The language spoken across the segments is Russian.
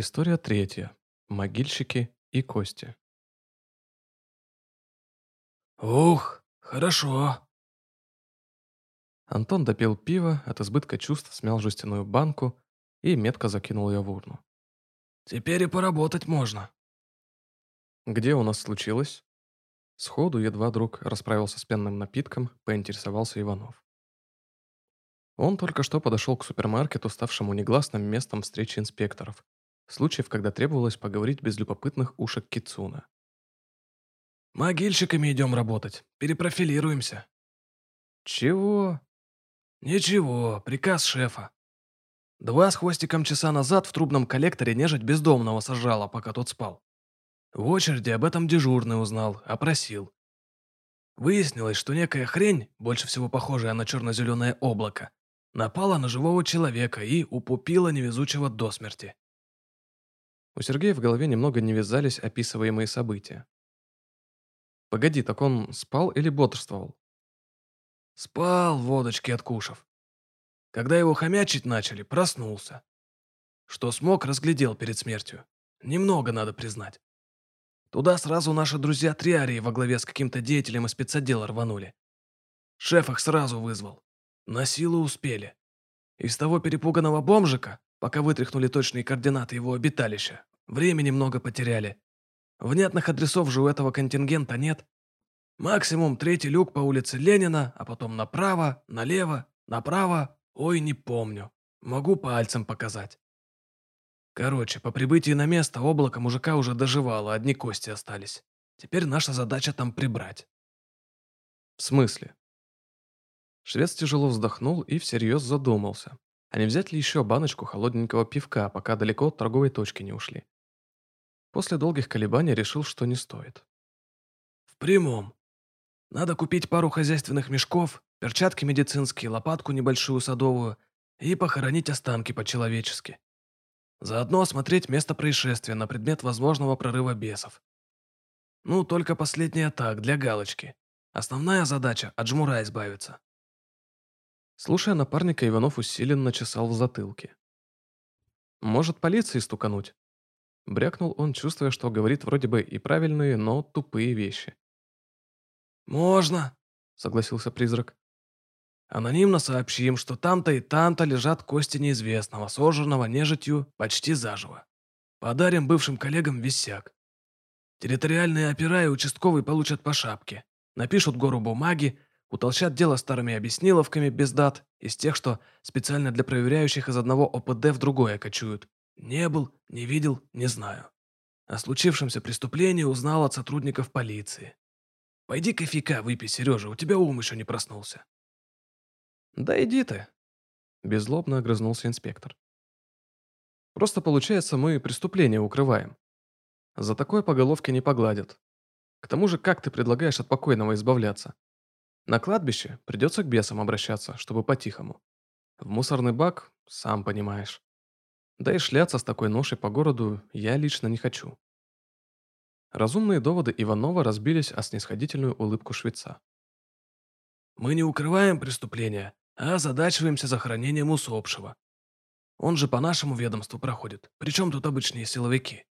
История третья. Могильщики и кости. «Ух, хорошо!» Антон допил пиво, от избытка чувств смял жестяную банку и метко закинул ее в урну. «Теперь и поработать можно». «Где у нас случилось?» Сходу, едва друг расправился с пенным напитком, поинтересовался Иванов. Он только что подошел к супермаркету, ставшему негласным местом встречи инспекторов, случаев, когда требовалось поговорить без любопытных ушек Кицуна. «Могильщиками идем работать, перепрофилируемся». «Чего?» «Ничего, приказ шефа. Два с хвостиком часа назад в трубном коллекторе нежить бездомного сожрала, пока тот спал. В очереди об этом дежурный узнал, опросил. Выяснилось, что некая хрень, больше всего похожая на черно-зеленое облако, напала на живого человека и упупила невезучего до смерти. У Сергея в голове немного не вязались описываемые события. Погоди, так он спал или бодрствовал? Спал, водочки откушав. Когда его хомячить начали, проснулся. Что смог, разглядел перед смертью. Немного, надо признать. Туда сразу наши друзья Триарии во главе с каким-то деятелем из спецотдела рванули. Шеф их сразу вызвал. На силу успели. Из того перепуганного бомжика, пока вытряхнули точные координаты его обиталища, Времени много потеряли. Внятных адресов же у этого контингента нет. Максимум третий люк по улице Ленина, а потом направо, налево, направо. Ой, не помню. Могу пальцем показать. Короче, по прибытии на место облако мужика уже доживало, одни кости остались. Теперь наша задача там прибрать. В смысле? Швец тяжело вздохнул и всерьез задумался. А не взять ли еще баночку холодненького пивка, пока далеко от торговой точки не ушли? После долгих колебаний решил, что не стоит. «В прямом. Надо купить пару хозяйственных мешков, перчатки медицинские, лопатку небольшую садовую и похоронить останки по-человечески. Заодно осмотреть место происшествия на предмет возможного прорыва бесов. Ну, только последнее так, для галочки. Основная задача – от жмура избавиться». Слушая напарника, Иванов усиленно чесал в затылке. «Может, полиции стукануть?» Брякнул он, чувствуя, что говорит вроде бы и правильные, но тупые вещи. «Можно», — согласился призрак. «Анонимно сообщим, что там-то и там-то лежат кости неизвестного, сожженного нежитью почти заживо. Подарим бывшим коллегам висяк. Территориальные опера и участковый получат по шапке. Напишут гору бумаги, утолщат дело старыми объясниловками без дат, из тех, что специально для проверяющих из одного ОПД в другое кочуют. Не был, не видел, не знаю. О случившемся преступлении узнал от сотрудников полиции. Пойди кофейка выпей, Сережа, у тебя ум еще не проснулся. Да иди ты. Беззлобно огрызнулся инспектор. Просто получается, мы преступление укрываем. За такое по головке не погладят. К тому же, как ты предлагаешь от покойного избавляться? На кладбище придется к бесам обращаться, чтобы по-тихому. В мусорный бак, сам понимаешь. Да и шляться с такой ношей по городу я лично не хочу. Разумные доводы Иванова разбились о снисходительную улыбку швеца. «Мы не укрываем преступления, а озадачиваемся захоронением усопшего. Он же по нашему ведомству проходит, причем тут обычные силовики.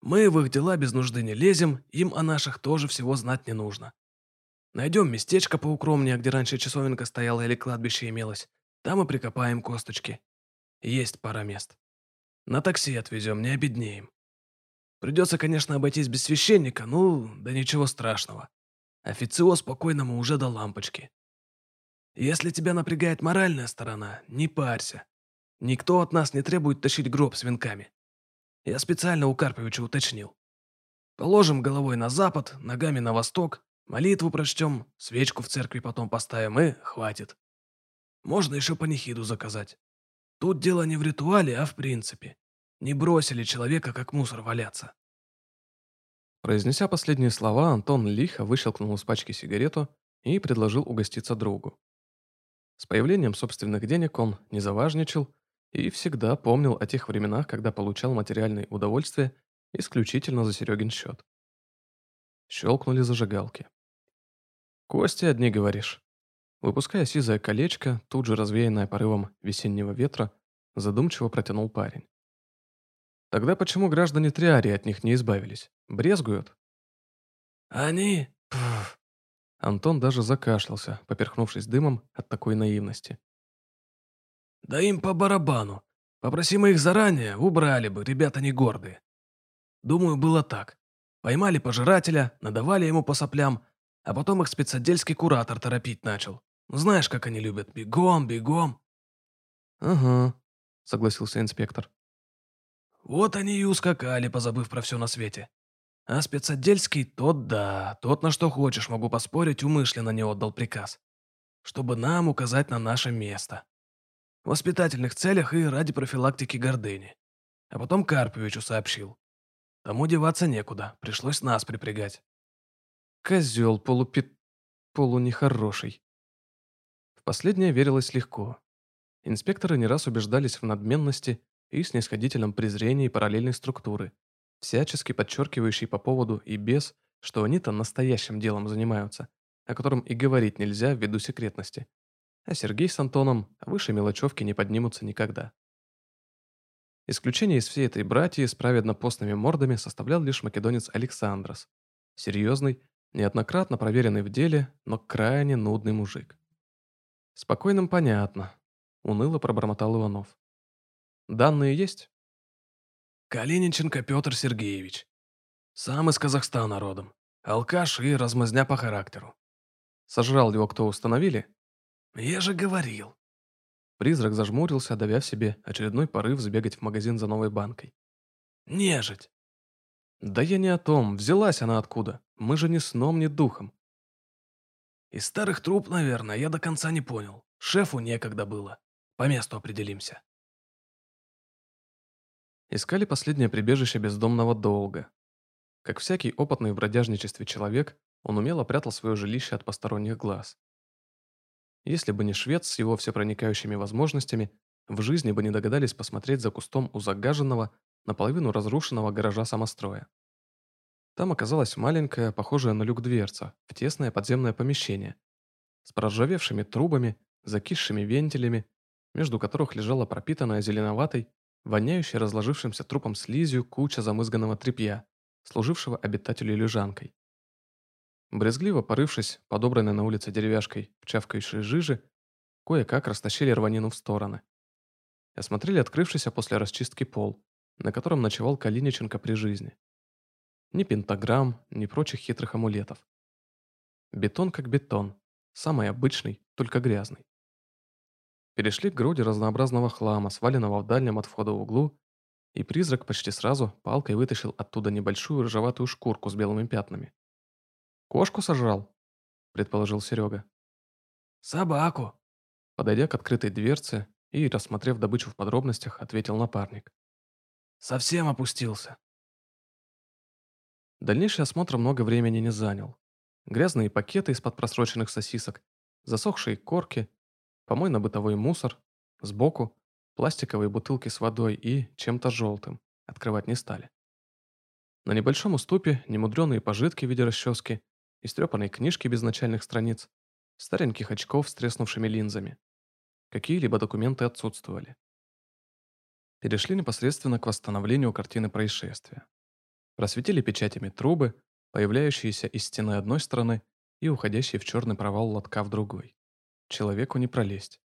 Мы в их дела без нужды не лезем, им о наших тоже всего знать не нужно. Найдем местечко поукромнее, где раньше часовенка стояла или кладбище имелось, там и прикопаем косточки. Есть пара мест. На такси отвезем, не обеднеем. Придется, конечно, обойтись без священника, ну, да ничего страшного. Официоз спокойному уже до лампочки. Если тебя напрягает моральная сторона, не парься. Никто от нас не требует тащить гроб с венками. Я специально у Карповича уточнил. Положим головой на запад, ногами на восток, молитву прочтем, свечку в церкви потом поставим и хватит. Можно еще панихиду заказать. Тут дело не в ритуале, а в принципе. Не бросили человека, как мусор валяться. Произнеся последние слова, Антон лихо выщелкнул из пачки сигарету и предложил угоститься другу. С появлением собственных денег он не заважничал и всегда помнил о тех временах, когда получал материальные удовольствия исключительно за Серегин счет. Щелкнули зажигалки. «Кости одни, говоришь?» Выпуская сизое колечко, тут же развеянное порывом весеннего ветра, задумчиво протянул парень. Тогда почему граждане Триарии от них не избавились? Брезгуют? Они... Пф, Антон даже закашлялся, поперхнувшись дымом от такой наивности. Да им по барабану. Попроси мы их заранее, убрали бы, ребята не гордые. Думаю, было так. Поймали пожирателя, надавали ему по соплям, а потом их спецотдельский куратор торопить начал. Ну, знаешь, как они любят. Бегом, бегом. «Ага», — согласился инспектор. Вот они и ускакали, позабыв про все на свете. А спецотдельский тот да, тот на что хочешь, могу поспорить, умышленно не отдал приказ. Чтобы нам указать на наше место. В воспитательных целях и ради профилактики гордыни. А потом Карповичу сообщил. Тому деваться некуда, пришлось нас припрягать. Козел полупит... полунехороший. В последнее верилось легко. Инспекторы не раз убеждались в надменности и снисходительном презрении параллельной структуры, всячески подчеркивающей по поводу и без, что они-то настоящим делом занимаются, о котором и говорить нельзя ввиду секретности. А Сергей с Антоном выше мелочевки не поднимутся никогда. Исключение из всей этой братьи с праведно постными мордами составлял лишь македонец Александрос. Серьезный, неоднократно проверенный в деле, но крайне нудный мужик. Спокойным понятно, уныло пробормотал Иванов. Данные есть? Калиниченко Петр Сергеевич. Сам из Казахстана родом. Алкаш и размазня по характеру. Сожрал его кто установили? Я же говорил. Призрак зажмурился, давя в себе очередной порыв сбегать в магазин за новой банкой. Нежить. Да я не о том, взялась она откуда. Мы же ни сном, ни духом. Из старых труб, наверное, я до конца не понял. Шефу некогда было. По месту определимся. Искали последнее прибежище бездомного долго. Как всякий опытный в бродяжничестве человек, он умело прятал свое жилище от посторонних глаз. Если бы не швед с его всепроникающими возможностями, в жизни бы не догадались посмотреть за кустом у загаженного, наполовину разрушенного гаража самостроя. Там оказалась маленькая, похожая на люк дверца, в тесное подземное помещение, с проржавевшими трубами, закисшими вентилями между которых лежала пропитанная зеленоватой, воняющая разложившимся трупом слизью куча замызганного тряпья, служившего обитателю лежанкой. Брезгливо порывшись, подобранной на улице деревяшкой в чавкающей жижи, кое-как растащили рванину в стороны. Осмотрели открывшийся после расчистки пол, на котором ночевал Калиниченко при жизни. Ни пентаграмм, ни прочих хитрых амулетов. Бетон как бетон, самый обычный, только грязный. Перешли к груди разнообразного хлама, сваленного в дальнем от входа углу, и призрак почти сразу палкой вытащил оттуда небольшую рыжеватую шкурку с белыми пятнами. «Кошку сожрал?» – предположил Серега. «Собаку!» Подойдя к открытой дверце и, рассмотрев добычу в подробностях, ответил напарник. «Совсем опустился». Дальнейший осмотр много времени не занял. Грязные пакеты из-под просроченных сосисок, засохшие корки, помойно-бытовой мусор, сбоку пластиковые бутылки с водой и чем-то желтым, открывать не стали. На небольшом уступе немудреные пожитки в виде расчески, истрепанные книжки без начальных страниц, стареньких очков с треснувшими линзами. Какие-либо документы отсутствовали. Перешли непосредственно к восстановлению картины происшествия. Просветили печатями трубы, появляющиеся из стены одной стороны и уходящие в черный провал лотка в другой. Человеку не пролезть.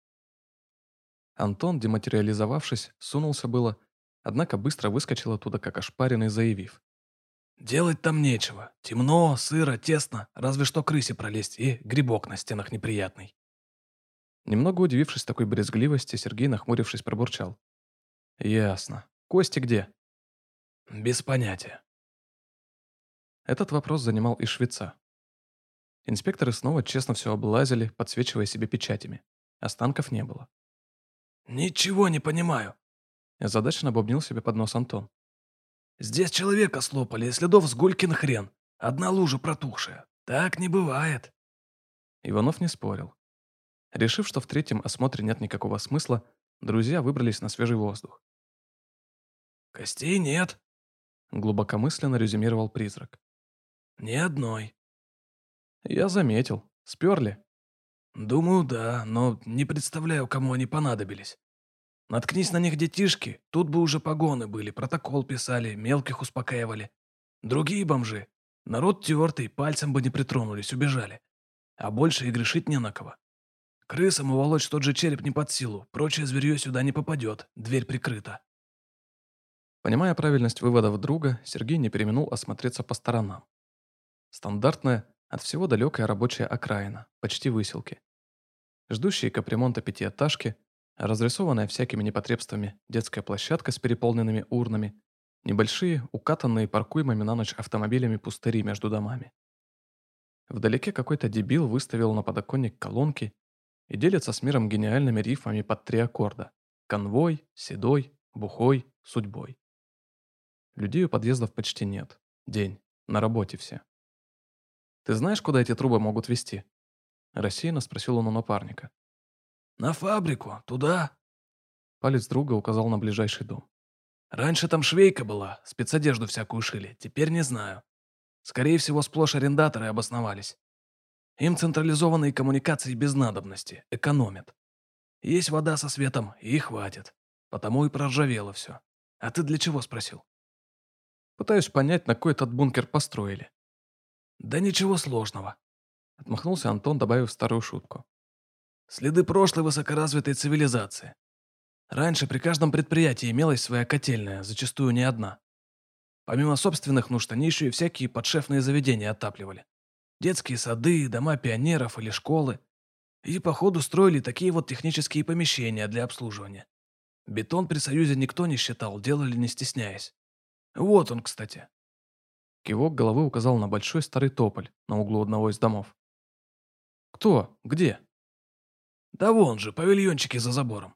Антон, дематериализовавшись, сунулся было, однако быстро выскочил оттуда, как ошпаренный, заявив. «Делать там нечего. Темно, сыро, тесно, разве что крысе пролезть, и грибок на стенах неприятный». Немного удивившись такой брезгливости, Сергей, нахмурившись, пробурчал. «Ясно. Кости где?» «Без понятия». Этот вопрос занимал и швеца. Инспекторы снова честно все облазили, подсвечивая себе печатями. Останков не было. «Ничего не понимаю», – озадаченно бубнил себе под нос Антон. «Здесь человека слопали, и следов с гулькин хрен. Одна лужа протухшая. Так не бывает». Иванов не спорил. Решив, что в третьем осмотре нет никакого смысла, друзья выбрались на свежий воздух. «Костей нет», – глубокомысленно резюмировал призрак. «Ни одной». «Я заметил. Сперли?» «Думаю, да, но не представляю, кому они понадобились». Наткнись на них детишки, тут бы уже погоны были, протокол писали, мелких успокаивали. Другие бомжи, народ тертый, пальцем бы не притронулись, убежали. А больше и грешить не на кого. Крысам уволочь тот же череп не под силу, прочее зверье сюда не попадет, дверь прикрыта. Понимая правильность выводов друга, Сергей не переминул осмотреться по сторонам. Стандартная, от всего далекая рабочая окраина, почти выселки. Ждущие капремонта пятиэтажки, разрисованная всякими непотребствами детская площадка с переполненными урнами, небольшие, укатанные паркуемыми на ночь автомобилями пустыри между домами. Вдалеке какой-то дебил выставил на подоконник колонки и делится с миром гениальными рифмами под три аккорда – конвой, седой, бухой, судьбой. Людей у подъездов почти нет. День. На работе все. «Ты знаешь, куда эти трубы могут вести?» Рассеянно спросил он у напарника. «На фабрику, туда». Палец друга указал на ближайший дом. «Раньше там швейка была, спецодежду всякую шили, теперь не знаю. Скорее всего, сплошь арендаторы обосновались. Им централизованные коммуникации без надобности, экономят. Есть вода со светом, и хватит. Потому и проржавело все. А ты для чего спросил? Пытаюсь понять, на кой этот бункер построили. Да ничего сложного. Отмахнулся Антон, добавив старую шутку. Следы прошлой высокоразвитой цивилизации. Раньше при каждом предприятии имелась своя котельная, зачастую не одна. Помимо собственных нужд, они еще и всякие подшефные заведения отапливали. Детские сады, дома пионеров или школы. И, походу, строили такие вот технические помещения для обслуживания. Бетон при Союзе никто не считал, делали не стесняясь. Вот он, кстати. Кивок головы указал на большой старый тополь на углу одного из домов. «Кто? Где?» «Да вон же, павильончики за забором».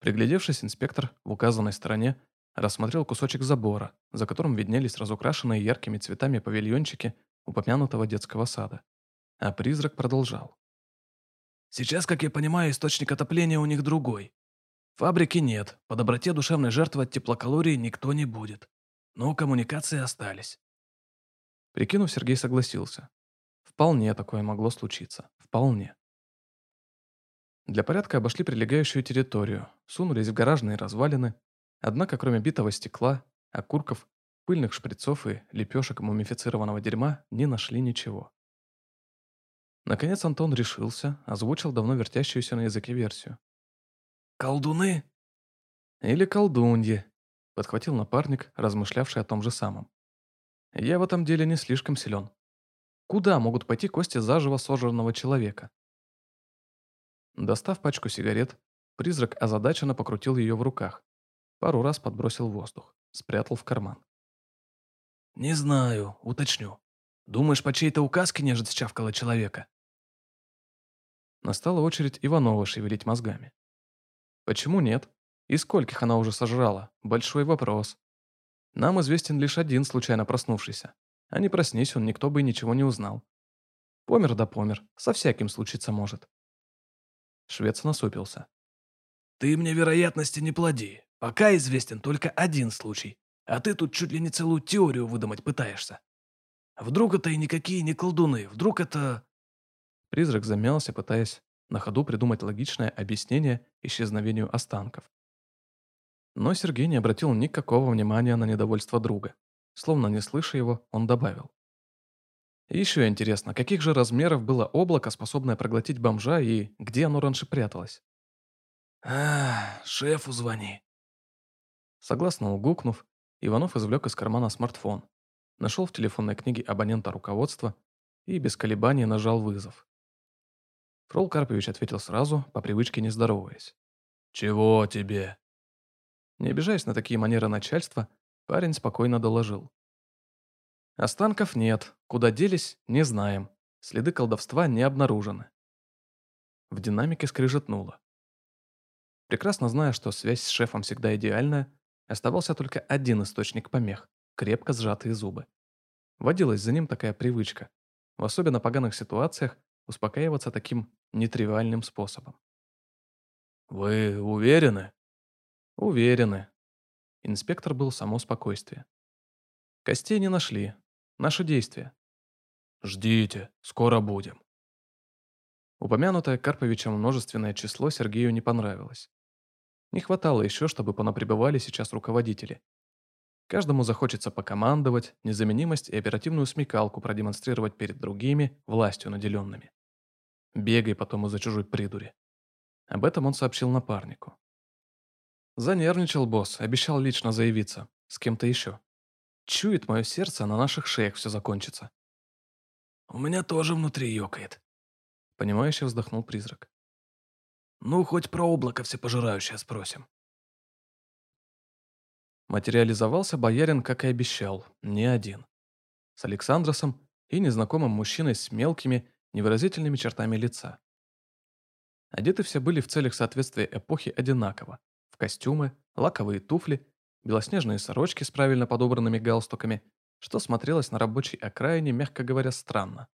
Приглядевшись, инспектор в указанной стороне рассмотрел кусочек забора, за которым виднелись разукрашенные яркими цветами павильончики упомянутого детского сада. А призрак продолжал. «Сейчас, как я понимаю, источник отопления у них другой. Фабрики нет, по доброте душевной жертвы от никто не будет. Но коммуникации остались». Прикинув, Сергей согласился. Вполне такое могло случиться. Вполне. Для порядка обошли прилегающую территорию, сунулись в гаражные развалины, однако кроме битого стекла, окурков, пыльных шприцов и лепешек мумифицированного дерьма не нашли ничего. Наконец Антон решился, озвучил давно вертящуюся на языке версию. «Колдуны?» «Или колдуньи», — подхватил напарник, размышлявший о том же самом. «Я в этом деле не слишком силен. Куда могут пойти кости заживо сожранного человека?» Достав пачку сигарет, призрак озадаченно покрутил ее в руках. Пару раз подбросил воздух, спрятал в карман. «Не знаю, уточню. Думаешь, по чьей-то указке нежить счавкала человека?» Настала очередь Иванова шевелить мозгами. Почему нет? И скольких она уже сожрала? Большой вопрос. Нам известен лишь один случайно проснувшийся. А не проснись он, никто бы и ничего не узнал. Помер да помер, со всяким случиться может. Швец насупился. «Ты мне вероятности не плоди. Пока известен только один случай, а ты тут чуть ли не целую теорию выдумать пытаешься. Вдруг это и никакие не колдуны, вдруг это...» Призрак замялся, пытаясь на ходу придумать логичное объяснение исчезновению останков. Но Сергей не обратил никакого внимания на недовольство друга. Словно не слыша его, он добавил. Еще интересно, каких же размеров было облако, способное проглотить бомжа, и где оно раньше пряталось? «А, шефу звони». Согласно угукнув, Иванов извлек из кармана смартфон, нашел в телефонной книге абонента руководства и без колебаний нажал вызов. Фрол Карпович ответил сразу, по привычке не здороваясь. «Чего тебе?» Не обижаясь на такие манеры начальства, парень спокойно доложил. Останков нет, куда делись, не знаем. Следы колдовства не обнаружены. В динамике скрижетнуло. Прекрасно зная, что связь с шефом всегда идеальная, оставался только один источник помех – крепко сжатые зубы. Водилась за ним такая привычка. В особенно поганых ситуациях успокаиваться таким нетривиальным способом. «Вы уверены?» «Уверены». Инспектор был само спокойствие. Костей не нашли, Наши действия. Ждите, скоро будем. Упомянутое Карповичем множественное число Сергею не понравилось. Не хватало еще, чтобы понаприбывали сейчас руководители. Каждому захочется покомандовать, незаменимость и оперативную смекалку продемонстрировать перед другими, властью наделенными. Бегай потом из-за чужой придури. Об этом он сообщил напарнику. Занервничал босс, обещал лично заявиться. С кем-то еще. Чует мое сердце, на наших шеях все закончится. «У меня тоже внутри ёкает», — понимающе вздохнул призрак. «Ну, хоть про облако всепожирающее спросим». Материализовался боярин, как и обещал, не один. С Александросом и незнакомым мужчиной с мелкими, невыразительными чертами лица. Одеты все были в целях соответствия эпохи одинаково. В костюмы, лаковые туфли, белоснежные сорочки с правильно подобранными галстуками, что смотрелось на рабочей окраине, мягко говоря, странно.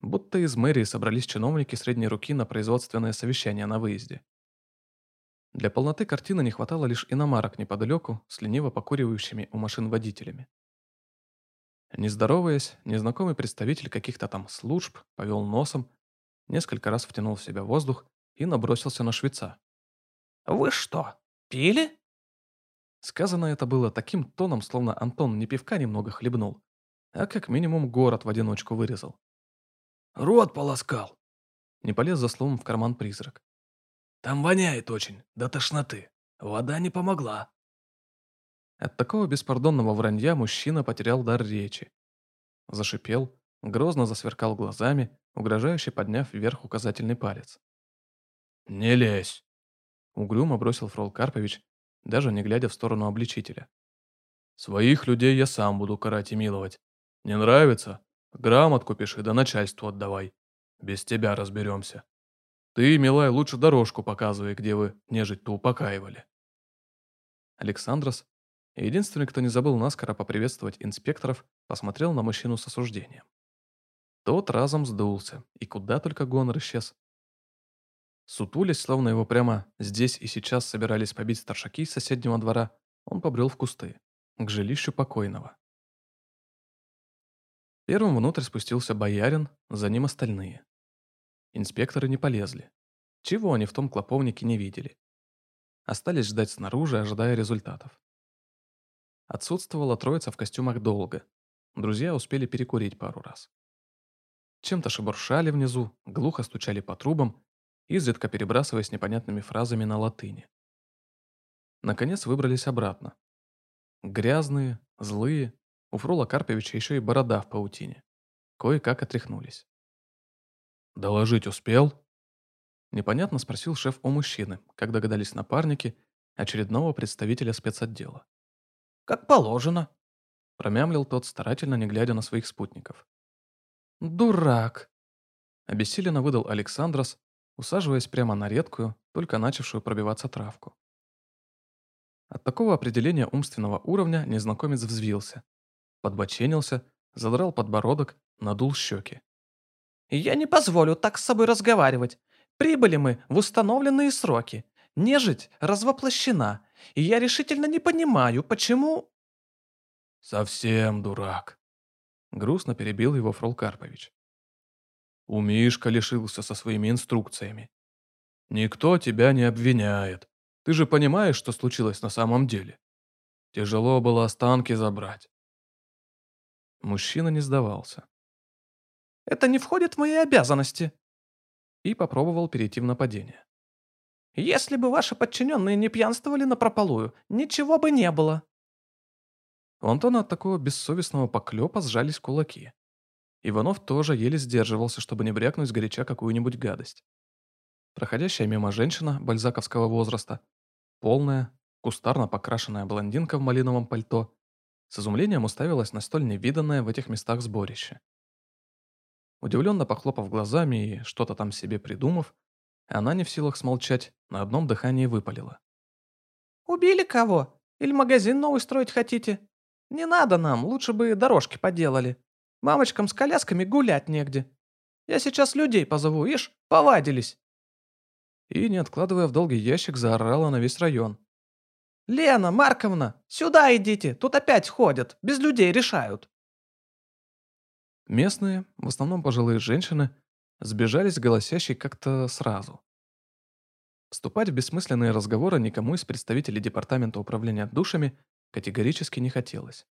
Будто из мэрии собрались чиновники средней руки на производственное совещание на выезде. Для полноты картины не хватало лишь иномарок неподалеку с лениво покуривающими у машин водителями. Не здороваясь, незнакомый представитель каких-то там служб повел носом, несколько раз втянул в себя воздух и набросился на швеца. «Вы что, пили?» Сказано это было таким тоном, словно Антон не пивка немного хлебнул, а как минимум город в одиночку вырезал. «Рот полоскал!» Не полез за словом в карман призрак. «Там воняет очень, до тошноты. Вода не помогла». От такого беспардонного вранья мужчина потерял дар речи. Зашипел, грозно засверкал глазами, угрожающе подняв вверх указательный палец. «Не лезь!» Угрюмо бросил Фрол Карпович, даже не глядя в сторону обличителя. «Своих людей я сам буду карать и миловать. Не нравится? Грамотку пиши, да начальству отдавай. Без тебя разберемся. Ты, милая, лучше дорожку показывай, где вы нежить-то упокаивали». Александрос, единственный, кто не забыл наскоро поприветствовать инспекторов, посмотрел на мужчину с осуждением. Тот разом сдулся, и куда только гонор исчез. Сутулясь, словно его прямо здесь и сейчас собирались побить старшаки из соседнего двора, он побрел в кусты, к жилищу покойного. Первым внутрь спустился боярин, за ним остальные. Инспекторы не полезли. Чего они в том клоповнике не видели. Остались ждать снаружи, ожидая результатов. Отсутствовала троица в костюмах долго. Друзья успели перекурить пару раз. Чем-то шебуршали внизу, глухо стучали по трубам, изредка перебрасываясь непонятными фразами на латыни. Наконец выбрались обратно. Грязные, злые, у Фрола Карповича еще и борода в паутине. Кое-как отряхнулись. «Доложить успел?» Непонятно спросил шеф у мужчины, как догадались напарники очередного представителя спецотдела. «Как положено», – промямлил тот, старательно не глядя на своих спутников. «Дурак!» – обессиленно выдал Александрос, усаживаясь прямо на редкую, только начавшую пробиваться травку. От такого определения умственного уровня незнакомец взвился, подбоченился, задрал подбородок, надул щеки. «Я не позволю так с собой разговаривать. Прибыли мы в установленные сроки. Нежить развоплощена, и я решительно не понимаю, почему...» «Совсем дурак», — грустно перебил его Фрол Карпович. У Мишка лишился со своими инструкциями. Никто тебя не обвиняет. Ты же понимаешь, что случилось на самом деле. Тяжело было останки забрать. Мужчина не сдавался. Это не входит в мои обязанности. И попробовал перейти в нападение. Если бы ваши подчиненные не пьянствовали на прополую, ничего бы не было. У Антона от такого бессовестного поклепа сжались кулаки. Иванов тоже еле сдерживался, чтобы не брякнуть сгоряча какую-нибудь гадость. Проходящая мимо женщина бальзаковского возраста, полная, кустарно покрашенная блондинка в малиновом пальто, с изумлением уставилась на столь невиданное в этих местах сборище. Удивленно похлопав глазами и что-то там себе придумав, она не в силах смолчать, на одном дыхании выпалила. «Убили кого? Или магазин новый строить хотите? Не надо нам, лучше бы дорожки поделали». Мамочкам с колясками гулять негде. Я сейчас людей позову, ишь, повадились!» И, не откладывая в долгий ящик, заорала на весь район. «Лена, Марковна, сюда идите, тут опять ходят, без людей решают!» Местные, в основном пожилые женщины, сбежались голосящей как-то сразу. Вступать в бессмысленные разговоры никому из представителей Департамента управления душами категорически не хотелось.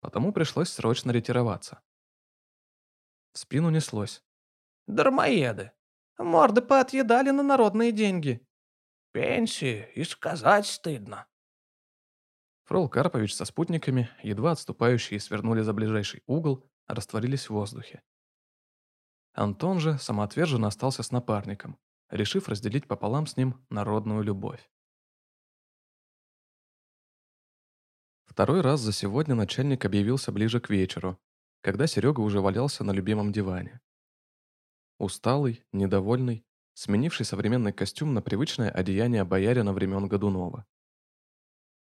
Потому пришлось срочно ретироваться. В спину неслось. Дармоеды. Морды поотъедали на народные деньги. Пенсии и сказать стыдно. Фрол Карпович со спутниками, едва отступающие, свернули за ближайший угол, растворились в воздухе. Антон же самоотверженно остался с напарником, решив разделить пополам с ним народную любовь. Второй раз за сегодня начальник объявился ближе к вечеру, когда Серега уже валялся на любимом диване. Усталый, недовольный, сменивший современный костюм на привычное одеяние боярина времен Годунова.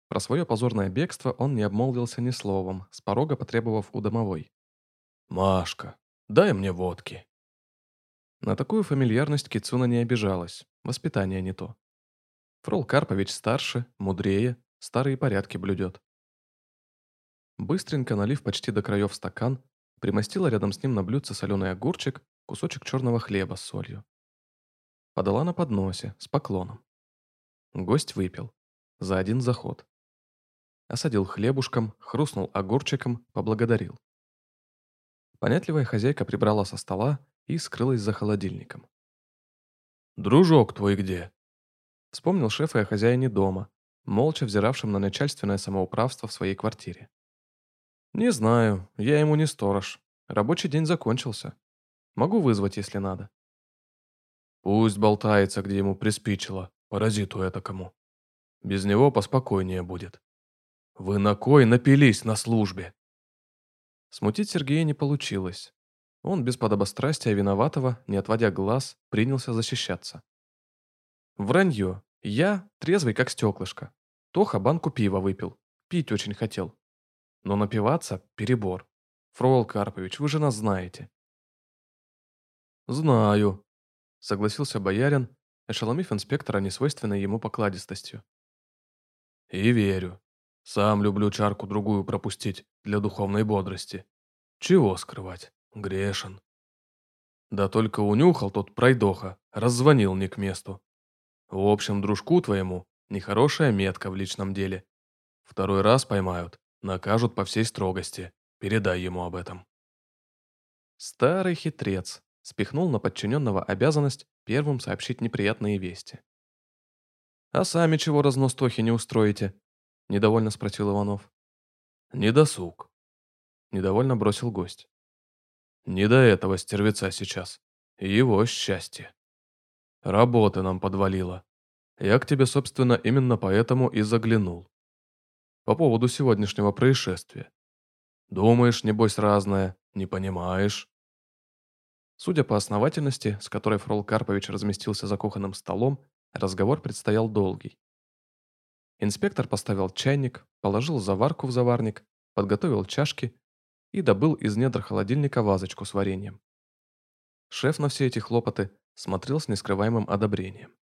Про свое позорное бегство он не обмолвился ни словом, с порога потребовав у домовой. «Машка, дай мне водки». На такую фамильярность Кицуна не обижалась, воспитание не то. Фрол Карпович старше, мудрее, старые порядки блюдет. Быстренько налив почти до краев стакан, примостила рядом с ним на блюдце соленый огурчик, кусочек черного хлеба с солью. Подала на подносе, с поклоном. Гость выпил. За один заход. Осадил хлебушком, хрустнул огурчиком, поблагодарил. Понятливая хозяйка прибрала со стола и скрылась за холодильником. «Дружок твой где?» Вспомнил шеф и о хозяине дома, молча взиравшем на начальственное самоуправство в своей квартире. «Не знаю, я ему не сторож. Рабочий день закончился. Могу вызвать, если надо». «Пусть болтается, где ему приспичило, паразиту этакому. Без него поспокойнее будет. Вы на кой напились на службе?» Смутить Сергея не получилось. Он без подобострастия виноватого, не отводя глаз, принялся защищаться. Вранье. Я трезвый, как стеклышко. Тоха банку пива выпил. Пить очень хотел. Но напиваться – перебор. Фрол Карпович, вы же нас знаете. Знаю, согласился боярин, ошеломив инспектора несвойственной ему покладистостью. И верю. Сам люблю чарку-другую пропустить для духовной бодрости. Чего скрывать, грешен. Да только унюхал тот пройдоха, раззвонил не к месту. В общем, дружку твоему нехорошая метка в личном деле. Второй раз поймают, Накажут по всей строгости. Передай ему об этом. Старый хитрец спихнул на подчиненного обязанность первым сообщить неприятные вести. «А сами чего разнос Тохи не устроите?» – недовольно спросил Иванов. «Не досуг», – недовольно бросил гость. «Не до этого стервеца сейчас. Его счастье. Работы нам подвалило. Я к тебе, собственно, именно поэтому и заглянул по поводу сегодняшнего происшествия. Думаешь, небось, разное, не понимаешь?» Судя по основательности, с которой Фрол Карпович разместился за кухонным столом, разговор предстоял долгий. Инспектор поставил чайник, положил заварку в заварник, подготовил чашки и добыл из недр холодильника вазочку с вареньем. Шеф на все эти хлопоты смотрел с нескрываемым одобрением.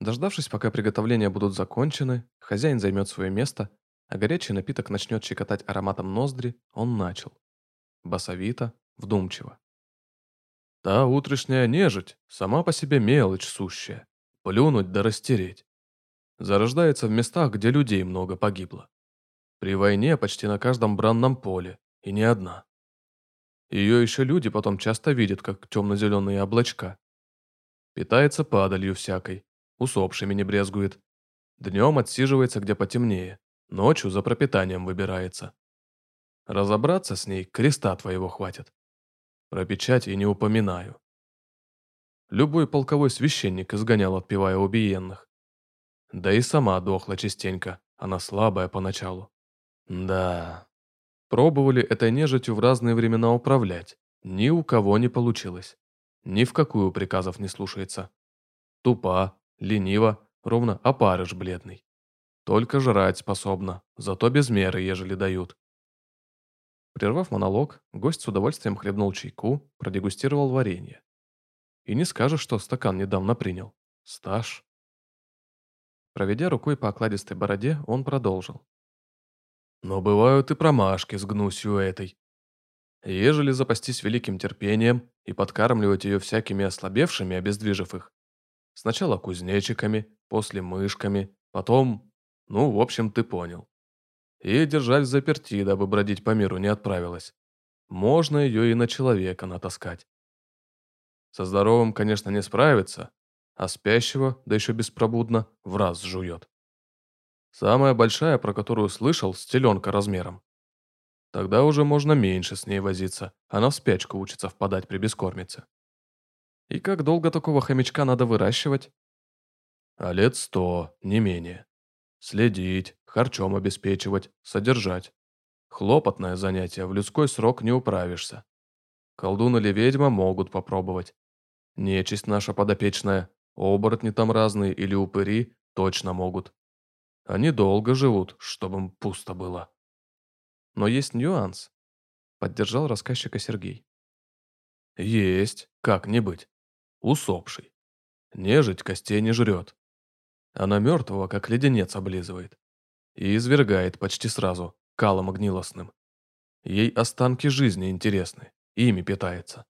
Дождавшись, пока приготовления будут закончены, хозяин займет свое место, а горячий напиток начнет щекотать ароматом ноздри, он начал. Басовито, вдумчиво. «Та утрешняя нежить, сама по себе мелочь сущая. Плюнуть да растереть. Зарождается в местах, где людей много погибло. При войне почти на каждом бранном поле, и не одна. Ее еще люди потом часто видят, как темно-зеленые облачка. Питается падалью всякой, усопшими не брезгует. Днем отсиживается где потемнее, ночью за пропитанием выбирается. Разобраться с ней креста твоего хватит. Про печать и не упоминаю. Любой полковой священник изгонял, отпевая убиенных. Да и сама дохла частенько, она слабая поначалу. Да, пробовали этой нежитью в разные времена управлять, ни у кого не получилось. Ни в какую приказов не слушается. Тупа, Лениво, ровно опарыш бледный. Только жрать способна, зато без меры, ежели дают. Прервав монолог, гость с удовольствием хлебнул чайку, продегустировал варенье. И не скажешь, что стакан недавно принял. Стаж. Проведя рукой по окладистой бороде, он продолжил. Но бывают и промашки с гнусью этой. Ежели запастись великим терпением и подкармливать ее всякими ослабевшими, обездвижив их, Сначала кузнечиками, после мышками, потом... Ну, в общем, ты понял. И держать заперти, дабы бродить по миру не отправилась. Можно ее и на человека натаскать. Со здоровым, конечно, не справится, а спящего, да еще беспробудно, в раз жует. Самая большая, про которую слышал, стеленка размером. Тогда уже можно меньше с ней возиться, она в спячку учится впадать при бескормице. И как долго такого хомячка надо выращивать? А лет сто, не менее. Следить, харчом обеспечивать, содержать. Хлопотное занятие, в людской срок не управишься. Колдун или ведьма могут попробовать. Нечисть наша подопечная, оборотни там разные или упыри точно могут. Они долго живут, чтобы им пусто было. Но есть нюанс. Поддержал рассказчика Сергей. Есть, как не быть. Усопший. Нежить костей не жрет. Она мертвого, как леденец, облизывает. И извергает почти сразу, калом гнилостным. Ей останки жизни интересны, ими питается.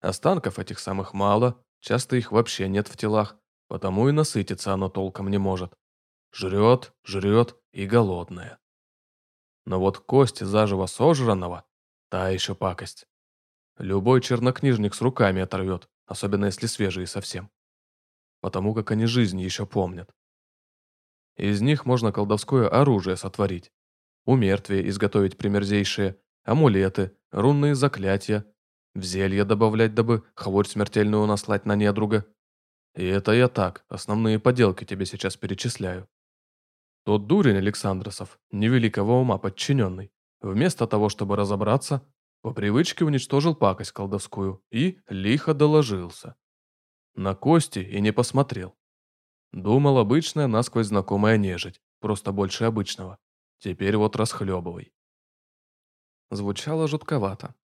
Останков этих самых мало, часто их вообще нет в телах, потому и насытиться оно толком не может. Жрет, жрет и голодная. Но вот кости заживо сожранного – та еще пакость. Любой чернокнижник с руками оторвет, особенно если свежие совсем. Потому как они жизнь еще помнят. Из них можно колдовское оружие сотворить. Умертвие изготовить примерзейшие, амулеты, рунные заклятия, в зелье добавлять, дабы хворь смертельную наслать на недруга. И это я так, основные поделки тебе сейчас перечисляю. Тот дурень Александросов, невеликого ума подчиненный, вместо того, чтобы разобраться, по привычке уничтожил пакость колдовскую и лихо доложился. На кости и не посмотрел. Думал обычная насквозь знакомая нежить, просто больше обычного. Теперь вот расхлебывай. Звучало жутковато.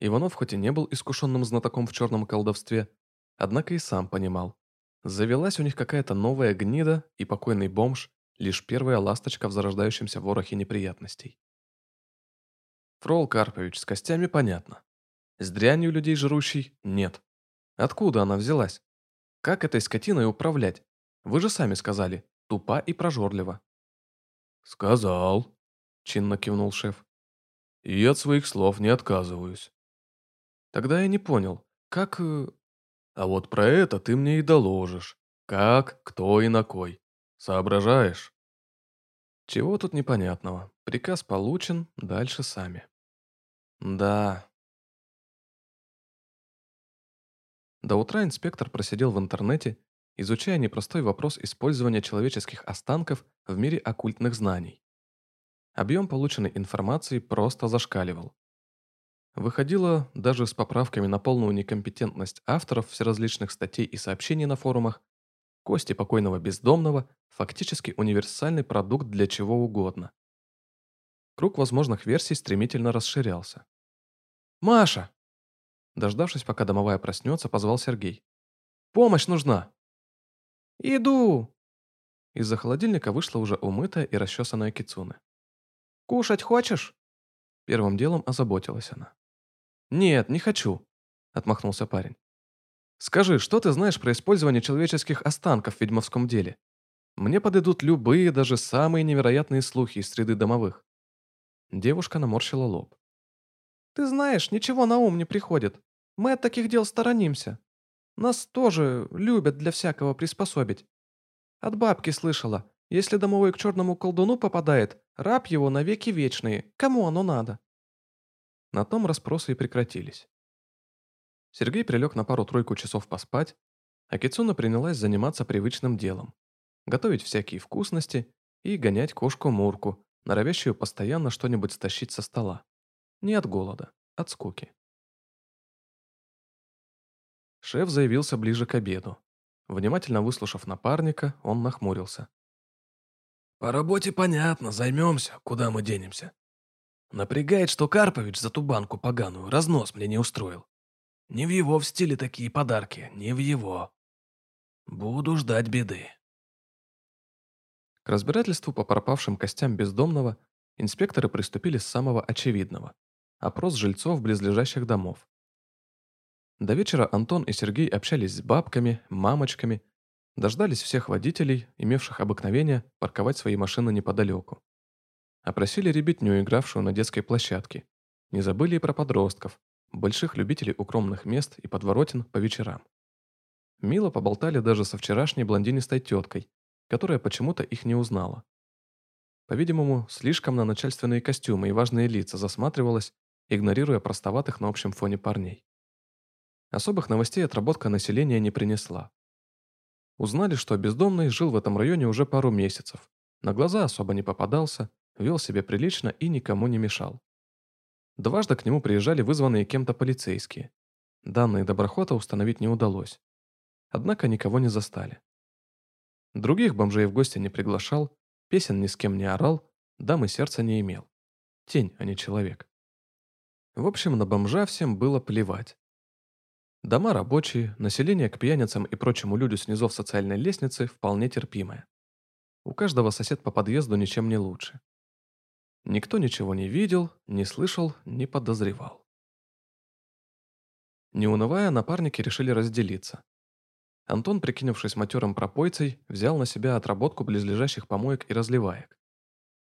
Иванов хоть и не был искушенным знатоком в черном колдовстве, однако и сам понимал. Завелась у них какая-то новая гнида и покойный бомж, лишь первая ласточка в зарождающемся ворохе неприятностей. Фрол Карпович с костями понятно. С дрянью людей жрущий нет. Откуда она взялась? Как этой скотиной управлять? Вы же сами сказали, тупа и прожорлива. «Сказал», — чинно кивнул шеф. «И от своих слов не отказываюсь». «Тогда я не понял, как...» э, «А вот про это ты мне и доложишь. Как, кто и на кой. Соображаешь? Чего тут непонятного? Приказ получен, дальше сами. Да. До утра инспектор просидел в интернете, изучая непростой вопрос использования человеческих останков в мире оккультных знаний. Объем полученной информации просто зашкаливал. Выходило, даже с поправками на полную некомпетентность авторов всеразличных статей и сообщений на форумах, Кости покойного бездомного – фактически универсальный продукт для чего угодно. Круг возможных версий стремительно расширялся. «Маша!» Дождавшись, пока домовая проснется, позвал Сергей. «Помощь нужна!» «Иду!» Из-за холодильника вышла уже умытая и расчесанная Кицуны. «Кушать хочешь?» Первым делом озаботилась она. «Нет, не хочу», — отмахнулся парень. Скажи, что ты знаешь про использование человеческих останков в ведьмовском деле? Мне подойдут любые, даже самые невероятные слухи из среды домовых». Девушка наморщила лоб. «Ты знаешь, ничего на ум не приходит. Мы от таких дел сторонимся. Нас тоже любят для всякого приспособить. От бабки слышала, если домовой к черному колдуну попадает, раб его навеки вечные. Кому оно надо?» На том расспросы и прекратились. Сергей прилег на пару-тройку часов поспать, а Кицуна принялась заниматься привычным делом. Готовить всякие вкусности и гонять кошку-мурку, норовящую постоянно что-нибудь стащить со стола. Не от голода, от скуки. Шеф заявился ближе к обеду. Внимательно выслушав напарника, он нахмурился. «По работе понятно, займемся, куда мы денемся. Напрягает, что Карпович за ту банку поганую разнос мне не устроил. Не в его в стиле такие подарки, не в его. Буду ждать беды. К разбирательству по пропавшим костям бездомного инспекторы приступили с самого очевидного – опрос жильцов близлежащих домов. До вечера Антон и Сергей общались с бабками, мамочками, дождались всех водителей, имевших обыкновение парковать свои машины неподалеку. Опросили ребятню, игравшую на детской площадке. Не забыли и про подростков, больших любителей укромных мест и подворотен по вечерам. Мило поболтали даже со вчерашней блондинистой теткой, которая почему-то их не узнала. По-видимому, слишком на начальственные костюмы и важные лица засматривалась, игнорируя простоватых на общем фоне парней. Особых новостей отработка населения не принесла. Узнали, что бездомный жил в этом районе уже пару месяцев, на глаза особо не попадался, вел себя прилично и никому не мешал. Дважды к нему приезжали вызванные кем-то полицейские. Данные доброхота установить не удалось. Однако никого не застали. Других бомжей в гости не приглашал, песен ни с кем не орал, дамы сердца не имел. Тень, а не человек. В общем, на бомжа всем было плевать. Дома рабочие, население к пьяницам и прочему люду с низов социальной лестницы вполне терпимое. У каждого сосед по подъезду ничем не лучше. Никто ничего не видел, не слышал, не подозревал. Не унывая, напарники решили разделиться. Антон, прикинувшись матерым пропойцей, взял на себя отработку близлежащих помоек и разливаек.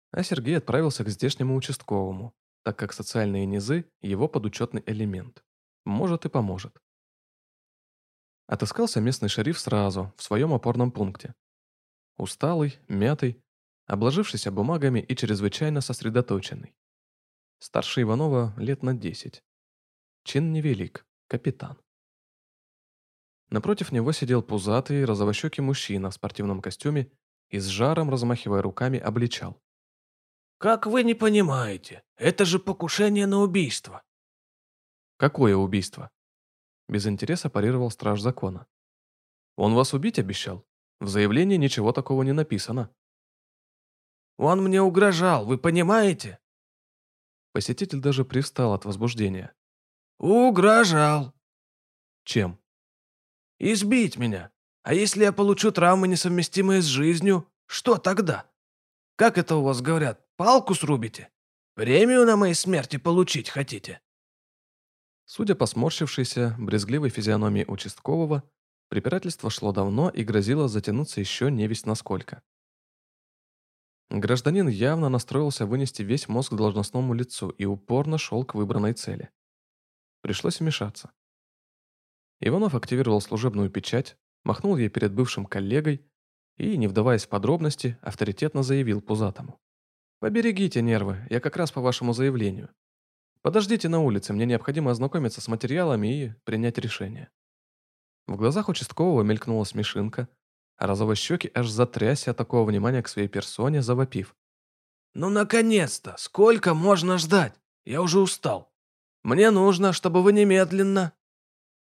А Сергей отправился к здешнему участковому, так как социальные низы – его подучетный элемент. Может и поможет. Отыскался местный шериф сразу, в своем опорном пункте. Усталый, мятый, обложившийся бумагами и чрезвычайно сосредоточенный. Старше Иванова лет на десять. Чин невелик, капитан. Напротив него сидел пузатый, розовощекий мужчина в спортивном костюме и с жаром, размахивая руками, обличал. «Как вы не понимаете? Это же покушение на убийство!» «Какое убийство?» Без интереса парировал страж закона. «Он вас убить обещал? В заявлении ничего такого не написано». «Он мне угрожал, вы понимаете?» Посетитель даже привстал от возбуждения. «Угрожал». «Чем?» «Избить меня. А если я получу травмы, несовместимые с жизнью, что тогда? Как это у вас говорят, палку срубите? Премию на моей смерти получить хотите?» Судя по сморщившейся, брезгливой физиономии участкового, препирательство шло давно и грозило затянуться еще не весь насколько. Гражданин явно настроился вынести весь мозг должностному лицу и упорно шел к выбранной цели. Пришлось вмешаться. Иванов активировал служебную печать, махнул ей перед бывшим коллегой и, не вдаваясь в подробности, авторитетно заявил Пузатому. «Поберегите нервы, я как раз по вашему заявлению. Подождите на улице, мне необходимо ознакомиться с материалами и принять решение». В глазах участкового мелькнула смешинка, а розовощекий аж затрясся от такого внимания к своей персоне, завопив. «Ну, наконец-то! Сколько можно ждать? Я уже устал. Мне нужно, чтобы вы немедленно...»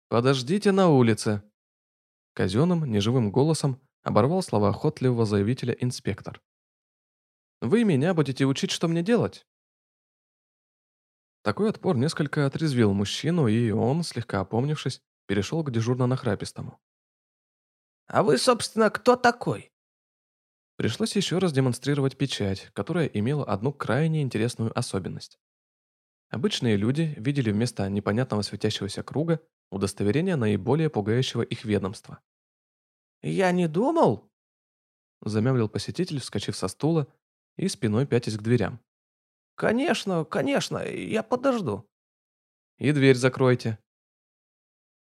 «Подождите на улице!» Казенным, неживым голосом оборвал слова охотливого заявителя инспектор. «Вы меня будете учить, что мне делать?» Такой отпор несколько отрезвил мужчину, и он, слегка опомнившись, перешел к дежурно-нахрапистому. «А вы, собственно, кто такой?» Пришлось еще раз демонстрировать печать, которая имела одну крайне интересную особенность. Обычные люди видели вместо непонятного светящегося круга удостоверение наиболее пугающего их ведомства. «Я не думал», — замямлил посетитель, вскочив со стула и спиной пятясь к дверям. «Конечно, конечно, я подожду». «И дверь закройте».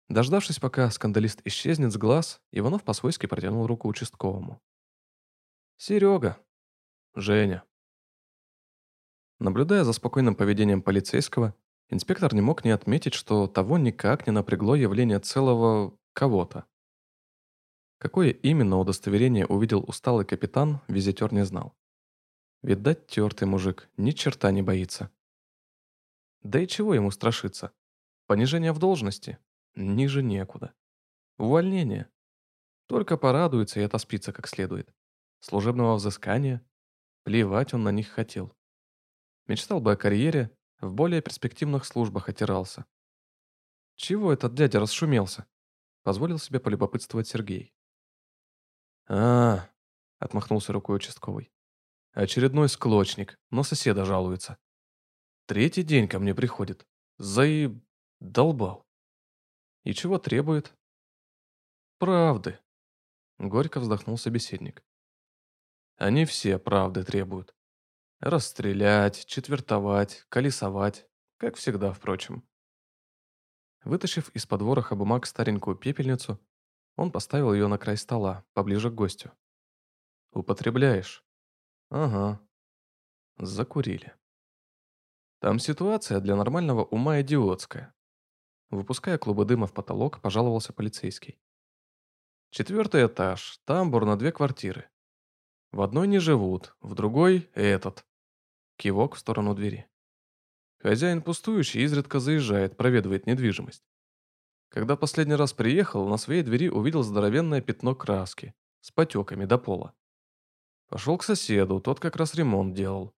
Дождавшись, пока скандалист исчезнет с глаз, Иванов по-свойски протянул руку участковому. «Серега. Женя». Наблюдая за спокойным поведением полицейского, инспектор не мог не отметить, что того никак не напрягло явление целого кого-то. Какое именно удостоверение увидел усталый капитан, визитер не знал. Видать, тертый мужик, ни черта не боится. Да и чего ему страшиться? Понижение в должности? Ниже некуда. Увольнение? Только порадуется и отоспится как следует. Служебного взыскания? Плевать он на них хотел. Мечтал бы о карьере, в более перспективных службах отирался. Чего этот дядя расшумелся? Позволил себе полюбопытствовать Сергей. а, отмахнулся рукой участковый. Очередной склочник, но соседа жалуется. Третий день ко мне приходит. Заи... долбал. И чего требует? Правды. Горько вздохнул собеседник. Они все правды требуют. Расстрелять, четвертовать, колесовать, как всегда, впрочем. Вытащив из-под вороха бумаг старенькую пепельницу, он поставил ее на край стола, поближе к гостю. «Употребляешь?» «Ага». Закурили. Там ситуация для нормального ума идиотская. Выпуская клубы дыма в потолок, пожаловался полицейский. Четвертый этаж, тамбур на две квартиры. В одной не живут, в другой – этот. Кивок в сторону двери. Хозяин пустующий изредка заезжает, проведывает недвижимость. Когда последний раз приехал, на своей двери увидел здоровенное пятно краски с потеками до пола. Пошел к соседу, тот как раз ремонт делал.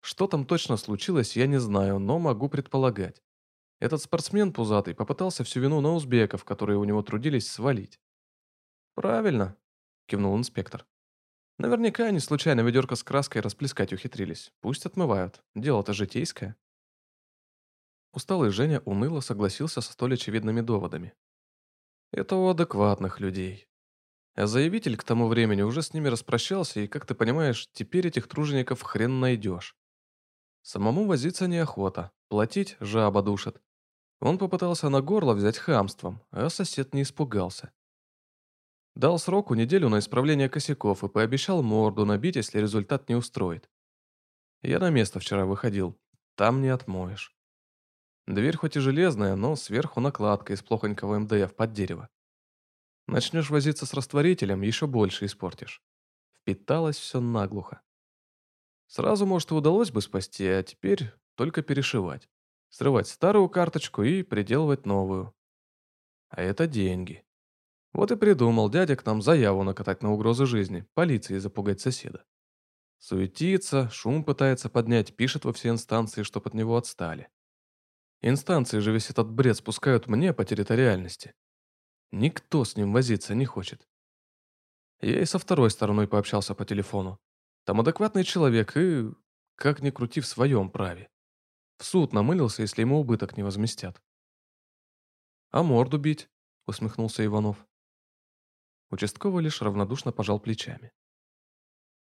Что там точно случилось, я не знаю, но могу предполагать. Этот спортсмен пузатый попытался всю вину на узбеков, которые у него трудились, свалить. «Правильно», – кивнул инспектор. «Наверняка они случайно ведерко с краской расплескать ухитрились. Пусть отмывают. Дело-то житейское». Усталый Женя уныло согласился со столь очевидными доводами. «Это у адекватных людей. А заявитель к тому времени уже с ними распрощался, и, как ты понимаешь, теперь этих тружеников хрен найдешь. Самому возиться неохота, платить жаба душит. Он попытался на горло взять хамством, а сосед не испугался. Дал сроку неделю на исправление косяков и пообещал морду набить, если результат не устроит. Я на место вчера выходил. Там не отмоешь. Дверь хоть и железная, но сверху накладка из плохонького МДФ под дерево. Начнешь возиться с растворителем, еще больше испортишь. Впиталось все наглухо. Сразу, может, и удалось бы спасти, а теперь только перешивать. Срывать старую карточку и приделывать новую. А это деньги. Вот и придумал дядя к нам заяву накатать на угрозы жизни, полиции запугать соседа. Суетится, шум пытается поднять, пишет во все инстанции, чтоб от него отстали. Инстанции же весь этот бред спускают мне по территориальности. Никто с ним возиться не хочет. Я и со второй стороной пообщался по телефону. Там адекватный человек и, как ни крути, в своем праве. В суд намылился, если ему убыток не возместят. «А морду бить?» – усмехнулся Иванов. Участковый лишь равнодушно пожал плечами.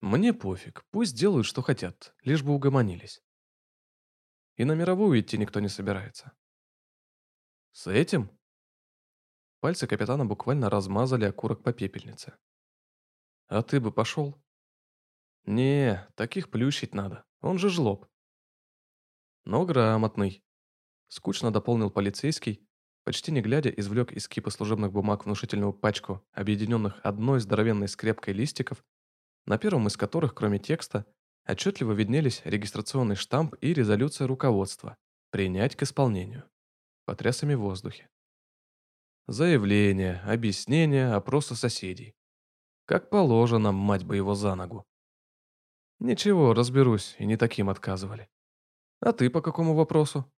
«Мне пофиг, пусть делают, что хотят, лишь бы угомонились. И на мировую идти никто не собирается». «С этим?» Пальцы капитана буквально размазали окурок по пепельнице. «А ты бы пошел?» Не, таких плющить надо. Он же жлоб. Но грамотный. Скучно дополнил полицейский, почти не глядя, извлек из кипа служебных бумаг внушительную пачку, объединенных одной здоровенной скрепкой листиков, на первом из которых, кроме текста, отчетливо виднелись регистрационный штамп и резолюция руководства «Принять к исполнению». Потрясами в воздухе. Заявление, объяснение, опросы соседей. Как положено, мать бы его за ногу. Ничего, разберусь, и не таким отказывали. А ты по какому вопросу?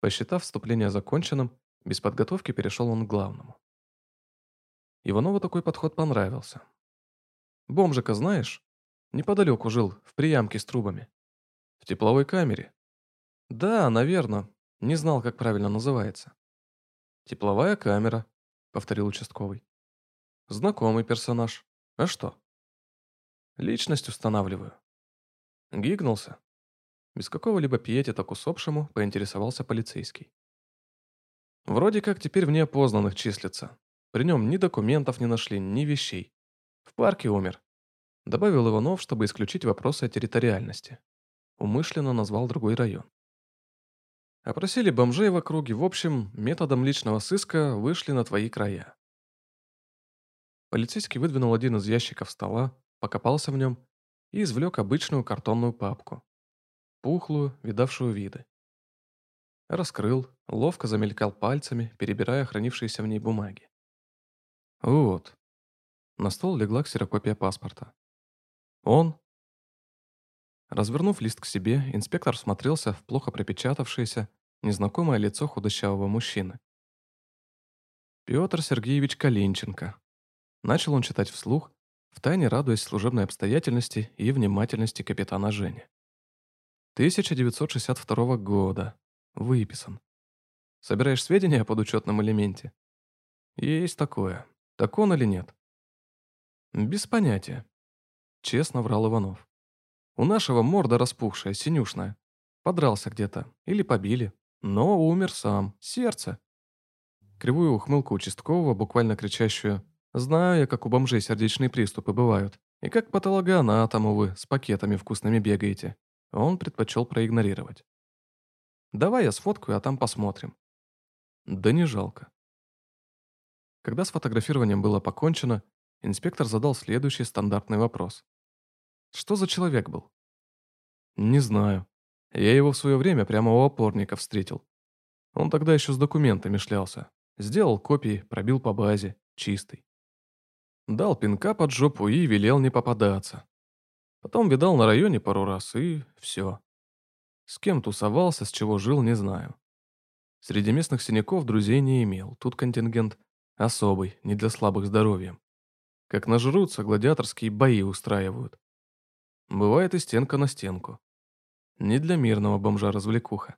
Посчитав вступление законченным, без подготовки перешел он к главному. Иванову такой подход понравился. Бомжика знаешь? Неподалеку жил, в приямке с трубами. В тепловой камере. Да, наверное. Не знал, как правильно называется. Тепловая камера, повторил участковый. Знакомый персонаж. А что? Личность устанавливаю. Гигнулся. Без какого-либо пиетета к усопшему поинтересовался полицейский. Вроде как теперь в неопознанных числится. При нем ни документов не нашли, ни вещей. В парке умер. Добавил Иванов, чтобы исключить вопросы о территориальности. Умышленно назвал другой район. Опросили бомжей в округе. В общем, методом личного сыска вышли на твои края. Полицейский выдвинул один из ящиков стола, покопался в нем и извлек обычную картонную папку. Пухлую, видавшую виды. Раскрыл, ловко замелькал пальцами, перебирая хранившиеся в ней бумаги. Вот. На стол легла ксерокопия паспорта. Он... Развернув лист к себе, инспектор смотрелся в плохо припечатавшееся, незнакомое лицо худощавого мужчины. Петр Сергеевич Калинченко. Начал он читать вслух, втайне радуясь служебной обстоятельности и внимательности капитана Жени. 1962 года. Выписан. Собираешь сведения под учетном элементе? Есть такое. Так он или нет? Без понятия. Честно врал Иванов. У нашего морда распухшая, синюшная. Подрался где-то. Или побили. Но умер сам. Сердце. Кривую ухмылку участкового, буквально кричащую «Знаю я, как у бомжей сердечные приступы бывают. И как патологоанатому вы с пакетами вкусными бегаете». Он предпочел проигнорировать. «Давай я сфоткаю, а там посмотрим». Да не жалко. Когда с фотографированием было покончено, инспектор задал следующий стандартный вопрос. Что за человек был? Не знаю. Я его в свое время прямо у опорника встретил. Он тогда еще с документами шлялся. Сделал копии, пробил по базе, чистый. Дал пинка под жопу и велел не попадаться. Потом видал на районе пару раз, и все. С кем тусовался, с чего жил, не знаю. Среди местных синяков друзей не имел. Тут контингент особый, не для слабых здоровьем. Как нажрутся, гладиаторские бои устраивают. Бывает и стенка на стенку. Не для мирного бомжа-развлекуха.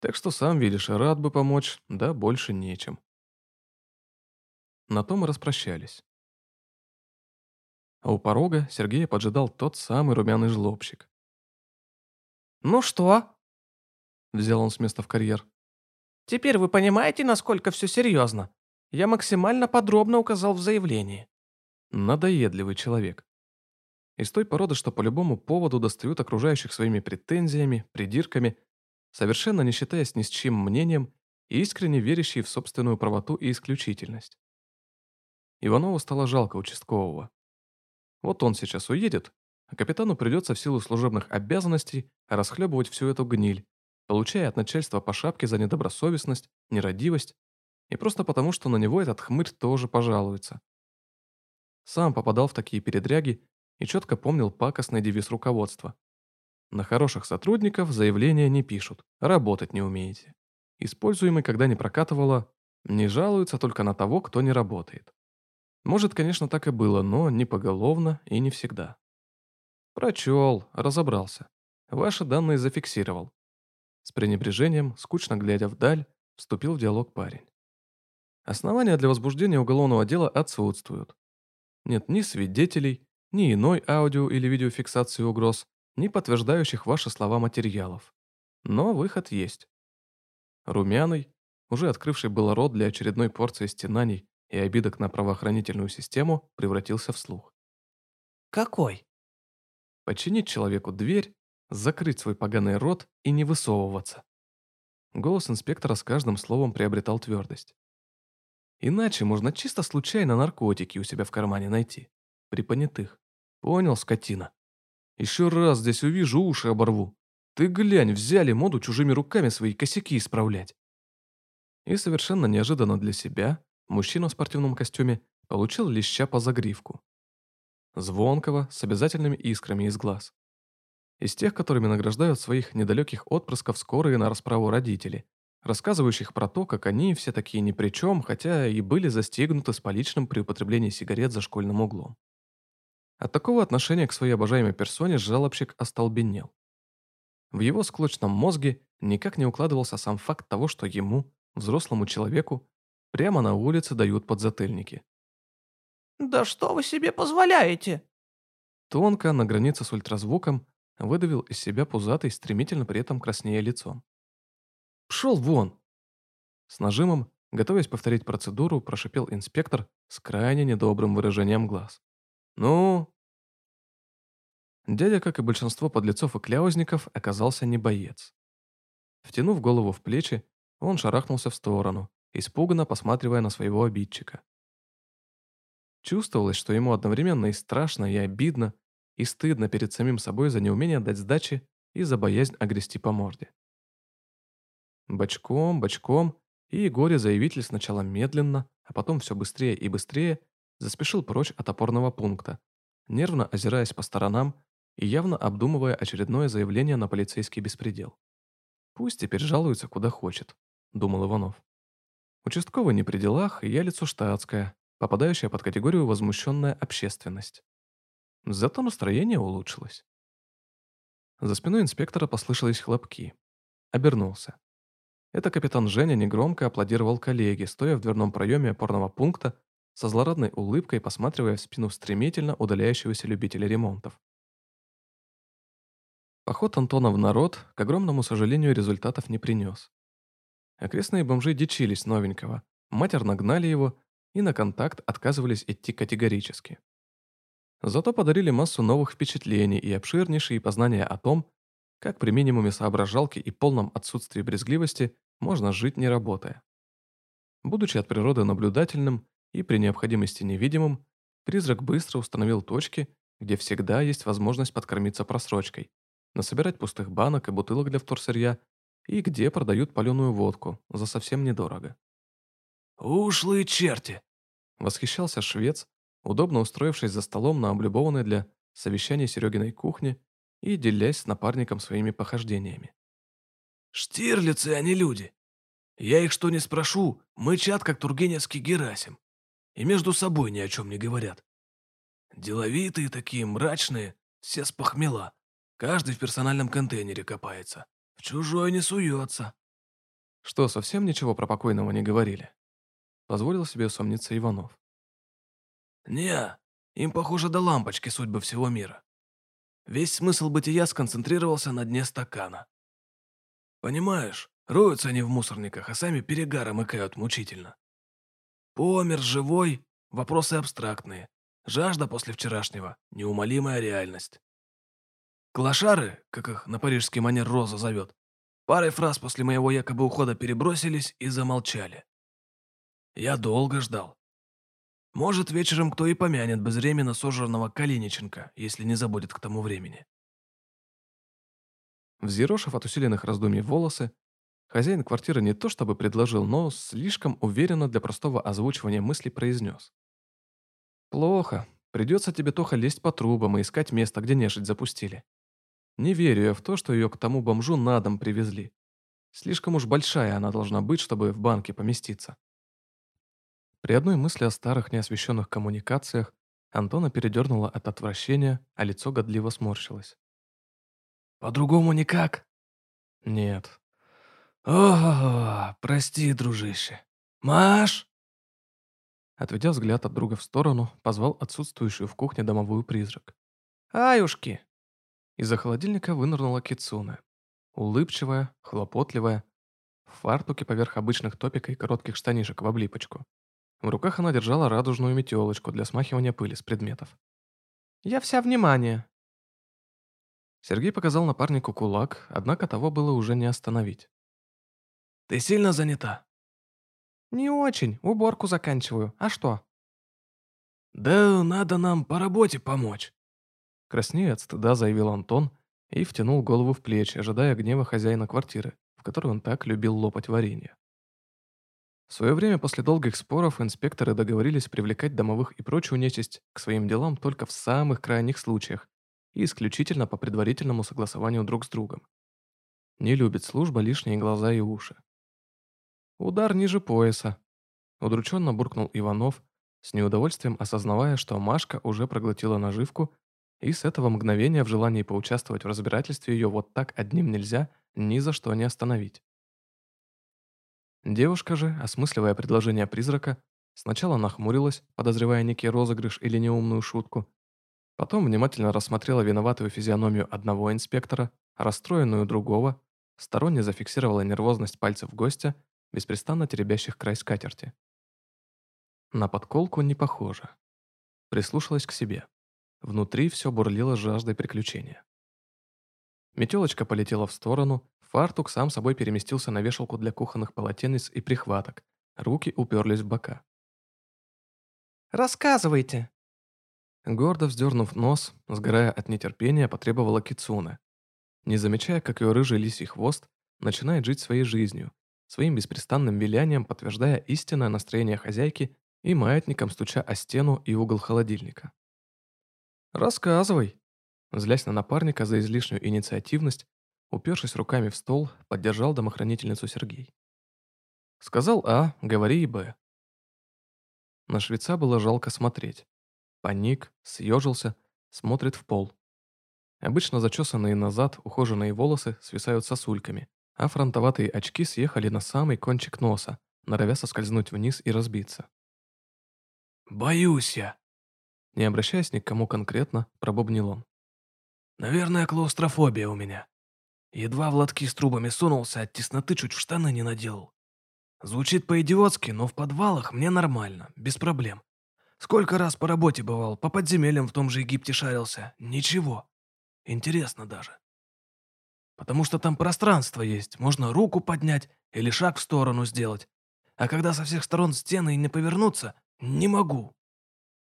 Так что сам видишь, рад бы помочь, да больше нечем. На том и распрощались. А у порога Сергея поджидал тот самый румяный жлобщик. «Ну что?» Взял он с места в карьер. «Теперь вы понимаете, насколько все серьезно? Я максимально подробно указал в заявлении». Надоедливый человек. Из той породы, что по любому поводу достают окружающих своими претензиями, придирками, совершенно не считаясь ни с чьим мнением и искренне верящий в собственную правоту и исключительность. Иванову стало жалко участкового. Вот он сейчас уедет, а капитану придется в силу служебных обязанностей расхлебывать всю эту гниль, получая от начальства по шапке за недобросовестность, нерадивость и просто потому, что на него этот хмырь тоже пожалуется. Сам попадал в такие передряги и четко помнил пакостный девиз руководства. На хороших сотрудников заявления не пишут, работать не умеете. Используемый, когда не прокатывало, не жалуются только на того, кто не работает. Может, конечно, так и было, но не поголовно и не всегда. Прочел, разобрался. Ваши данные зафиксировал. С пренебрежением, скучно глядя вдаль, вступил в диалог парень. Основания для возбуждения уголовного дела отсутствуют. Нет ни свидетелей, ни иной аудио- или видеофиксации угроз, ни подтверждающих ваши слова материалов. Но выход есть. Румяный, уже открывший было рот для очередной порции стенаний и обидок на правоохранительную систему, превратился в слух. «Какой?» Подчинить человеку дверь, закрыть свой поганый рот и не высовываться. Голос инспектора с каждым словом приобретал твердость. Иначе можно чисто случайно наркотики у себя в кармане найти. При понятых. Понял, скотина? Еще раз здесь увижу, уши оборву. Ты глянь, взяли моду чужими руками свои косяки исправлять. И совершенно неожиданно для себя мужчина в спортивном костюме получил леща по загривку. Звонкого, с обязательными искрами из глаз. Из тех, которыми награждают своих недалеких отпрысков скорые на расправу родители, рассказывающих про то, как они все такие ни при чем, хотя и были застегнуты с поличным при употреблении сигарет за школьным углом. От такого отношения к своей обожаемой персоне жалобщик остолбенел. В его склочном мозге никак не укладывался сам факт того, что ему, взрослому человеку, прямо на улице дают подзатыльники. «Да что вы себе позволяете?» Тонко, на границе с ультразвуком, выдавил из себя пузатый, стремительно при этом краснея лицом. «Пшел вон!» С нажимом, готовясь повторить процедуру, прошипел инспектор с крайне недобрым выражением глаз. «Ну?» Дядя, как и большинство подлецов и кляузников, оказался не боец. Втянув голову в плечи, он шарахнулся в сторону, испуганно посматривая на своего обидчика. Чувствовалось, что ему одновременно и страшно, и обидно, и стыдно перед самим собой за неумение дать сдачи и за боязнь огрести по морде. Бочком, бочком, и горе-заявитель сначала медленно, а потом все быстрее и быстрее заспешил прочь от опорного пункта, нервно озираясь по сторонам и явно обдумывая очередное заявление на полицейский беспредел. «Пусть теперь жалуется куда хочет», — думал Иванов. Участковый не при делах, я лицо штатское, попадающее под категорию возмущенная общественность. Зато настроение улучшилось. За спиной инспектора послышались хлопки. Обернулся. Это капитан Женя негромко аплодировал коллеге, стоя в дверном проеме опорного пункта, со злорадной улыбкой посматривая в спину стремительно удаляющегося любителя ремонтов. Поход Антона в народ, к огромному сожалению, результатов не принес. Окрестные бомжи дичились новенького, матерно гнали его и на контакт отказывались идти категорически. Зато подарили массу новых впечатлений и обширнейшие познания о том, как при минимуме соображалки и полном отсутствии брезгливости можно жить не работая. Будучи от природы наблюдательным и при необходимости невидимым, призрак быстро установил точки, где всегда есть возможность подкормиться просрочкой, насобирать пустых банок и бутылок для вторсырья и где продают паленую водку за совсем недорого. «Ушлые черти!» – восхищался швец, удобно устроившись за столом на облюбованной для совещания Серегиной кухне и делясь с напарником своими похождениями. «Штирлицы, они люди. Я их что не спрошу, мычат, как тургеневский Герасим. И между собой ни о чем не говорят. Деловитые такие, мрачные, все с похмела. Каждый в персональном контейнере копается. В чужой не суется». Что, совсем ничего про покойного не говорили? Позволил себе усомниться Иванов. «Не, им, похоже, до лампочки судьбы всего мира. Весь смысл бытия сконцентрировался на дне стакана. Понимаешь, роются они в мусорниках, а сами перегаром икают мучительно. Помер, живой – вопросы абстрактные. Жажда после вчерашнего – неумолимая реальность. Клашары, как их на парижский манер Роза зовет, парой фраз после моего якобы ухода перебросились и замолчали. Я долго ждал. Может, вечером кто и помянет безвременно сожранного Калиниченко, если не забудет к тому времени. Взъерошив от усиленных раздумий волосы, хозяин квартиры не то чтобы предложил, но слишком уверенно для простого озвучивания мыслей произнес. «Плохо. Придется тебе, Тоха, лезть по трубам и искать место, где нежить запустили. Не верю я в то, что ее к тому бомжу на дом привезли. Слишком уж большая она должна быть, чтобы в банке поместиться». При одной мысли о старых неосвещенных коммуникациях Антона передернуло от отвращения, а лицо годливо сморщилось. «По-другому никак?» «Нет». «О, прости, дружище. Маш!» Отведя взгляд от друга в сторону, позвал отсутствующую в кухне домовую призрак. «Аюшки!» Из-за холодильника вынырнула Кицуна. Улыбчивая, хлопотливая, в фартуке поверх обычных топика и коротких штанишек в облипочку. В руках она держала радужную метелочку для смахивания пыли с предметов. «Я вся внимание». Сергей показал напарнику кулак, однако того было уже не остановить. «Ты сильно занята?» «Не очень, уборку заканчиваю. А что?» «Да надо нам по работе помочь». Краснея от стыда заявил Антон и втянул голову в плечи, ожидая гнева хозяина квартиры, в которой он так любил лопать варенье. В свое время после долгих споров инспекторы договорились привлекать домовых и прочую нечисть к своим делам только в самых крайних случаях и исключительно по предварительному согласованию друг с другом. Не любит служба лишние глаза и уши. Удар ниже пояса. Удрученно буркнул Иванов, с неудовольствием осознавая, что Машка уже проглотила наживку, и с этого мгновения в желании поучаствовать в разбирательстве ее вот так одним нельзя ни за что не остановить. Девушка же, осмысливая предложение призрака, сначала нахмурилась, подозревая некий розыгрыш или неумную шутку, потом внимательно рассмотрела виноватую физиономию одного инспектора, расстроенную другого, сторонне зафиксировала нервозность пальцев гостя, беспрестанно теребящих край скатерти. На подколку не похоже. Прислушалась к себе. Внутри все бурлило жаждой приключения. Метелочка полетела в сторону, Фартук сам собой переместился на вешалку для кухонных полотенец и прихваток. Руки уперлись в бока. «Рассказывайте!» Гордо вздернув нос, сгорая от нетерпения, потребовала Кицуна. Не замечая, как ее рыжий лисий хвост начинает жить своей жизнью, своим беспрестанным вилянием подтверждая истинное настроение хозяйки и маятником стуча о стену и угол холодильника. «Рассказывай!» Злясь на напарника за излишнюю инициативность, Упершись руками в стол, поддержал домохранительницу Сергей. Сказал А, говори и Б. На швеца было жалко смотреть. Паник, съежился, смотрит в пол. Обычно зачесанные назад ухоженные волосы свисают сосульками, а фронтоватые очки съехали на самый кончик носа, норовя соскользнуть вниз и разбиться. «Боюсь я», не обращаясь ни к кому конкретно, пробубнил он. «Наверное, клаустрофобия у меня. Едва в лотки с трубами сунулся, от тесноты чуть в штаны не наделал. Звучит по-идиотски, но в подвалах мне нормально, без проблем. Сколько раз по работе бывал, по подземельям в том же Египте шарился. Ничего. Интересно даже. Потому что там пространство есть, можно руку поднять или шаг в сторону сделать. А когда со всех сторон стены и не повернуться, не могу.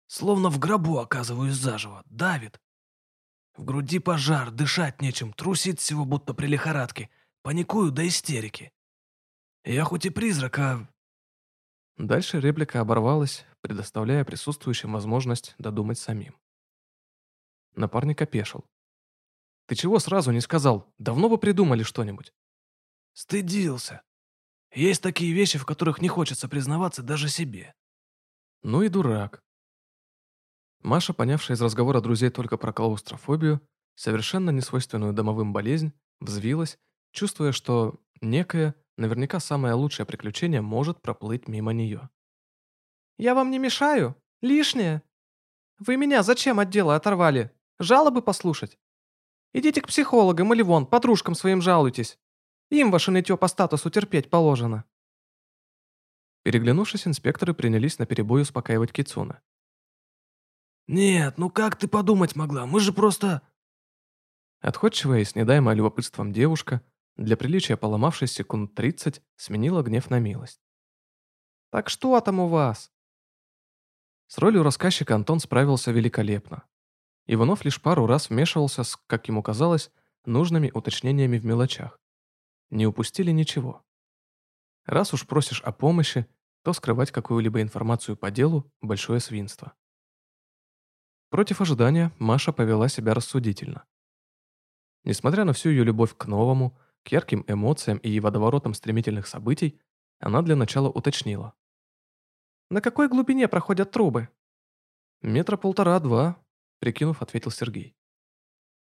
Словно в гробу оказываюсь заживо, давит. В груди пожар, дышать нечем, трусит всего будто при лихорадке. Паникую до истерики. Я хоть и призрак, а... Дальше реплика оборвалась, предоставляя присутствующим возможность додумать самим. Напарник опешил. «Ты чего сразу не сказал? Давно бы придумали что-нибудь». «Стыдился. Есть такие вещи, в которых не хочется признаваться даже себе». «Ну и дурак. Маша, понявшая из разговора друзей только про клаустрофобию, совершенно несвойственную домовым болезнь, взвилась, чувствуя, что некое, наверняка самое лучшее приключение может проплыть мимо нее. «Я вам не мешаю? Лишнее? Вы меня зачем от дела оторвали? Жалобы послушать? Идите к психологам или вон, подружкам своим жалуйтесь. Им ваше нытье по статусу терпеть положено». Переглянувшись, инспекторы принялись наперебой успокаивать Кицуна. «Нет, ну как ты подумать могла? Мы же просто...» Отходчивая и с недаемой любопытством девушка, для приличия поломавшись секунд тридцать, сменила гнев на милость. «Так что там у вас?» С ролью рассказчика Антон справился великолепно. Иванов лишь пару раз вмешивался с, как ему казалось, нужными уточнениями в мелочах. Не упустили ничего. Раз уж просишь о помощи, то скрывать какую-либо информацию по делу – большое свинство. Против ожидания Маша повела себя рассудительно. Несмотря на всю ее любовь к новому, к ярким эмоциям и водоворотам стремительных событий, она для начала уточнила. «На какой глубине проходят трубы?» «Метра полтора-два», — прикинув, ответил Сергей.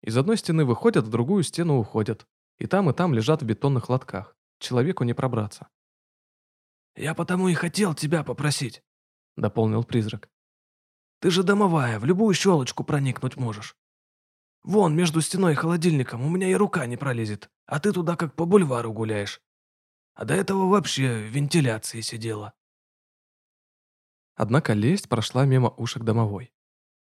«Из одной стены выходят, в другую стену уходят. И там, и там лежат в бетонных лотках. Человеку не пробраться». «Я потому и хотел тебя попросить», — дополнил призрак. Ты же домовая, в любую щелочку проникнуть можешь. Вон, между стеной и холодильником у меня и рука не пролезет, а ты туда как по бульвару гуляешь. А до этого вообще в вентиляции сидела». Однако лесть прошла мимо ушек домовой.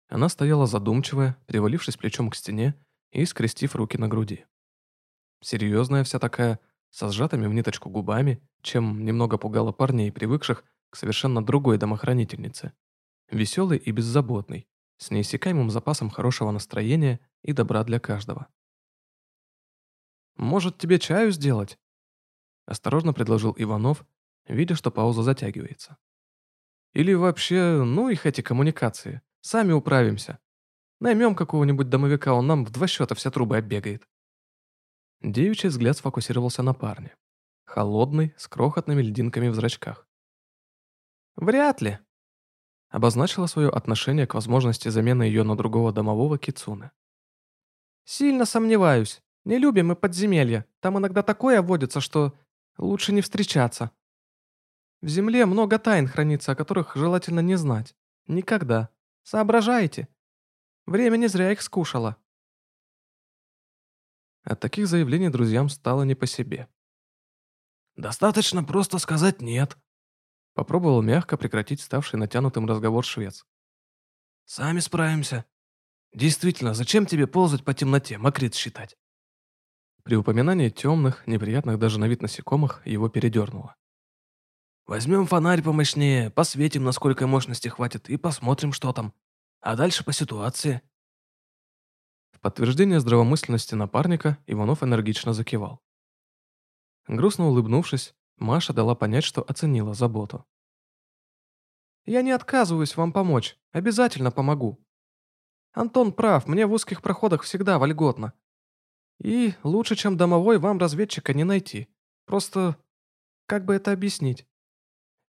Она стояла задумчивая, привалившись плечом к стене и скрестив руки на груди. Серьезная вся такая, со сжатыми в ниточку губами, чем немного пугала парней, привыкших к совершенно другой домохранительнице, Веселый и беззаботный, с неиссякаемым запасом хорошего настроения и добра для каждого. «Может, тебе чаю сделать?» Осторожно предложил Иванов, видя, что пауза затягивается. «Или вообще, ну их эти коммуникации. Сами управимся. Наймем какого-нибудь домовика, он нам в два счета все трубы оббегает». Девичий взгляд сфокусировался на парне. Холодный, с крохотными льдинками в зрачках. «Вряд ли», обозначила свое отношение к возможности замены ее на другого домового Кицуны. «Сильно сомневаюсь. Не любим мы подземелья. Там иногда такое водится, что лучше не встречаться. В земле много тайн хранится, о которых желательно не знать. Никогда. Соображаете? Время не зря их скушало». От таких заявлений друзьям стало не по себе. «Достаточно просто сказать «нет», Попробовал мягко прекратить ставший натянутым разговор швец. «Сами справимся. Действительно, зачем тебе ползать по темноте, мокрит считать?» При упоминании темных, неприятных даже на вид насекомых, его передернуло. «Возьмем фонарь помощнее, посветим, насколько мощности хватит, и посмотрим, что там. А дальше по ситуации». В подтверждение здравомысленности напарника Иванов энергично закивал. Грустно улыбнувшись, Маша дала понять, что оценила заботу. «Я не отказываюсь вам помочь. Обязательно помогу. Антон прав, мне в узких проходах всегда вольготно. И лучше, чем домовой, вам разведчика не найти. Просто... Как бы это объяснить?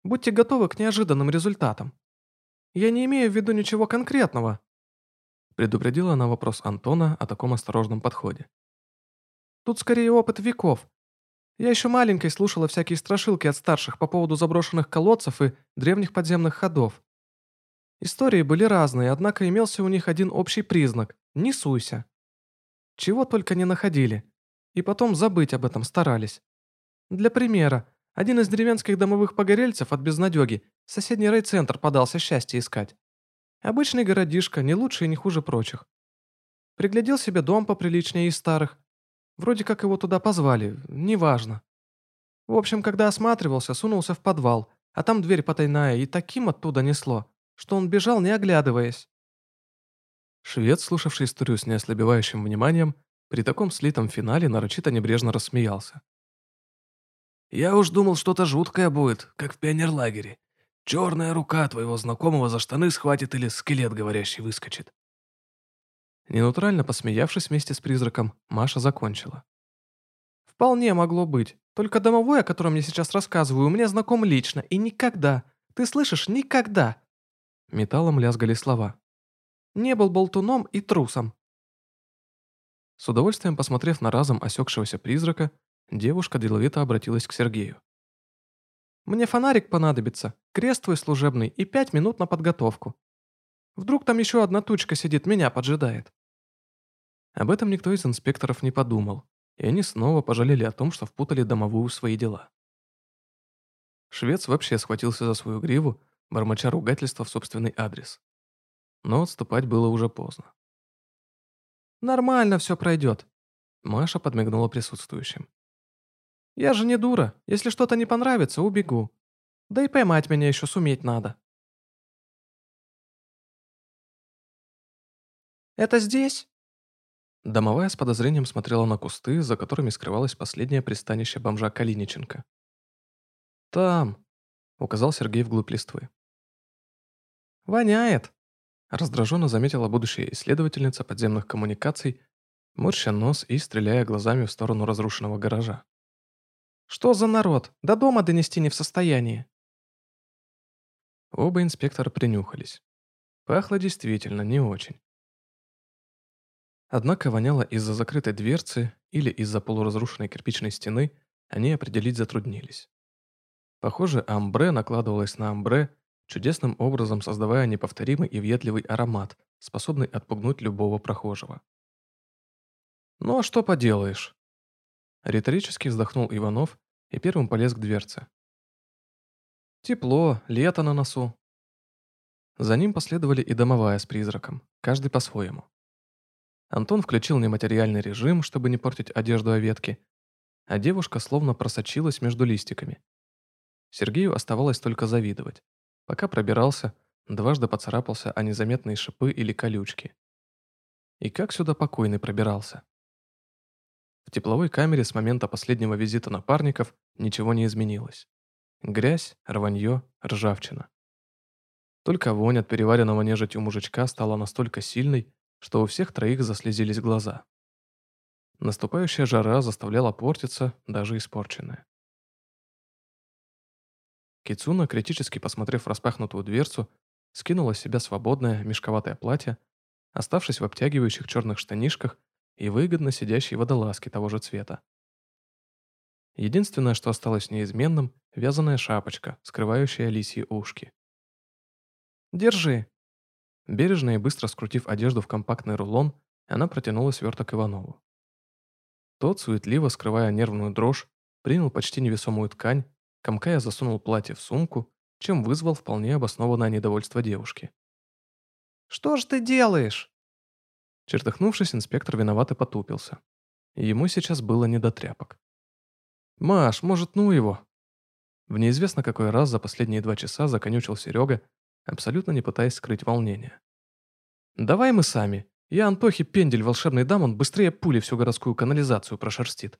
Будьте готовы к неожиданным результатам. Я не имею в виду ничего конкретного», предупредила она вопрос Антона о таком осторожном подходе. «Тут скорее опыт веков. Я еще маленькой слушала всякие страшилки от старших по поводу заброшенных колодцев и древних подземных ходов. Истории были разные, однако имелся у них один общий признак – не суйся. Чего только не находили. И потом забыть об этом старались. Для примера, один из деревенских домовых погорельцев от безнадеги в соседний райцентр подался счастье искать. Обычный городишко, не лучше и не хуже прочих. Приглядел себе дом поприличнее из старых. Вроде как его туда позвали, неважно. В общем, когда осматривался, сунулся в подвал, а там дверь потайная, и таким оттуда несло, что он бежал, не оглядываясь. Швед, слушавший историю с неослабевающим вниманием, при таком слитом финале нарочито небрежно рассмеялся. «Я уж думал, что-то жуткое будет, как в пионерлагере. Черная рука твоего знакомого за штаны схватит или скелет говорящий выскочит». Ненатурально посмеявшись вместе с призраком, Маша закончила. «Вполне могло быть. Только домовой, о котором я сейчас рассказываю, мне знаком лично, и никогда, ты слышишь, никогда Металлом лязгали слова. «Не был болтуном и трусом». С удовольствием посмотрев на разом осекшегося призрака, девушка деловито обратилась к Сергею. «Мне фонарик понадобится, крест твой служебный и пять минут на подготовку. Вдруг там еще одна тучка сидит, меня поджидает». Об этом никто из инспекторов не подумал, и они снова пожалели о том, что впутали домовую в свои дела. Швец вообще схватился за свою гриву бормоча ругательства в собственный адрес. Но отступать было уже поздно. «Нормально все пройдет», — Маша подмигнула присутствующим. «Я же не дура. Если что-то не понравится, убегу. Да и поймать меня еще суметь надо». «Это здесь?» Домовая с подозрением смотрела на кусты, за которыми скрывалось последнее пристанище бомжа Калиниченко. «Там», — указал Сергей вглубь листвы. «Воняет!» Раздраженно заметила будущая исследовательница подземных коммуникаций, морща нос и стреляя глазами в сторону разрушенного гаража. «Что за народ? До дома донести не в состоянии!» Оба инспектора принюхались. Пахло действительно не очень. Однако воняло из-за закрытой дверцы или из-за полуразрушенной кирпичной стены, они определить затруднились. Похоже, амбре накладывалось на амбре, чудесным образом создавая неповторимый и въедливый аромат, способный отпугнуть любого прохожего. «Ну а что поделаешь?» Риторически вздохнул Иванов и первым полез к дверце. «Тепло, лето на носу». За ним последовали и домовая с призраком, каждый по-своему. Антон включил нематериальный режим, чтобы не портить одежду о ветке, а девушка словно просочилась между листиками. Сергею оставалось только завидовать. Пока пробирался, дважды поцарапался о незаметные шипы или колючки. И как сюда покойный пробирался? В тепловой камере с момента последнего визита напарников ничего не изменилось. Грязь, рванье, ржавчина. Только вонь от переваренного нежитью мужичка стала настолько сильной, что у всех троих заслезились глаза. Наступающая жара заставляла портиться даже испорченное. Кицуна, критически посмотрев распахнутую дверцу, скинула с себя свободное мешковатое платье, оставшись в обтягивающих черных штанишках и выгодно сидящей водолазке того же цвета. Единственное, что осталось неизменным – вязаная шапочка, скрывающая лисьи ушки. «Держи!» Бережно и быстро скрутив одежду в компактный рулон, она протянула сверток Иванову. Тот, суетливо скрывая нервную дрожь, принял почти невесомую ткань Комкая засунул платье в сумку, чем вызвал вполне обоснованное недовольство девушки. «Что ж ты делаешь?» Чертыхнувшись, инспектор виновато потупился. Ему сейчас было не до тряпок. «Маш, может, ну его?» В неизвестно какой раз за последние два часа законючил Серега, абсолютно не пытаясь скрыть волнение. «Давай мы сами. Я Антохе пендель волшебный дам, он быстрее пули всю городскую канализацию прошерстит».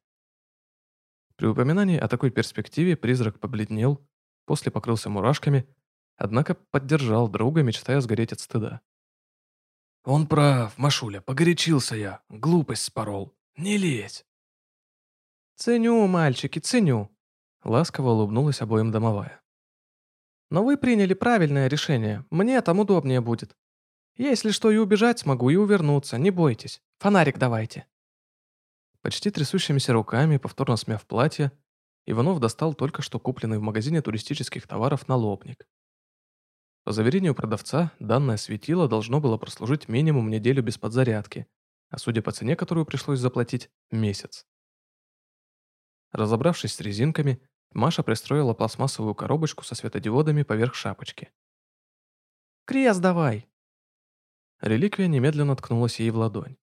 При упоминании о такой перспективе призрак побледнел, после покрылся мурашками, однако поддержал друга, мечтая сгореть от стыда. «Он прав, Машуля, погорячился я, глупость спорол. Не лезь!» «Ценю, мальчики, ценю!» Ласково улыбнулась обоим домовая. «Но вы приняли правильное решение, мне там удобнее будет. Если что, и убежать смогу, и увернуться, не бойтесь. Фонарик давайте». Почти трясущимися руками, повторно смяв платье, Иванов достал только что купленный в магазине туристических товаров налобник. По заверению продавца, данное светило должно было прослужить минимум неделю без подзарядки, а судя по цене, которую пришлось заплатить, месяц. Разобравшись с резинками, Маша пристроила пластмассовую коробочку со светодиодами поверх шапочки. «Крест давай!» Реликвия немедленно ткнулась ей в ладонь.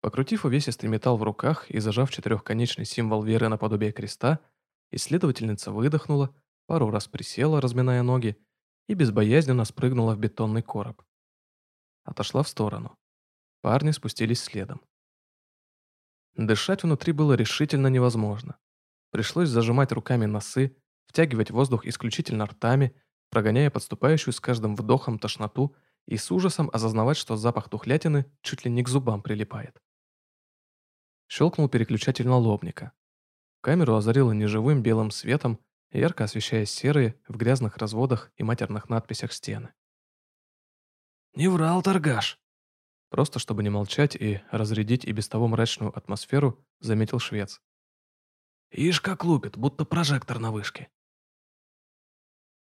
Покрутив увесистый металл в руках и зажав четырехконечный символ веры наподобие креста, исследовательница выдохнула, пару раз присела, разминая ноги, и безбоязненно спрыгнула в бетонный короб. Отошла в сторону. Парни спустились следом. Дышать внутри было решительно невозможно. Пришлось зажимать руками носы, втягивать воздух исключительно ртами, прогоняя подступающую с каждым вдохом тошноту и с ужасом осознавать, что запах тухлятины чуть ли не к зубам прилипает. Щелкнул переключатель налобника. Камеру озарило неживым белым светом, ярко освещая серые, в грязных разводах и матерных надписях стены. «Не врал, торгаш!» Просто чтобы не молчать и разрядить и без того мрачную атмосферу, заметил швец. «Ишь, как лупит, будто прожектор на вышке!»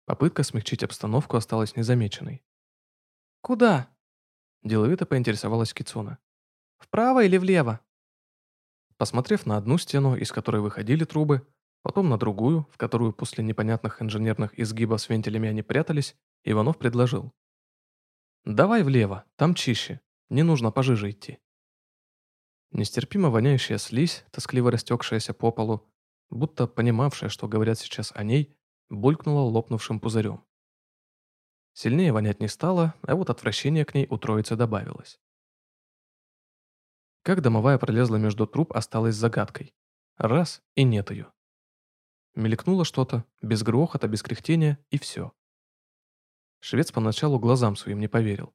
Попытка смягчить обстановку осталась незамеченной. «Куда?» Деловито поинтересовалась Кицуна. «Вправо или влево?» Посмотрев на одну стену, из которой выходили трубы, потом на другую, в которую после непонятных инженерных изгибов с вентилями они прятались, Иванов предложил. «Давай влево, там чище, не нужно пожиже идти». Нестерпимо воняющая слизь, тоскливо растекшаяся по полу, будто понимавшая, что говорят сейчас о ней, булькнула лопнувшим пузырем. Сильнее вонять не стало, а вот отвращение к ней у троицы добавилось. Как домовая пролезла между труб, осталась загадкой. Раз – и нет ее. Мелькнуло что-то, без грохота, без кряхтения, и все. Швец поначалу глазам своим не поверил.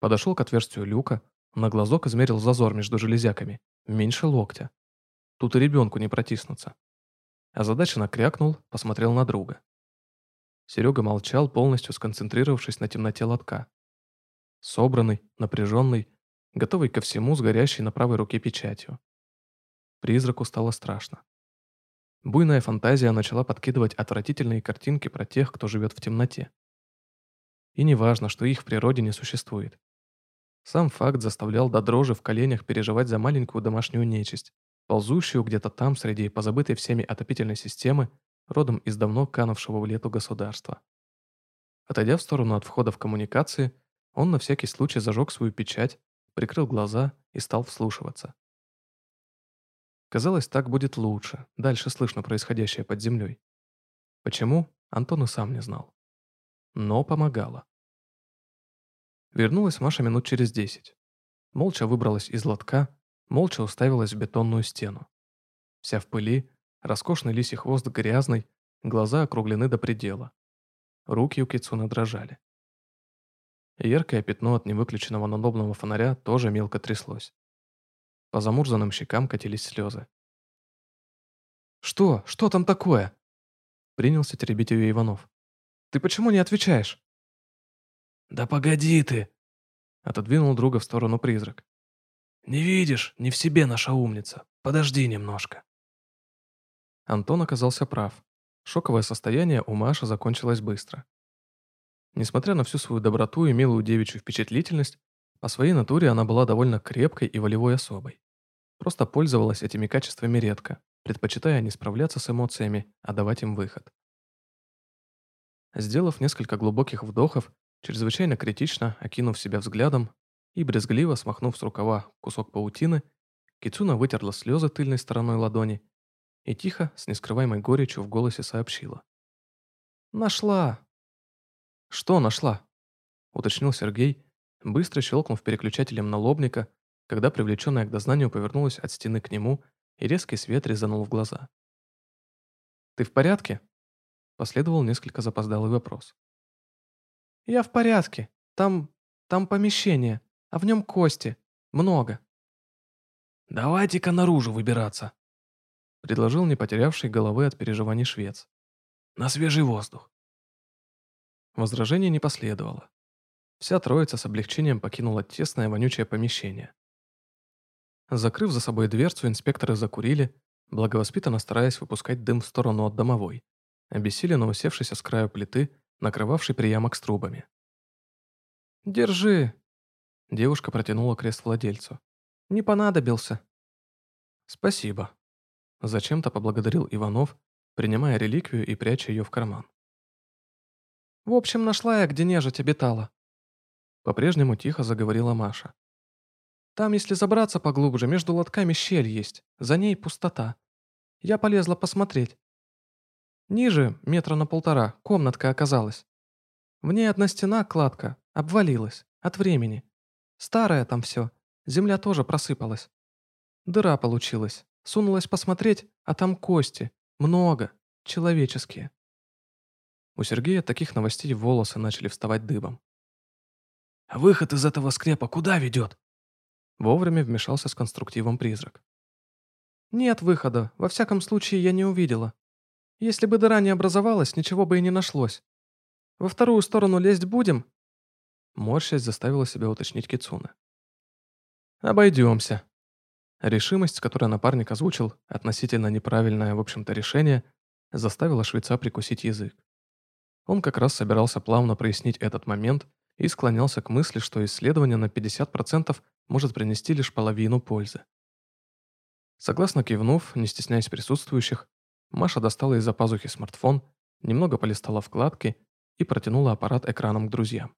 Подошел к отверстию люка, на глазок измерил зазор между железяками, меньше локтя. Тут и ребенку не протиснуться. Задача накрякнул, посмотрел на друга. Серега молчал, полностью сконцентрировавшись на темноте лотка. Собранный, напряженный, готовый ко всему с горящей на правой руке печатью. Призраку стало страшно. Буйная фантазия начала подкидывать отвратительные картинки про тех, кто живет в темноте. И неважно, что их в природе не существует. Сам факт заставлял до дрожи в коленях переживать за маленькую домашнюю нечисть, ползущую где-то там среди позабытой всеми отопительной системы, родом из давно канувшего в лету государства. Отойдя в сторону от входа в коммуникации, он на всякий случай зажег свою печать прикрыл глаза и стал вслушиваться. Казалось, так будет лучше, дальше слышно происходящее под землей. Почему, Антон и сам не знал. Но помогало. Вернулась Маша минут через десять. Молча выбралась из лотка, молча уставилась в бетонную стену. Вся в пыли, роскошный лисий хвост грязный, глаза округлены до предела. Руки у Кицуна дрожали. Яркое пятно от невыключенного надобного фонаря тоже мелко тряслось. По замурзанным щекам катились слезы. «Что? Что там такое?» Принялся теребить ее Иванов. «Ты почему не отвечаешь?» «Да погоди ты!» Отодвинул друга в сторону призрак. «Не видишь, не в себе наша умница. Подожди немножко». Антон оказался прав. Шоковое состояние у Маши закончилось быстро. Несмотря на всю свою доброту и милую девичью впечатлительность, по своей натуре она была довольно крепкой и волевой особой. Просто пользовалась этими качествами редко, предпочитая не справляться с эмоциями, а давать им выход. Сделав несколько глубоких вдохов, чрезвычайно критично окинув себя взглядом и брезгливо смахнув с рукава кусок паутины, Кицуна вытерла слезы тыльной стороной ладони и тихо, с нескрываемой горечью в голосе сообщила. «Нашла! «Что нашла?» – уточнил Сергей, быстро щелкнув переключателем налобника, когда привлеченная к дознанию повернулась от стены к нему, и резкий свет резанул в глаза. «Ты в порядке?» – последовал несколько запоздалый вопрос. «Я в порядке. Там... там помещение, а в нем кости. Много». «Давайте-ка наружу выбираться», – предложил не потерявший головы от переживаний швец. «На свежий воздух». Возражения не последовало. Вся троица с облегчением покинула тесное вонючее помещение. Закрыв за собой дверцу, инспекторы закурили, благовоспитанно стараясь выпускать дым в сторону от домовой, обессиленно усевшийся с краю плиты, накрывавший приямок с трубами. «Держи!» Девушка протянула крест владельцу. «Не понадобился». «Спасибо». Зачем-то поблагодарил Иванов, принимая реликвию и пряча ее в карман. «В общем, нашла я, где нежить обитала». По-прежнему тихо заговорила Маша. «Там, если забраться поглубже, между лотками щель есть, за ней пустота. Я полезла посмотреть. Ниже, метра на полтора, комнатка оказалась. В ней одна стена, кладка, обвалилась, от времени. Старое там все, земля тоже просыпалась. Дыра получилась, сунулась посмотреть, а там кости, много, человеческие. У Сергея таких новостей волосы начали вставать дыбом. «А выход из этого скрепа куда ведет?» Вовремя вмешался с конструктивом призрак. «Нет выхода, во всяком случае я не увидела. Если бы дыра не образовалась, ничего бы и не нашлось. Во вторую сторону лезть будем?» Морщась заставила себя уточнить Кицуна. «Обойдемся». Решимость, с которой напарник озвучил относительно неправильное, в общем-то, решение, заставила швейца прикусить язык. Он как раз собирался плавно прояснить этот момент и склонялся к мысли, что исследование на 50% может принести лишь половину пользы. Согласно кивнув, не стесняясь присутствующих, Маша достала из-за пазухи смартфон, немного полистала вкладки и протянула аппарат экраном к друзьям.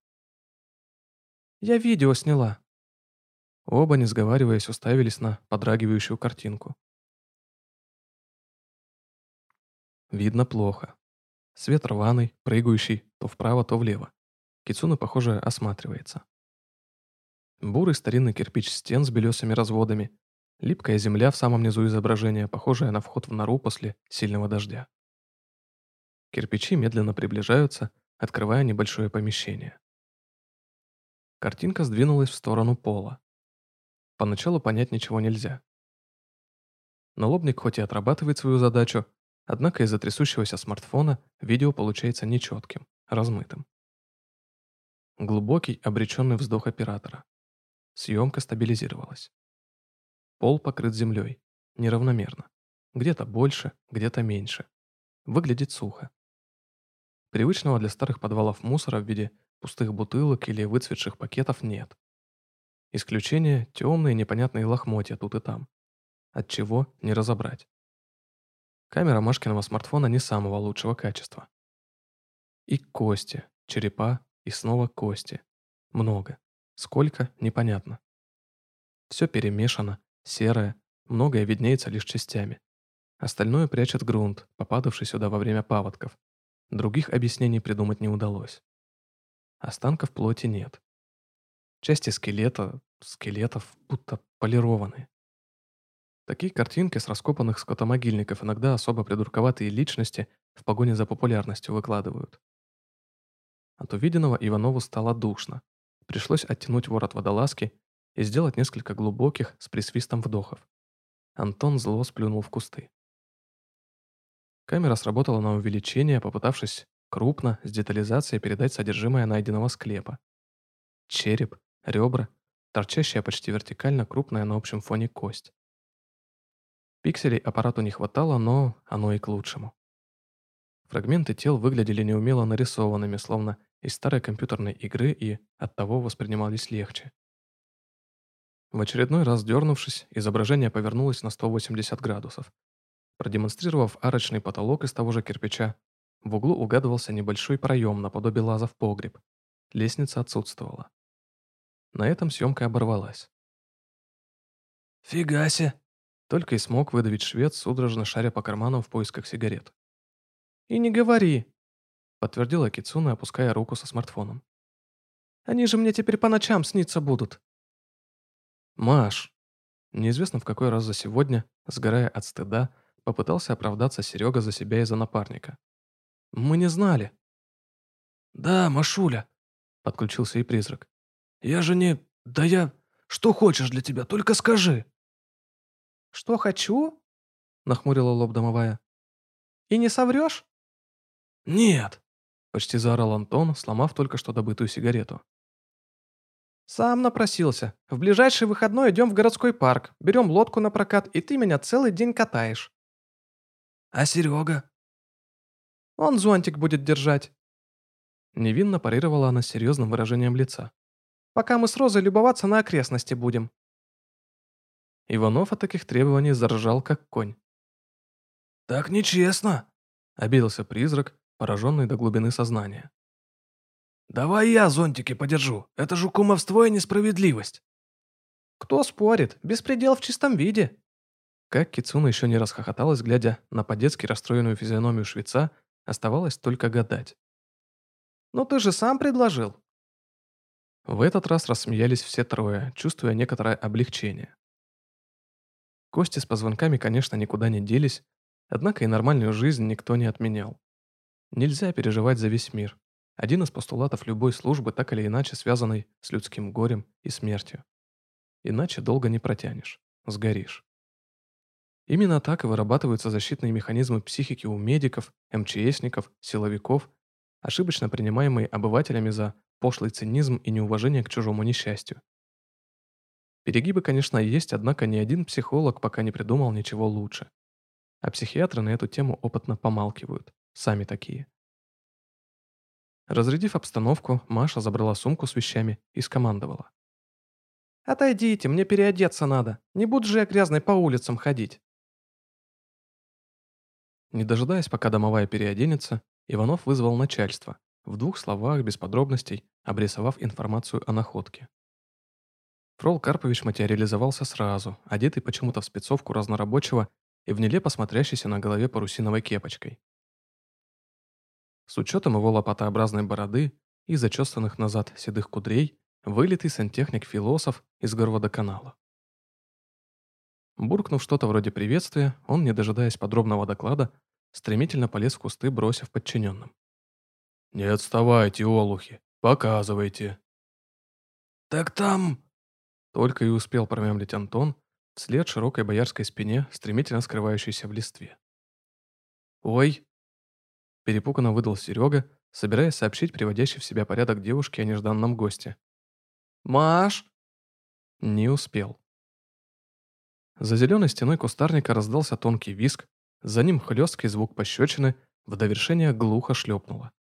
«Я видео сняла». Оба, не сговариваясь, уставились на подрагивающую картинку. Видно плохо. Свет рваный, прыгающий то вправо, то влево. Кицуна, похоже, осматривается. Бурый старинный кирпич стен с белесыми разводами, липкая земля в самом низу изображения, похожая на вход в нору после сильного дождя. Кирпичи медленно приближаются, открывая небольшое помещение. Картинка сдвинулась в сторону пола. Поначалу понять ничего нельзя. Налобник хоть и отрабатывает свою задачу, однако из-за трясущегося смартфона видео получается нечетким, размытым. Глубокий, обреченный вздох оператора. Съемка стабилизировалась. Пол покрыт землей, неравномерно. Где-то больше, где-то меньше. Выглядит сухо. Привычного для старых подвалов мусора в виде пустых бутылок или выцветших пакетов нет. Исключение – темные непонятные лохмотья тут и там. От чего – не разобрать. Камера Машкиного смартфона не самого лучшего качества. И кости, черепа и снова кости. Много. Сколько – непонятно. Все перемешано, серое, многое виднеется лишь частями. Остальное прячет грунт, попадавший сюда во время паводков, Других объяснений придумать не удалось. Останков плоти нет. Части скелета, скелетов будто полированные. Такие картинки с раскопанных скотомогильников иногда особо придурковатые личности в погоне за популярностью выкладывают. От увиденного Иванову стало душно. Пришлось оттянуть ворот водолазки и сделать несколько глубоких с присвистом вдохов. Антон зло сплюнул в кусты. Камера сработала на увеличение, попытавшись крупно, с детализацией передать содержимое найденного склепа. Череп, ребра, торчащая почти вертикально крупная на общем фоне кость. Пикселей аппарату не хватало, но оно и к лучшему. Фрагменты тел выглядели неумело нарисованными, словно из старой компьютерной игры и оттого воспринимались легче. В очередной раз дернувшись, изображение повернулось на 180 градусов, Продемонстрировав арочный потолок из того же кирпича, в углу угадывался небольшой проем наподобие лаза в погреб. Лестница отсутствовала. На этом съемка оборвалась. «Фига себе!» Только и смог выдавить швед, судорожно шаря по карманам в поисках сигарет. «И не говори!» подтвердила Кицуна, опуская руку со смартфоном. «Они же мне теперь по ночам сниться будут!» «Маш!» Неизвестно в какой раз за сегодня, сгорая от стыда, Попытался оправдаться Серега за себя и за напарника. «Мы не знали». «Да, Машуля», — подключился и призрак. «Я же не... Да я... Что хочешь для тебя, только скажи». «Что хочу?» — нахмурила лоб домовая. «И не соврешь?» «Нет», — почти заорал Антон, сломав только что добытую сигарету. «Сам напросился. В ближайший выходной идем в городской парк, берем лодку на прокат, и ты меня целый день катаешь. А Серега? Он зонтик будет держать. Невинно парировала она с серьезным выражением лица. Пока мы с Розой любоваться на окрестности будем. Иванов от таких требований заржал, как конь. «Так нечестно!» – обиделся призрак, пораженный до глубины сознания. «Давай я зонтики подержу, это же кумовство и несправедливость!» «Кто спорит? Беспредел в чистом виде!» Как Кицуна еще не расхохоталась, глядя на по-детски расстроенную физиономию швеца, оставалось только гадать. «Ну ты же сам предложил!» В этот раз рассмеялись все трое, чувствуя некоторое облегчение. Кости с позвонками, конечно, никуда не делись, однако и нормальную жизнь никто не отменял. Нельзя переживать за весь мир. Один из постулатов любой службы, так или иначе связанный с людским горем и смертью. Иначе долго не протянешь, сгоришь. Именно так и вырабатываются защитные механизмы психики у медиков, МЧСников, силовиков, ошибочно принимаемые обывателями за пошлый цинизм и неуважение к чужому несчастью. Перегибы, конечно, есть, однако ни один психолог пока не придумал ничего лучше. А психиатры на эту тему опытно помалкивают. Сами такие. Разрядив обстановку, Маша забрала сумку с вещами и скомандовала. «Отойдите, мне переодеться надо. Не буду же я грязной по улицам ходить». Не дожидаясь, пока домовая переоденется, Иванов вызвал начальство, в двух словах, без подробностей, обрисовав информацию о находке. Фрол Карпович материализовался сразу, одетый почему-то в спецовку разнорабочего и в нелепо смотрящейся на голове парусиновой кепочкой. С учетом его лопатообразной бороды и зачесанных назад седых кудрей, вылитый сантехник-философ из Горводоканала. Буркнув что-то вроде приветствия, он, не дожидаясь подробного доклада, стремительно полез в кусты, бросив подчиненным. «Не отставайте, олухи, показывайте». «Так там...» Только и успел промямлить Антон, вслед широкой боярской спине, стремительно скрывающейся в листве. «Ой!» Перепуганно выдал Серега, собираясь сообщить приводящий в себя порядок девушке о нежданном госте. «Маш!» Не успел. За зеленой стеной кустарника раздался тонкий виск, за ним хлесткий звук пощечины, в довершение глухо шлепнуло.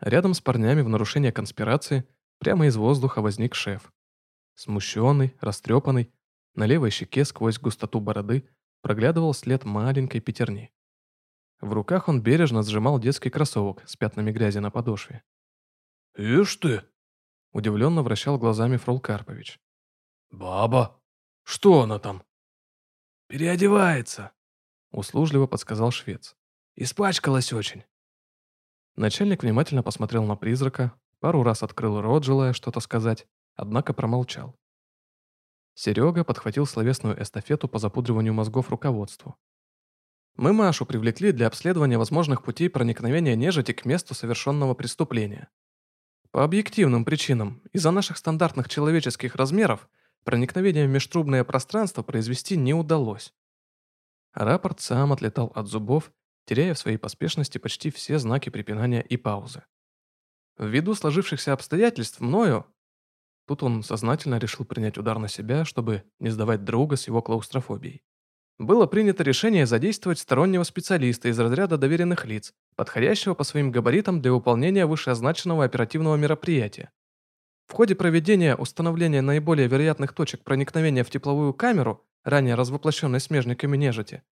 Рядом с парнями в нарушение конспирации прямо из воздуха возник шеф. Смущенный, растрепанный, на левой щеке сквозь густоту бороды проглядывал след маленькой пятерни. В руках он бережно сжимал детский кроссовок с пятнами грязи на подошве. «Ишь ты!» – удивленно вращал глазами Фрол Карпович. «Баба! Что она там?» «Переодевается!» – услужливо подсказал швец. «Испачкалась очень». Начальник внимательно посмотрел на призрака, пару раз открыл рот, желая что-то сказать, однако промолчал. Серега подхватил словесную эстафету по запудриванию мозгов руководству. Мы Машу привлекли для обследования возможных путей проникновения нежити к месту совершенного преступления. По объективным причинам, из-за наших стандартных человеческих размеров, проникновение в межтрубное пространство произвести не удалось. Рапорт сам отлетал от зубов, теряя в своей поспешности почти все знаки препинания и паузы. Ввиду сложившихся обстоятельств мною, Тут он сознательно решил принять удар на себя, чтобы не сдавать друга с его клаустрофобией. Было принято решение задействовать стороннего специалиста из разряда доверенных лиц, подходящего по своим габаритам для выполнения вышеозначенного оперативного мероприятия. В ходе проведения установления наиболее вероятных точек проникновения в тепловую камеру, ранее развоплощенной смежниками нежити,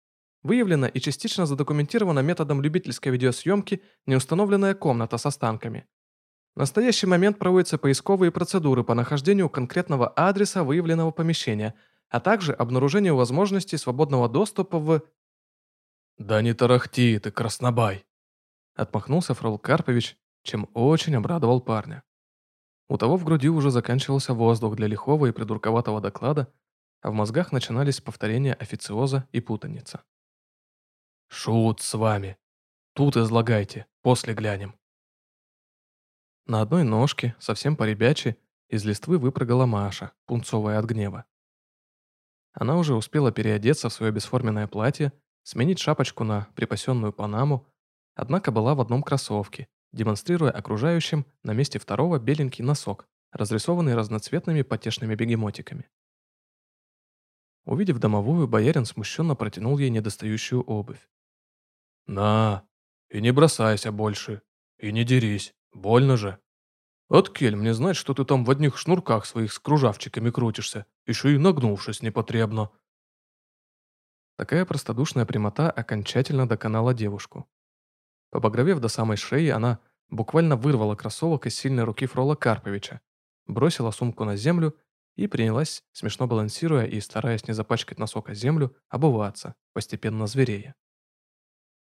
выявлена и частично задокументирована методом любительской видеосъемки неустановленная комната с останками, в настоящий момент проводятся поисковые процедуры по нахождению конкретного адреса выявленного помещения, а также обнаружению возможности свободного доступа в... «Да не тарахти ты, краснобай!» Отмахнулся Фрол Карпович, чем очень обрадовал парня. У того в груди уже заканчивался воздух для лихого и придурковатого доклада, а в мозгах начинались повторения официоза и путаница. «Шут с вами. Тут излагайте, после глянем». На одной ножке, совсем по-ребячи, из листвы выпрыгала Маша, пунцовая от гнева. Она уже успела переодеться в свое бесформенное платье, сменить шапочку на припасенную панаму, однако была в одном кроссовке, демонстрируя окружающим на месте второго беленький носок, разрисованный разноцветными потешными бегемотиками. Увидев домовую, боярин смущенно протянул ей недостающую обувь. «На, и не бросайся больше, и не дерись, больно же. Откель мне знать, что ты там в одних шнурках своих с кружавчиками крутишься, еще и нагнувшись непотребно». Такая простодушная прямота окончательно доконала девушку. Побагровев до самой шеи, она буквально вырвала кроссовок из сильной руки Фрола Карповича, бросила сумку на землю и принялась, смешно балансируя и стараясь не запачкать носок о землю, обуваться, постепенно зверея.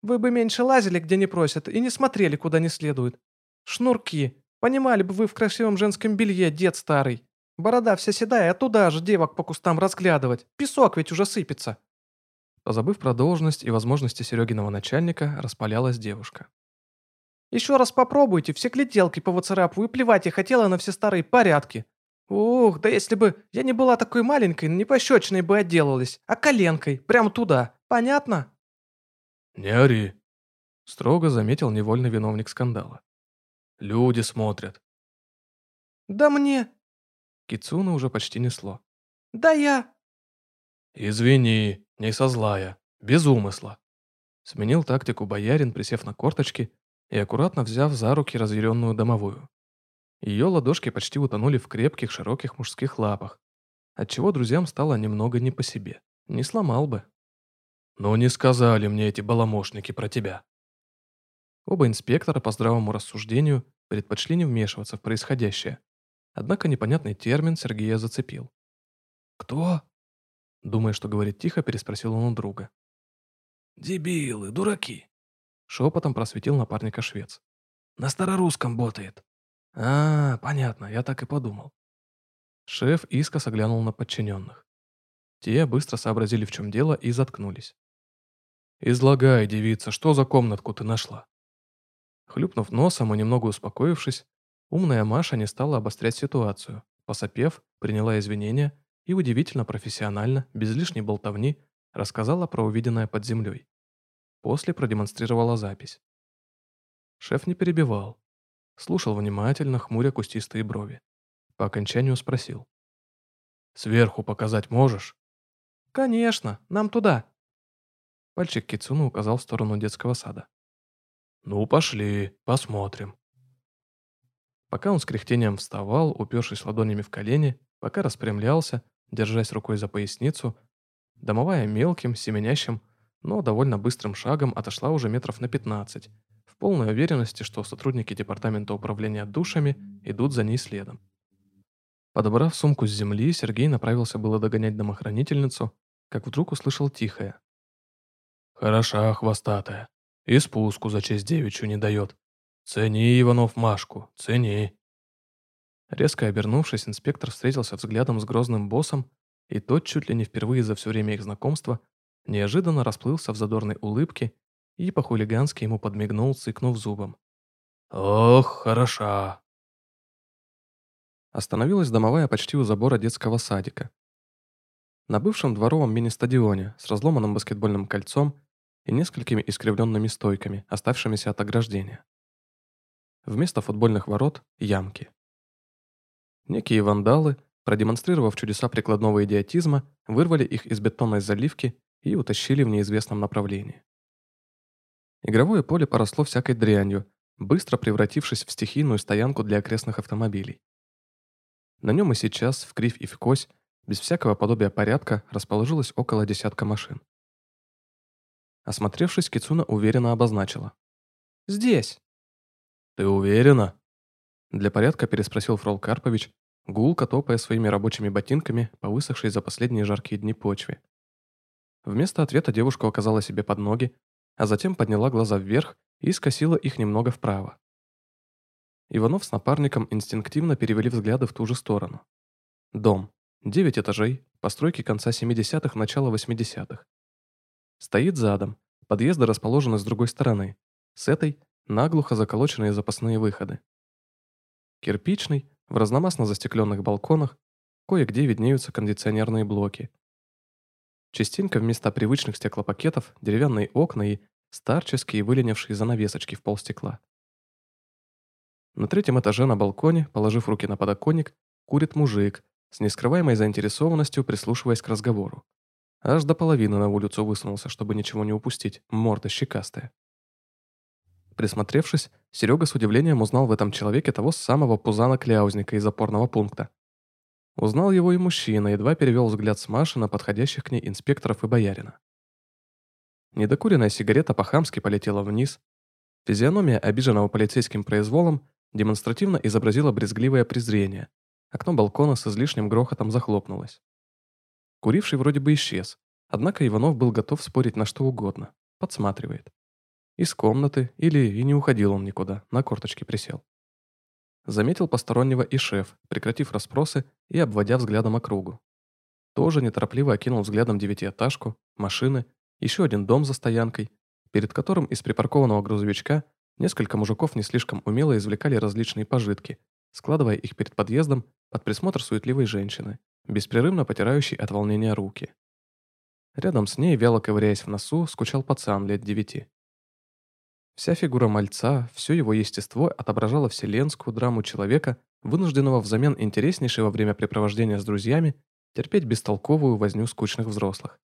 «Вы бы меньше лазили, где не просят, и не смотрели, куда не следует. Шнурки. Понимали бы вы в красивом женском белье, дед старый. Борода вся седая, а туда же девок по кустам разглядывать. Песок ведь уже сыпется». Позабыв про должность и возможности Серегиного начальника, распалялась девушка. «Еще раз попробуйте, все клетелки повыцарапываю, плевать я хотела на все старые порядки. Ух, да если бы я не была такой маленькой, не пощечиной бы отделалась, а коленкой, прямо туда. Понятно?» «Не ори», — строго заметил невольный виновник скандала. «Люди смотрят». «Да мне...» Кицуна уже почти несло. «Да я...» «Извини, не со злая, без умысла». Сменил тактику боярин, присев на корточки и аккуратно взяв за руки разъяренную домовую. Ее ладошки почти утонули в крепких, широких мужских лапах, отчего друзьям стало немного не по себе. Не сломал бы. «Но не сказали мне эти баламошники про тебя». Оба инспектора по здравому рассуждению предпочли не вмешиваться в происходящее. Однако непонятный термин Сергея зацепил. «Кто?» Думая, что говорит тихо, переспросил он у друга. «Дебилы, дураки!» Шепотом просветил напарника швец. «На старорусском ботает». «А, понятно, я так и подумал». Шеф искоса глянул на подчиненных. Те быстро сообразили, в чем дело, и заткнулись. «Излагай, девица, что за комнатку ты нашла?» Хлюпнув носом и немного успокоившись, умная Маша не стала обострять ситуацию. Посопев, приняла извинения и удивительно профессионально, без лишней болтовни, рассказала про увиденное под землей. После продемонстрировала запись. Шеф не перебивал. Слушал внимательно, хмуря кустистые брови. По окончанию спросил. «Сверху показать можешь?» «Конечно, нам туда». Пальчик Кицуна указал в сторону детского сада. «Ну, пошли, посмотрим». Пока он с кряхтением вставал, упершись ладонями в колени, пока распрямлялся, держась рукой за поясницу, домовая мелким, семенящим, но довольно быстрым шагом отошла уже метров на 15, в полной уверенности, что сотрудники департамента управления душами идут за ней следом. Подобрав сумку с земли, Сергей направился было догонять домохранительницу, как вдруг услышал тихое. «Хороша хвостатая. И спуску за честь девичью не дает. Цени, Иванов, Машку, цени». Резко обернувшись, инспектор встретился взглядом с грозным боссом, и тот, чуть ли не впервые за все время их знакомства, неожиданно расплылся в задорной улыбке и по-хулигански ему подмигнул, цыкнув зубом. «Ох, хороша!» Остановилась домовая почти у забора детского садика. На бывшем дворовом мини-стадионе с разломанным баскетбольным кольцом и несколькими искривленными стойками, оставшимися от ограждения. Вместо футбольных ворот – ямки. Некие вандалы, продемонстрировав чудеса прикладного идиотизма, вырвали их из бетонной заливки и утащили в неизвестном направлении. Игровое поле поросло всякой дрянью, быстро превратившись в стихийную стоянку для окрестных автомобилей. На нем и сейчас, в кривь и в кось, без всякого подобия порядка, расположилось около десятка машин. Осмотревшись, Кицуна уверенно обозначила. «Здесь». «Ты уверена?» Для порядка переспросил Фрол Карпович, гулко топая своими рабочими ботинками по высохшей за последние жаркие дни почве. Вместо ответа девушка указала себе под ноги, а затем подняла глаза вверх и скосила их немного вправо. Иванов с напарником инстинктивно перевели взгляды в ту же сторону. Дом. Девять этажей, постройки конца 70-х, начала 80-х. Стоит задом, подъезды расположены с другой стороны. С этой наглухо заколоченные запасные выходы. Кирпичный, в разномастно застекленных балконах, кое-где виднеются кондиционерные блоки. Частенько вместо привычных стеклопакетов деревянные окна и старческие выленившие занавесочки в полстекла. На третьем этаже на балконе, положив руки на подоконник, курит мужик, с нескрываемой заинтересованностью прислушиваясь к разговору. Аж до половины на улицу высунулся, чтобы ничего не упустить, морда щекастая. Присмотревшись, Серега с удивлением узнал в этом человеке того самого пузана-кляузника из опорного пункта. Узнал его и мужчина, едва перевел взгляд с Маши на подходящих к ней инспекторов и боярина. Недокуренная сигарета по-хамски полетела вниз. Физиономия, обиженного полицейским произволом, демонстративно изобразила брезгливое презрение. Окно балкона с излишним грохотом захлопнулось. Куривший вроде бы исчез, однако Иванов был готов спорить на что угодно. Подсматривает. Из комнаты, или и не уходил он никуда, на корточки присел. Заметил постороннего и шеф, прекратив расспросы и обводя взглядом округу. Тоже неторопливо окинул взглядом девятиэтажку, машины еще один дом за стоянкой, перед которым из припаркованного грузовичка несколько мужиков не слишком умело извлекали различные пожитки, складывая их перед подъездом под присмотр суетливой женщины, беспрерывно потирающей от волнения руки. Рядом с ней, вяло ковыряясь в носу, скучал пацан лет девяти. Вся фигура мальца, все его естество отображало вселенскую драму человека, вынужденного взамен интереснейшего времяпрепровождения с друзьями терпеть бестолковую возню скучных взрослых.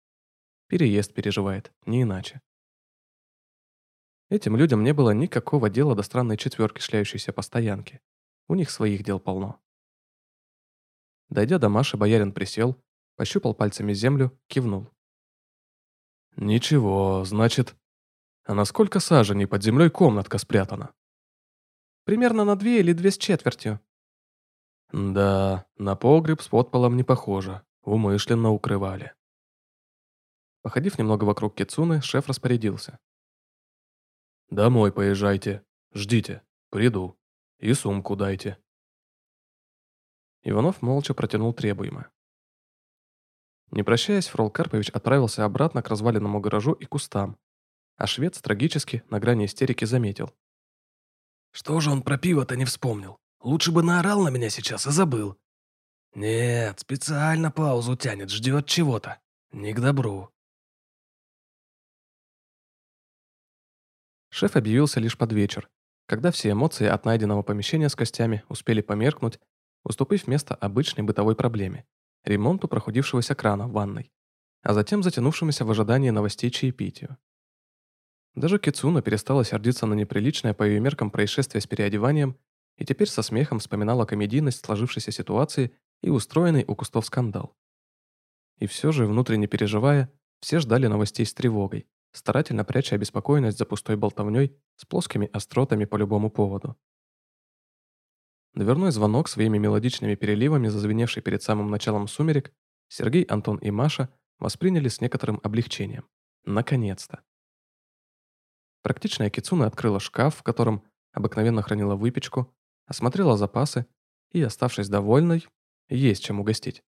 Переезд переживает, не иначе. Этим людям не было никакого дела до странной четверки, шляющейся по стоянке. У них своих дел полно. Дойдя до Маши, боярин присел, пощупал пальцами землю, кивнул. «Ничего, значит, а на сколько саженей под землей комнатка спрятана?» «Примерно на две или две с четвертью». «Да, на погреб с подполом не похоже, умышленно укрывали». Походив немного вокруг Кицуны, шеф распорядился. «Домой поезжайте. Ждите. Приду. И сумку дайте». Иванов молча протянул требуемое. Не прощаясь, Фрол Карпович отправился обратно к разваленному гаражу и кустам, а швед трагически, на грани истерики, заметил. «Что же он про пиво-то не вспомнил? Лучше бы наорал на меня сейчас и забыл. Нет, специально паузу тянет, ждет чего-то. Не к добру». Шеф объявился лишь под вечер, когда все эмоции от найденного помещения с костями успели померкнуть, уступив место обычной бытовой проблеме – ремонту прохудившегося крана в ванной, а затем затянувшемуся в ожидании новостей чаепитию. Даже Кицуна перестала сердиться на неприличное по ее меркам происшествие с переодеванием и теперь со смехом вспоминала комедийность сложившейся ситуации и устроенный у кустов скандал. И все же, внутренне переживая, все ждали новостей с тревогой, старательно пряча обеспокоенность за пустой болтовней с плоскими остротами по любому поводу. Дверной звонок своими мелодичными переливами, зазвеневший перед самым началом сумерек, Сергей, Антон и Маша восприняли с некоторым облегчением. Наконец-то. Практичная Кицуна открыла шкаф, в котором обыкновенно хранила выпечку, осмотрела запасы и, оставшись довольной, есть чем угостить.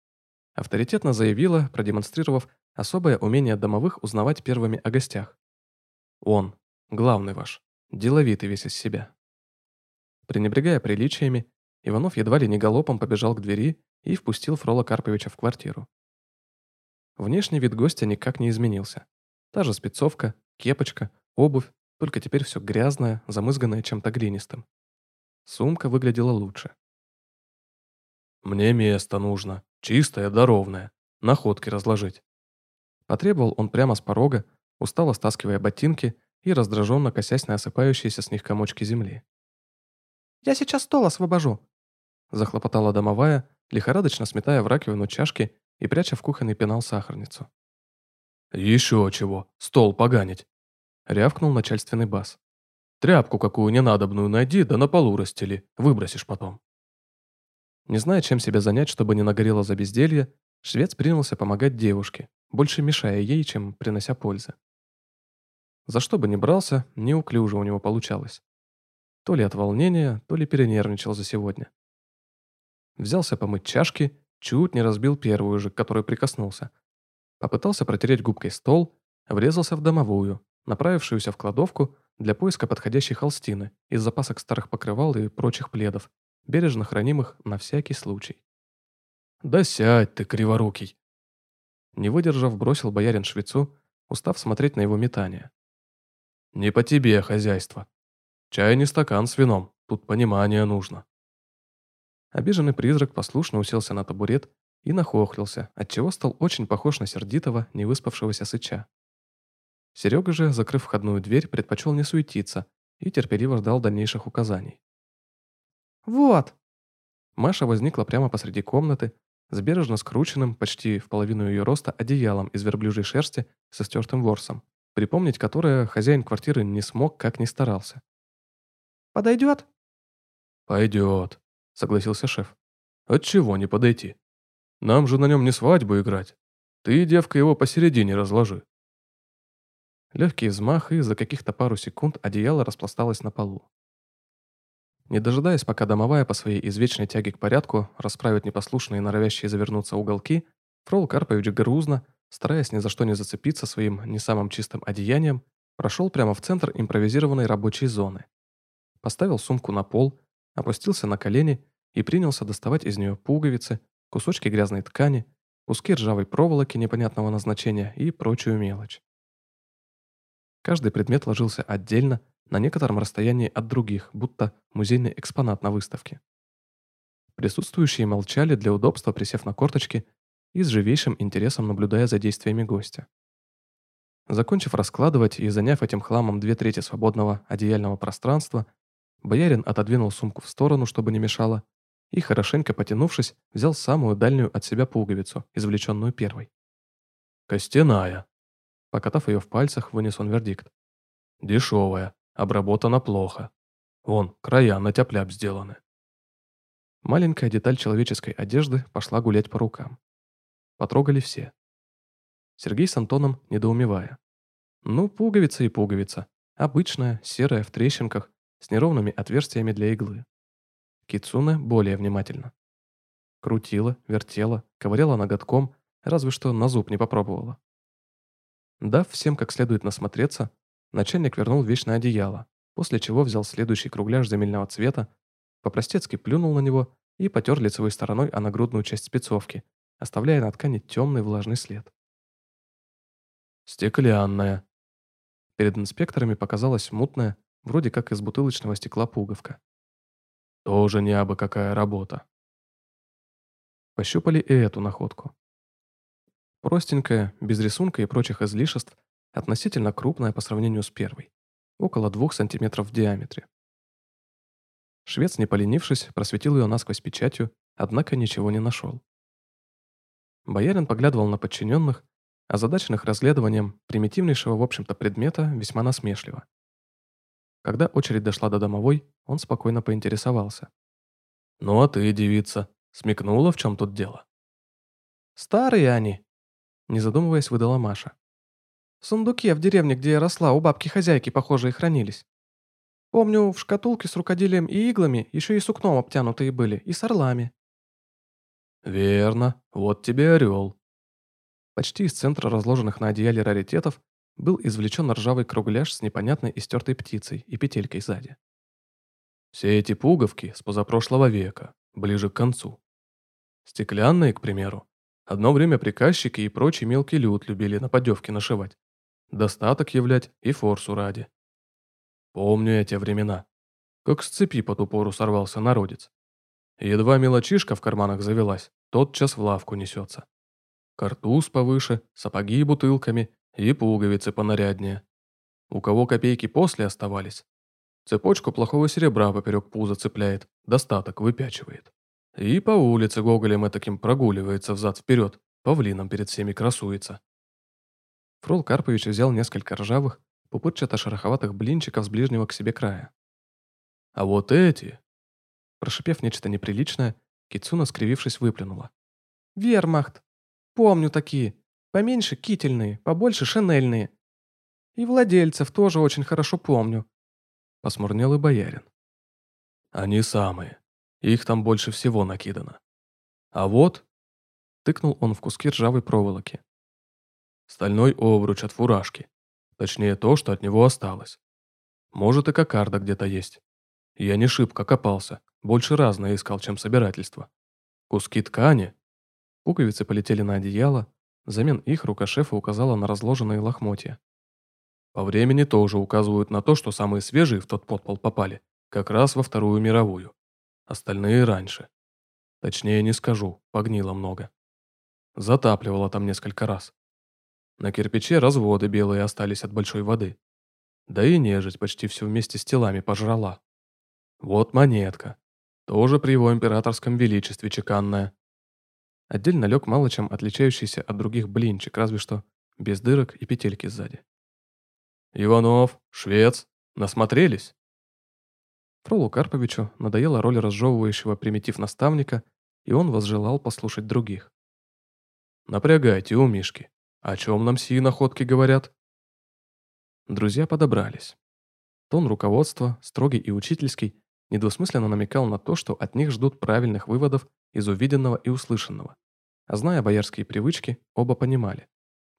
Авторитетно заявила, продемонстрировав Особое умение домовых узнавать первыми о гостях. Он, главный ваш, деловитый весь из себя. Пренебрегая приличиями, Иванов едва ли не галопом побежал к двери и впустил Фрола Карповича в квартиру. Внешний вид гостя никак не изменился. Та же спецовка, кепочка, обувь, только теперь все грязное, замызганное чем-то глинистым. Сумка выглядела лучше. «Мне место нужно, чистое да ровное, находки разложить». Потребовал он прямо с порога, устало стаскивая ботинки и раздраженно косясь на осыпающиеся с них комочки земли. «Я сейчас стол освобожу», – захлопотала домовая, лихорадочно сметая в раковину чашки и пряча в кухонный пенал сахарницу. «Еще чего, стол поганить!» – рявкнул начальственный бас. «Тряпку какую ненадобную найди, да на полу расстели, выбросишь потом». Не зная, чем себя занять, чтобы не нагорело за безделье, швец принялся помогать девушке, больше мешая ей, чем принося пользы. За что бы ни брался, неуклюже у него получалось. То ли от волнения, то ли перенервничал за сегодня. Взялся помыть чашки, чуть не разбил первую же, к которой прикоснулся. Попытался протереть губкой стол, врезался в домовую, направившуюся в кладовку для поиска подходящей холстины из запасок старых покрывал и прочих пледов, бережно хранимых на всякий случай. «Да сядь ты, криворукий!» Не выдержав, бросил боярин швецу, устав смотреть на его метание. «Не по тебе хозяйство. Чай не стакан с вином, тут понимание нужно». Обиженный призрак послушно уселся на табурет и нахохлился, отчего стал очень похож на сердитого, невыспавшегося сыча. Серега же, закрыв входную дверь, предпочел не суетиться и терпеливо ждал дальнейших указаний. «Вот!» Маша возникла прямо посреди комнаты, с бережно скрученным, почти в половину ее роста, одеялом из верблюжьей шерсти со стертым ворсом, припомнить которое хозяин квартиры не смог, как ни старался. «Подойдет?» «Пойдет», — согласился шеф. «Отчего не подойти? Нам же на нем не свадьбу играть. Ты, девка, его посередине разложи». Легкий взмах, и за каких-то пару секунд одеяло распласталось на полу. Не дожидаясь, пока домовая по своей извечной тяге к порядку расправит непослушные, норовящие завернуться уголки, Фрол Карпович грузно, стараясь ни за что не зацепиться своим не самым чистым одеянием, прошел прямо в центр импровизированной рабочей зоны. Поставил сумку на пол, опустился на колени и принялся доставать из нее пуговицы, кусочки грязной ткани, куски ржавой проволоки непонятного назначения и прочую мелочь. Каждый предмет ложился отдельно, на некотором расстоянии от других, будто музейный экспонат на выставке. Присутствующие молчали для удобства, присев на корточки и с живейшим интересом наблюдая за действиями гостя. Закончив раскладывать и заняв этим хламом две трети свободного одеяльного пространства, боярин отодвинул сумку в сторону, чтобы не мешало, и, хорошенько потянувшись, взял самую дальнюю от себя пуговицу, извлеченную первой. «Костяная», Покатав ее в пальцах, вынес он вердикт. «Дешевая, обработана плохо. Вон, края на тяп сделаны». Маленькая деталь человеческой одежды пошла гулять по рукам. Потрогали все. Сергей с Антоном недоумевая. Ну, пуговица и пуговица. Обычная, серая, в трещинках, с неровными отверстиями для иглы. Кицуне более внимательно. Крутила, вертела, ковыряла ноготком, разве что на зуб не попробовала. Дав всем как следует насмотреться, начальник вернул вечное одеяло, после чего взял следующий кругляш земельного цвета, по-простецки плюнул на него и потер лицевой стороной о нагрудную часть спецовки, оставляя на ткани темный влажный след. «Стеклянная». Перед инспекторами показалась мутная, вроде как из бутылочного стекла пуговка. «Тоже не абы какая работа». Пощупали и эту находку. Простенькая, без рисунка и прочих излишеств, относительно крупная по сравнению с первой, около 2 см в диаметре. Швец, не поленившись, просветил ее насквозь печатью, однако ничего не нашел. Боярин поглядывал на подчиненных, озадаченных разглядыванием примитивнейшего, в общем-то, предмета весьма насмешливо. Когда очередь дошла до домовой, он спокойно поинтересовался. «Ну а ты, девица, смекнула, в чем тут дело?» «Старые они», не задумываясь, выдала Маша. В сундуке в деревне, где я росла, у бабки-хозяйки похожие хранились. Помню, в шкатулке с рукоделием и иглами еще и сукном обтянутые были, и с орлами. «Верно, вот тебе орел». Почти из центра разложенных на одеяле раритетов был извлечен ржавый кругляш с непонятной истертой птицей и петелькой сзади. Все эти пуговки с позапрошлого века, ближе к концу. Стеклянные, к примеру, Одно время приказчики и прочий мелкий люд любили на поддевки нашивать. Достаток являть и форсу ради. Помню эти времена. Как с цепи по ту пору сорвался народец. Едва мелочишка в карманах завелась, тотчас в лавку несется. Картуз повыше, сапоги бутылками и пуговицы понаряднее. У кого копейки после оставались, цепочку плохого серебра поперек пуза цепляет, достаток выпячивает. И по улице гоголем таким прогуливается взад-вперед, павлином перед всеми красуется. Фрол Карпович взял несколько ржавых, пупырчато-шероховатых блинчиков с ближнего к себе края. «А вот эти...» Прошипев нечто неприличное, Кицуна, скривившись, выплюнула. «Вермахт. Помню такие. Поменьше кительные, побольше шинельные. И владельцев тоже очень хорошо помню». Посмурнел и боярин. «Они самые. Их там больше всего накидано. А вот, тыкнул он в куски ржавой проволоки. Стальной обруч от фуражки. Точнее, то, что от него осталось. Может, и кокарда где-то есть. Я не шибко копался, больше разное искал, чем собирательство. Куски ткани. Пуговицы полетели на одеяло, взамен их рука шефа указала на разложенные лохмотья. По времени тоже указывают на то, что самые свежие в тот подпол попали, как раз во Вторую мировую остальные раньше. Точнее не скажу, погнило много. Затапливало там несколько раз. На кирпиче разводы белые остались от большой воды. Да и нежить почти все вместе с телами пожрала. Вот монетка. Тоже при его императорском величестве чеканная. Отдельно лег мало чем отличающийся от других блинчик, разве что без дырок и петельки сзади. «Иванов, швец, насмотрелись?» Фролу Карповичу надоела роль разжевывающего примитив наставника, и он возжелал послушать других. «Напрягайте у Мишки. О чем нам сии находки говорят?» Друзья подобрались. Тон руководства, строгий и учительский, недвусмысленно намекал на то, что от них ждут правильных выводов из увиденного и услышанного. А зная боярские привычки, оба понимали.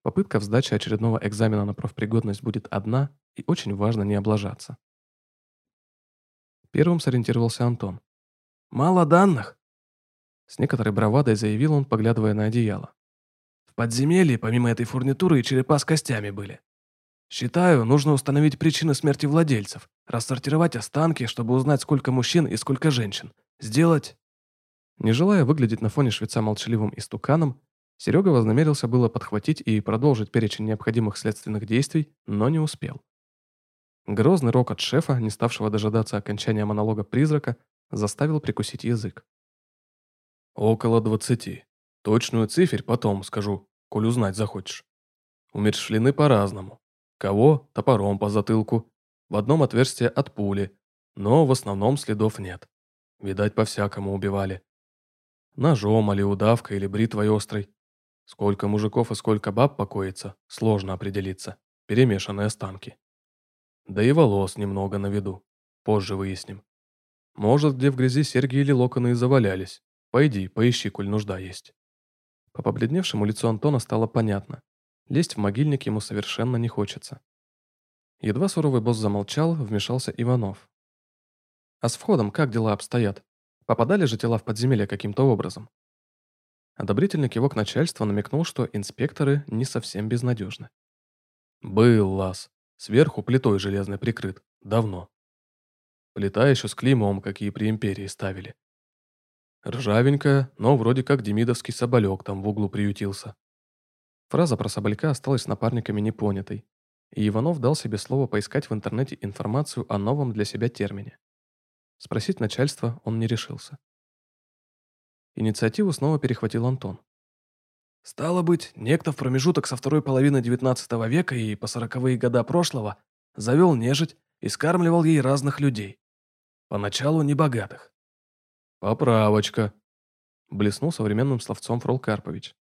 Попытка в сдаче очередного экзамена на профпригодность будет одна, и очень важно не облажаться. Первым сориентировался Антон. «Мало данных?» С некоторой бравадой заявил он, поглядывая на одеяло. «В подземелье, помимо этой фурнитуры, и черепа с костями были. Считаю, нужно установить причины смерти владельцев, рассортировать останки, чтобы узнать, сколько мужчин и сколько женщин. Сделать...» Не желая выглядеть на фоне швеца молчаливым истуканом, Серега вознамерился было подхватить и продолжить перечень необходимых следственных действий, но не успел. Грозный рок от шефа, не ставшего дожидаться окончания монолога призрака, заставил прикусить язык. «Около двадцати. Точную циферь потом скажу, коль узнать захочешь. Умершлены по-разному. Кого – топором по затылку, в одном отверстие от пули, но в основном следов нет. Видать, по-всякому убивали. Ножом, или удавкой, или бритвой острой. Сколько мужиков и сколько баб покоится, сложно определиться. Перемешанные останки. Да и волос немного на виду. Позже выясним. Может, где в грязи серьги или локоны и завалялись. Пойди, поищи, коль нужда есть. По побледневшему лицу Антона стало понятно. Лезть в могильник ему совершенно не хочется. Едва суровый босс замолчал, вмешался Иванов. А с входом как дела обстоят? Попадали же тела в подземелье каким-то образом? Одобрительный кивок начальства намекнул, что инспекторы не совсем безнадежны. «Был лаз. Сверху плитой железной прикрыт. Давно. Плита еще с клеймом, какие при империи ставили. Ржавенькая, но вроде как демидовский соболек там в углу приютился. Фраза про соболька осталась напарниками непонятой, и Иванов дал себе слово поискать в интернете информацию о новом для себя термине. Спросить начальство он не решился. Инициативу снова перехватил Антон. Стало быть, некто в промежуток со второй половины XIX века и по сороковые года прошлого завел нежить и скармливал ей разных людей. Поначалу небогатых. «Поправочка», — блеснул современным словцом Фрол Карпович.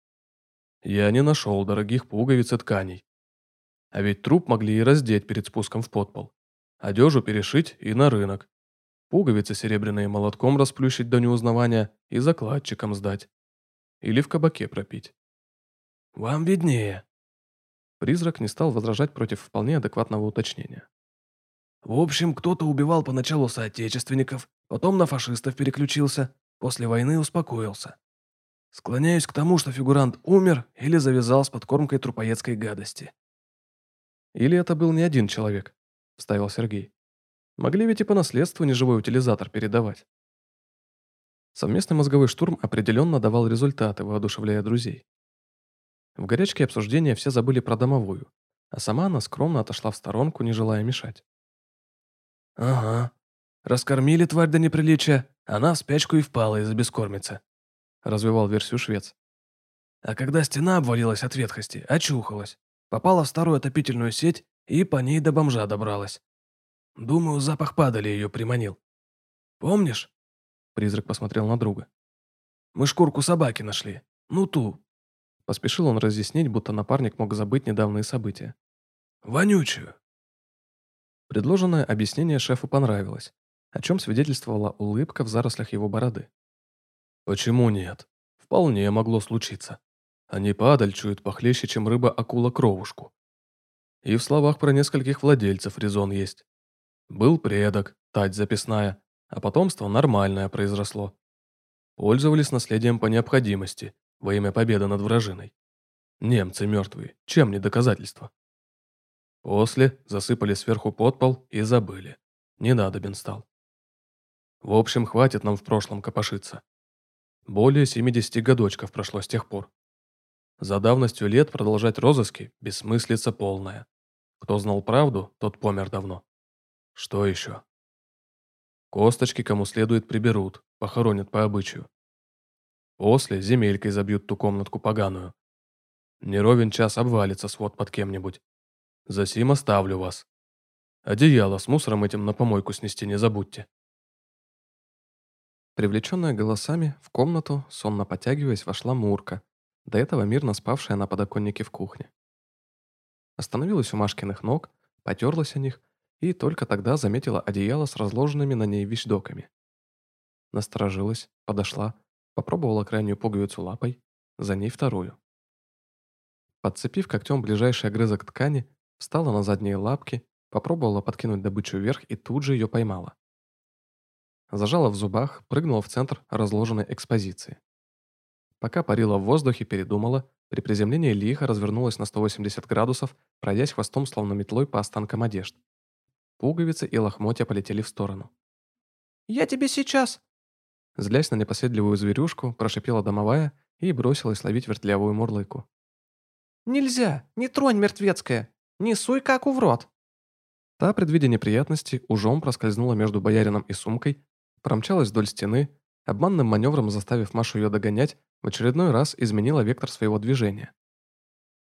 «Я не нашел дорогих пуговиц и тканей. А ведь труп могли и раздеть перед спуском в подпол. Одежу перешить и на рынок. Пуговицы серебряные молотком расплющить до неузнавания и закладчикам сдать. Или в кабаке пропить. «Вам виднее». Призрак не стал возражать против вполне адекватного уточнения. «В общем, кто-то убивал поначалу соотечественников, потом на фашистов переключился, после войны успокоился. Склоняюсь к тому, что фигурант умер или завязал с подкормкой трупоедской гадости». «Или это был не один человек», — вставил Сергей. «Могли ведь и по наследству неживой утилизатор передавать». Совместный мозговой штурм определенно давал результаты, воодушевляя друзей. В горячке обсуждения все забыли про домовую, а сама она скромно отошла в сторонку, не желая мешать. «Ага. Раскормили тварь до неприличия, она в спячку и впала из-за бескормицы», — развивал версию швец. «А когда стена обвалилась от ветхости, очухалась, попала в старую отопительную сеть и по ней до бомжа добралась. Думаю, запах падали ее приманил. Помнишь?» Призрак посмотрел на друга. «Мы шкурку собаки нашли. Ну ту, Поспешил он разъяснить, будто напарник мог забыть недавние события. «Вонючую!» Предложенное объяснение шефу понравилось, о чем свидетельствовала улыбка в зарослях его бороды. «Почему нет? Вполне могло случиться. Они падальчуют похлеще, чем рыба-акула кровушку. И в словах про нескольких владельцев резон есть. Был предок, тать записная, а потомство нормальное произросло. Пользовались наследием по необходимости, во имя победы над вражиной. Немцы мертвые, чем не доказательство? После засыпали сверху подпол и забыли. Не надобен стал. В общем, хватит нам в прошлом копошиться. Более 70 годочков прошло с тех пор. За давностью лет продолжать розыски – бессмыслица полная. Кто знал правду, тот помер давно. Что еще? Косточки кому следует приберут, похоронят по обычаю. После земелькой забьют ту комнатку поганую. Не ровен час обвалится свод под кем-нибудь. Засим оставлю вас. Одеяло с мусором этим на помойку снести не забудьте. Привлеченная голосами, в комнату, сонно потягиваясь, вошла Мурка, до этого мирно спавшая на подоконнике в кухне. Остановилась у Машкиных ног, потерлась о них и только тогда заметила одеяло с разложенными на ней вещдоками. Насторожилась, подошла, попробовала крайнюю пуговицу лапой, за ней вторую. Подцепив когтем ближайший огрызок ткани, встала на задние лапки, попробовала подкинуть добычу вверх и тут же ее поймала. Зажала в зубах, прыгнула в центр разложенной экспозиции. Пока парила в воздухе, передумала, при приземлении лихо развернулась на 180 градусов, пройдясь хвостом словно метлой по останкам одежд. Пуговицы и лохмотья полетели в сторону. «Я тебе сейчас!» Злясь на непоседливую зверюшку, прошипела домовая и бросилась ловить вертлявую мурлыку. «Нельзя! Не тронь, мертвецкая! Не суй каку в рот!» Та, предвидя неприятности, ужом проскользнула между боярином и сумкой, промчалась вдоль стены, обманным маневром заставив Машу ее догонять, в очередной раз изменила вектор своего движения.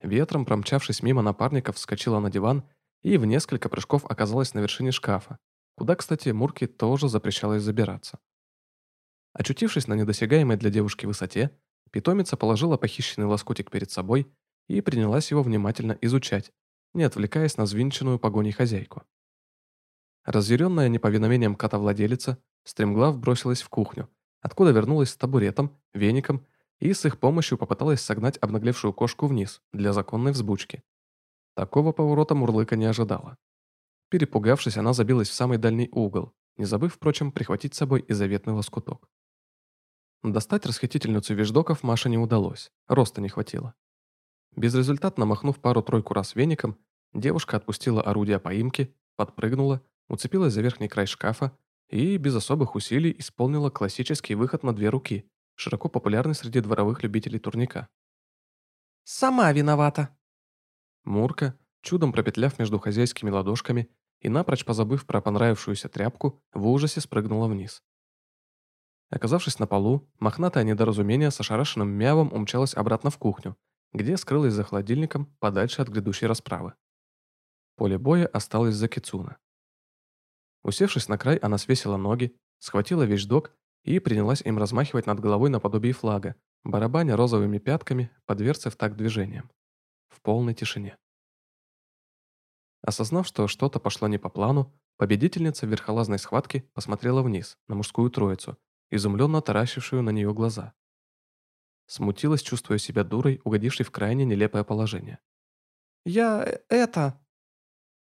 Ветром, промчавшись мимо напарников, вскочила на диван и в несколько прыжков оказалась на вершине шкафа, куда, кстати, Мурке тоже запрещалось забираться. Очутившись на недосягаемой для девушки высоте, питомица положила похищенный лоскутик перед собой и принялась его внимательно изучать, не отвлекаясь на звинченную погоней хозяйку. Разъяренная неповиновением кота-владелица, стремглав бросилась в кухню, откуда вернулась с табуретом, веником и с их помощью попыталась согнать обнаглевшую кошку вниз для законной взбучки. Такого поворота Мурлыка не ожидала. Перепугавшись, она забилась в самый дальний угол, не забыв, впрочем, прихватить с собой и заветный лоскуток. Достать расхитительницу веждоков Маше не удалось, роста не хватило. Безрезультатно махнув пару-тройку раз веником, девушка отпустила орудие поимки, подпрыгнула, уцепилась за верхний край шкафа и без особых усилий исполнила классический выход на две руки, широко популярный среди дворовых любителей турника. «Сама виновата!» Мурка, чудом пропетляв между хозяйскими ладошками и напрочь позабыв про понравившуюся тряпку, в ужасе спрыгнула вниз. Оказавшись на полу, мохнатое недоразумение с ошарашенным мявом умчалось обратно в кухню, где скрылась за холодильником подальше от грядущей расправы. Поле боя осталось за Кицуна. Усевшись на край, она свесила ноги, схватила вещдок и принялась им размахивать над головой наподобие флага, барабаня розовыми пятками по дверце в такт движением. В полной тишине. Осознав, что что-то пошло не по плану, победительница верхолазной схватки посмотрела вниз, на мужскую троицу, изумленно таращившую на нее глаза. Смутилась, чувствуя себя дурой, угодившей в крайне нелепое положение. «Я... Э, это...»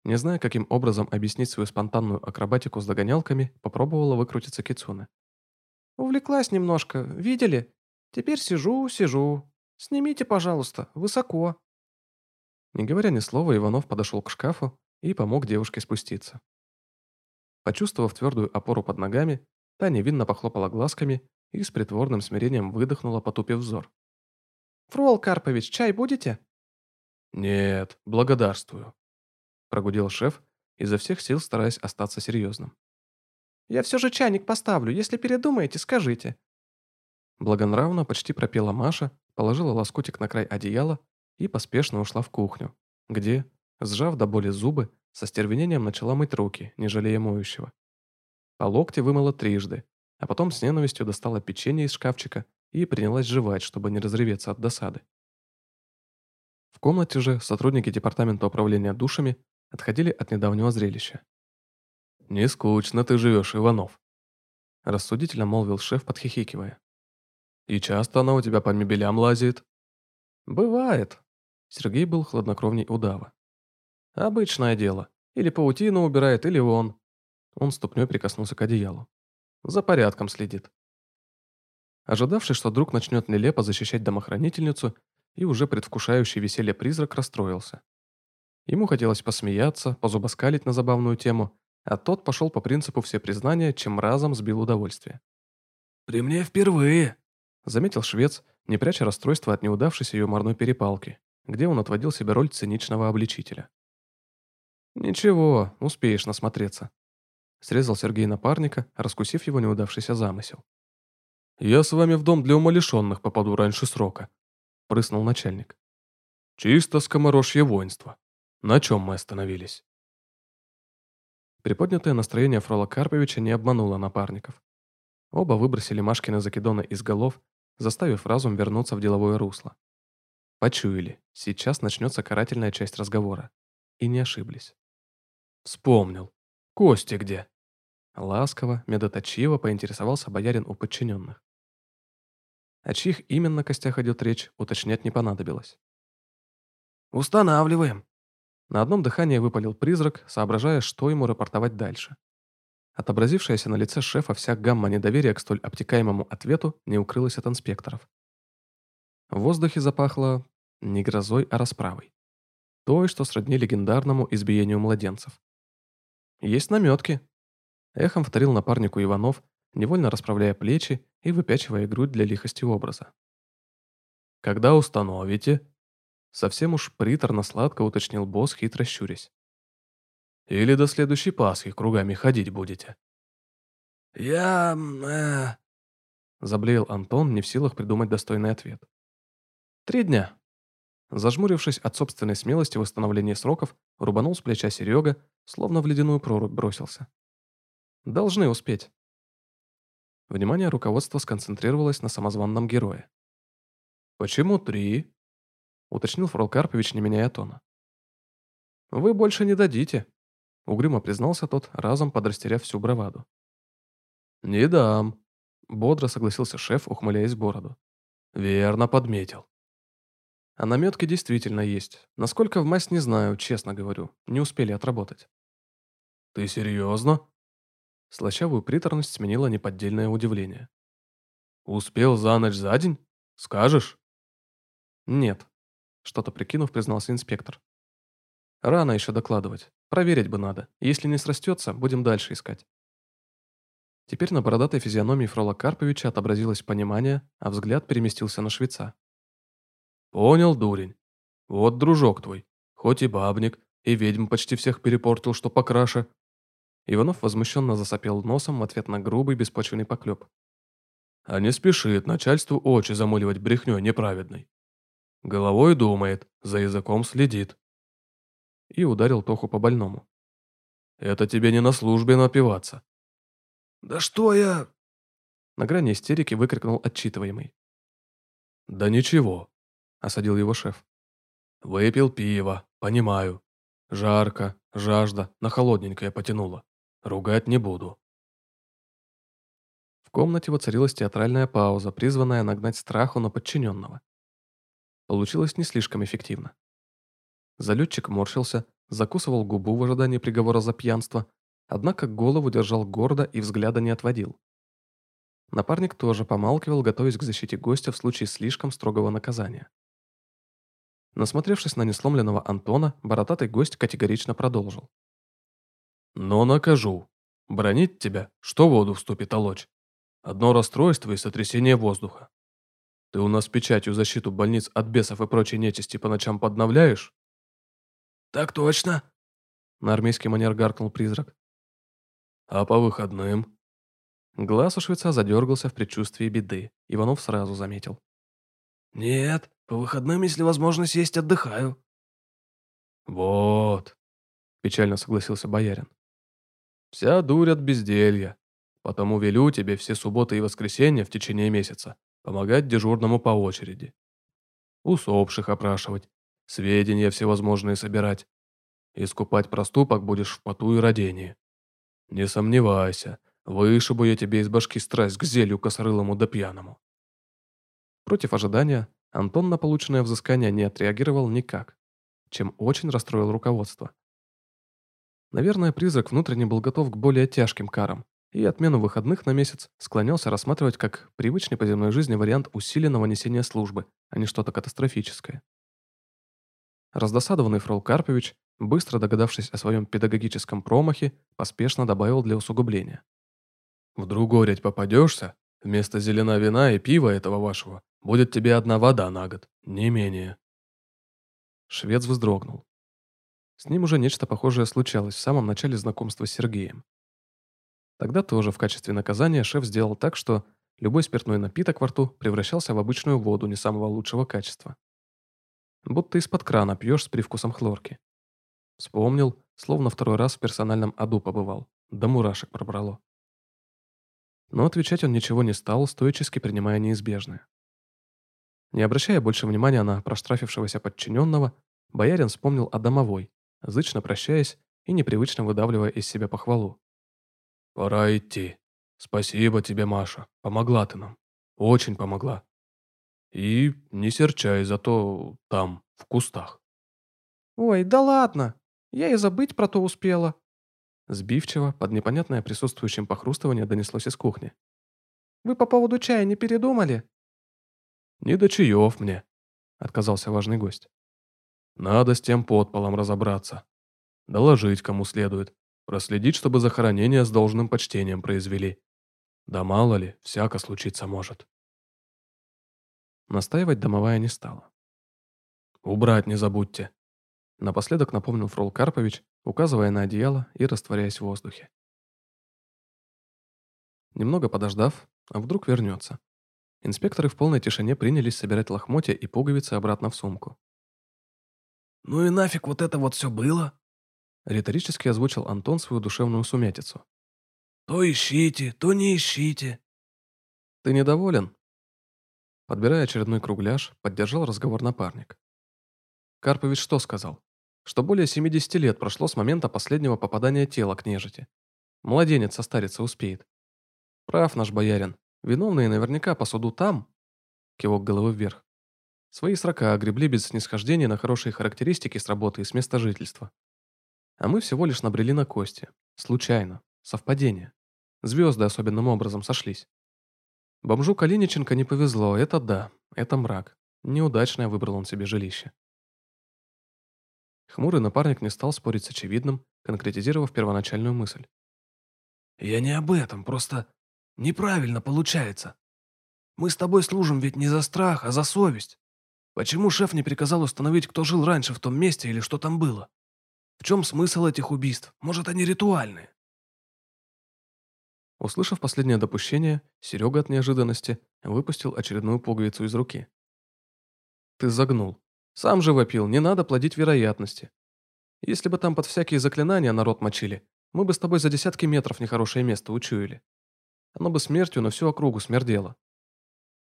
Не зная, каким образом объяснить свою спонтанную акробатику с догонялками, попробовала выкрутиться Кицуне. «Увлеклась немножко, видели? Теперь сижу, сижу. Снимите, пожалуйста, высоко». Не говоря ни слова, Иванов подошел к шкафу и помог девушке спуститься. Почувствовав твердую опору под ногами, та невинно похлопала глазками и с притворным смирением выдохнула, потупив взор. «Фрол Карпович, чай будете?» «Нет, благодарствую», – прогудел шеф, изо всех сил стараясь остаться серьезным. «Я все же чайник поставлю, если передумаете, скажите». Благонравно почти пропела Маша, положила лоскутик на край одеяла и поспешно ушла в кухню, где, сжав до боли зубы, со стервенением начала мыть руки, не жалея моющего. По локте вымыла трижды, а потом с ненавистью достала печенье из шкафчика и принялась жевать, чтобы не разреветься от досады. В комнате же сотрудники департамента управления душами отходили от недавнего зрелища. «Не скучно ты живешь, Иванов», – рассудительно молвил шеф, подхихикивая. «И часто она у тебя по мебелям лазит?» «Бывает», – Сергей был хладнокровней удава. «Обычное дело. Или паутину убирает, или он». Он ступней прикоснулся к одеялу. За порядком следит. Ожидавший, что друг начнет нелепо защищать домохранительницу, и уже предвкушающий веселье призрак расстроился. Ему хотелось посмеяться, позубоскалить на забавную тему, а тот пошел по принципу все признания, чем разом сбил удовольствие. «При мне впервые», — заметил швец, не пряча расстройства от неудавшейся юморной перепалки, где он отводил себе роль циничного обличителя. «Ничего, успеешь насмотреться», — срезал Сергей напарника, раскусив его неудавшийся замысел. «Я с вами в дом для умалишенных попаду раньше срока», — прыснул начальник. «Чисто скоморожье воинство. На чем мы остановились?» Приподнятое настроение Фрола Карповича не обмануло напарников. Оба выбросили Машкина закидона из голов, заставив разум вернуться в деловое русло. Почуяли, сейчас начнется карательная часть разговора. И не ошиблись. «Вспомнил. Кости где?» Ласково, медоточиво поинтересовался боярин у подчиненных. О чьих именно костях идет речь, уточнять не понадобилось. «Устанавливаем», на одном дыхании выпалил призрак, соображая, что ему рапортовать дальше. Отобразившаяся на лице шефа вся гамма недоверия к столь обтекаемому ответу не укрылась от инспекторов. В воздухе запахло не грозой, а расправой. Той, что сродни легендарному избиению младенцев. «Есть наметки», — эхом повторил напарнику Иванов, невольно расправляя плечи и выпячивая грудь для лихости образа. «Когда установите?» Совсем уж приторно-сладко уточнил босс, хитро щурясь. «Или до следующей Пасхи кругами ходить будете?» «Я... э...» Заблеял Антон, не в силах придумать достойный ответ. «Три дня». Зажмурившись от собственной смелости в восстановлении сроков, рубанул с плеча Серега, словно в ледяную прорубь бросился. «Должны успеть». Внимание руководства сконцентрировалось на самозванном герое. «Почему три?» — уточнил Фрол Карпович, не меняя тона. «Вы больше не дадите», — угрюмо признался тот, разом подрастеряв всю браваду. «Не дам», — бодро согласился шеф, ухмыляясь бороду. «Верно подметил». А наметки действительно есть. Насколько в масть не знаю, честно говорю. Не успели отработать. «Ты серьезно?» Слащавую приторность сменила неподдельное удивление. «Успел за ночь за день? Скажешь?» «Нет», что-то прикинув, признался инспектор. Рано еще докладывать. Проверить бы надо. Если не срастется, будем дальше искать. Теперь на бородатой физиономии Фрола Карповича отобразилось понимание, а взгляд переместился на швеца. «Понял, дурень. Вот дружок твой. Хоть и бабник, и ведьм почти всех перепортил, что покраше». Иванов возмущенно засопел носом в ответ на грубый беспочвенный поклеп. «А не спешит начальству очи замыливать брехнёй неправедной. Головой думает, за языком следит. И ударил Тоху по больному. Это тебе не на службе напиваться. Да что я... На грани истерики выкрикнул отчитываемый. Да ничего, осадил его шеф. Выпил пиво, понимаю. Жарко, жажда, на холодненькое потянуло. Ругать не буду. В комнате воцарилась театральная пауза, призванная нагнать страху на подчиненного. Получилось не слишком эффективно. Залетчик морщился, закусывал губу в ожидании приговора за пьянство, однако голову держал гордо и взгляда не отводил. Напарник тоже помалкивал, готовясь к защите гостя в случае слишком строгого наказания. Насмотревшись на несломленного Антона, бородатый гость категорично продолжил. «Но накажу. Бронить тебя, что воду вступит толочь. Одно расстройство и сотрясение воздуха. Ты у нас печатью защиту больниц от бесов и прочей нечисти по ночам подновляешь?» «Так точно!» На армейский манер гаркнул призрак. «А по выходным?» Глаз у швеца задергался в предчувствии беды. Иванов сразу заметил. «Нет, по выходным, если возможность есть, отдыхаю». «Вот», — печально согласился боярин. «Вся дурь от безделья. Потому велю тебе все субботы и воскресенья в течение месяца помогать дежурному по очереди. Усопших опрашивать, сведения всевозможные собирать. Искупать проступок будешь в поту и родении. Не сомневайся, вышибу я тебе из башки страсть к зелью косорылому да пьяному. Против ожидания, Антон на полученное взыскание не отреагировал никак, чем очень расстроил руководство. Наверное, призрак внутренне был готов к более тяжким карам, и отмену выходных на месяц склонялся рассматривать как привычный по земной жизни вариант усиленного несения службы, а не что-то катастрофическое. Раздосадованный Фрол Карпович, быстро догадавшись о своем педагогическом промахе, поспешно добавил для усугубления. «В другой рядь попадешься, Вместо зелена вина и пива этого вашего будет тебе одна вода на год, не менее». Швец вздрогнул. С ним уже нечто похожее случалось в самом начале знакомства с Сергеем. Тогда тоже в качестве наказания шеф сделал так, что любой спиртной напиток во рту превращался в обычную воду не самого лучшего качества. Будто из-под крана пьешь с привкусом хлорки. Вспомнил, словно второй раз в персональном аду побывал, до мурашек пробрало. Но отвечать он ничего не стал, стоически принимая неизбежное. Не обращая больше внимания на проштрафившегося подчиненного, боярин вспомнил о домовой, зычно прощаясь и непривычно выдавливая из себя похвалу. «Пора идти. Спасибо тебе, Маша. Помогла ты нам. Очень помогла. И не серчай, зато там, в кустах». «Ой, да ладно. Я и забыть про то успела», Сбивчиво, под непонятное присутствующим похрустывание донеслось из кухни. «Вы по поводу чая не передумали?» «Не до чаев мне», — отказался важный гость. «Надо с тем подполом разобраться. Доложить кому следует. Проследить, чтобы захоронение с должным почтением произвели. Да мало ли, всяко случиться может». Настаивать домовая не стала. «Убрать не забудьте», — напоследок напомнил Фрол Карпович, указывая на одеяло и растворяясь в воздухе. Немного подождав, а вдруг вернется. Инспекторы в полной тишине принялись собирать лохмотья и пуговицы обратно в сумку. «Ну и нафиг вот это вот все было?» Риторически озвучил Антон свою душевную сумятицу. «То ищите, то не ищите». «Ты недоволен?» Подбирая очередной кругляш, поддержал разговор напарник. Карпович что сказал? Что более 70 лет прошло с момента последнего попадания тела к нежити. Младенец состариться успеет. Прав наш боярин. Виновные наверняка по суду там. Кивок головы вверх. Свои срока огребли без снисхождения на хорошие характеристики с работы и с места жительства. А мы всего лишь набрели на кости. Случайно. Совпадение. Звезды особенным образом сошлись. Бомжу Калиниченко не повезло, это да, это мрак. Неудачное выбрал он себе жилище. Хмурый напарник не стал спорить с очевидным, конкретизировав первоначальную мысль. «Я не об этом, просто неправильно получается. Мы с тобой служим ведь не за страх, а за совесть. Почему шеф не приказал установить, кто жил раньше в том месте или что там было? В чем смысл этих убийств? Может, они ритуальные?» Услышав последнее допущение, Серега от неожиданности выпустил очередную пуговицу из руки. «Ты загнул», сам же вопил, не надо плодить вероятности. Если бы там под всякие заклинания народ мочили, мы бы с тобой за десятки метров нехорошее место учуяли. Оно бы смертью на всю округу смердело.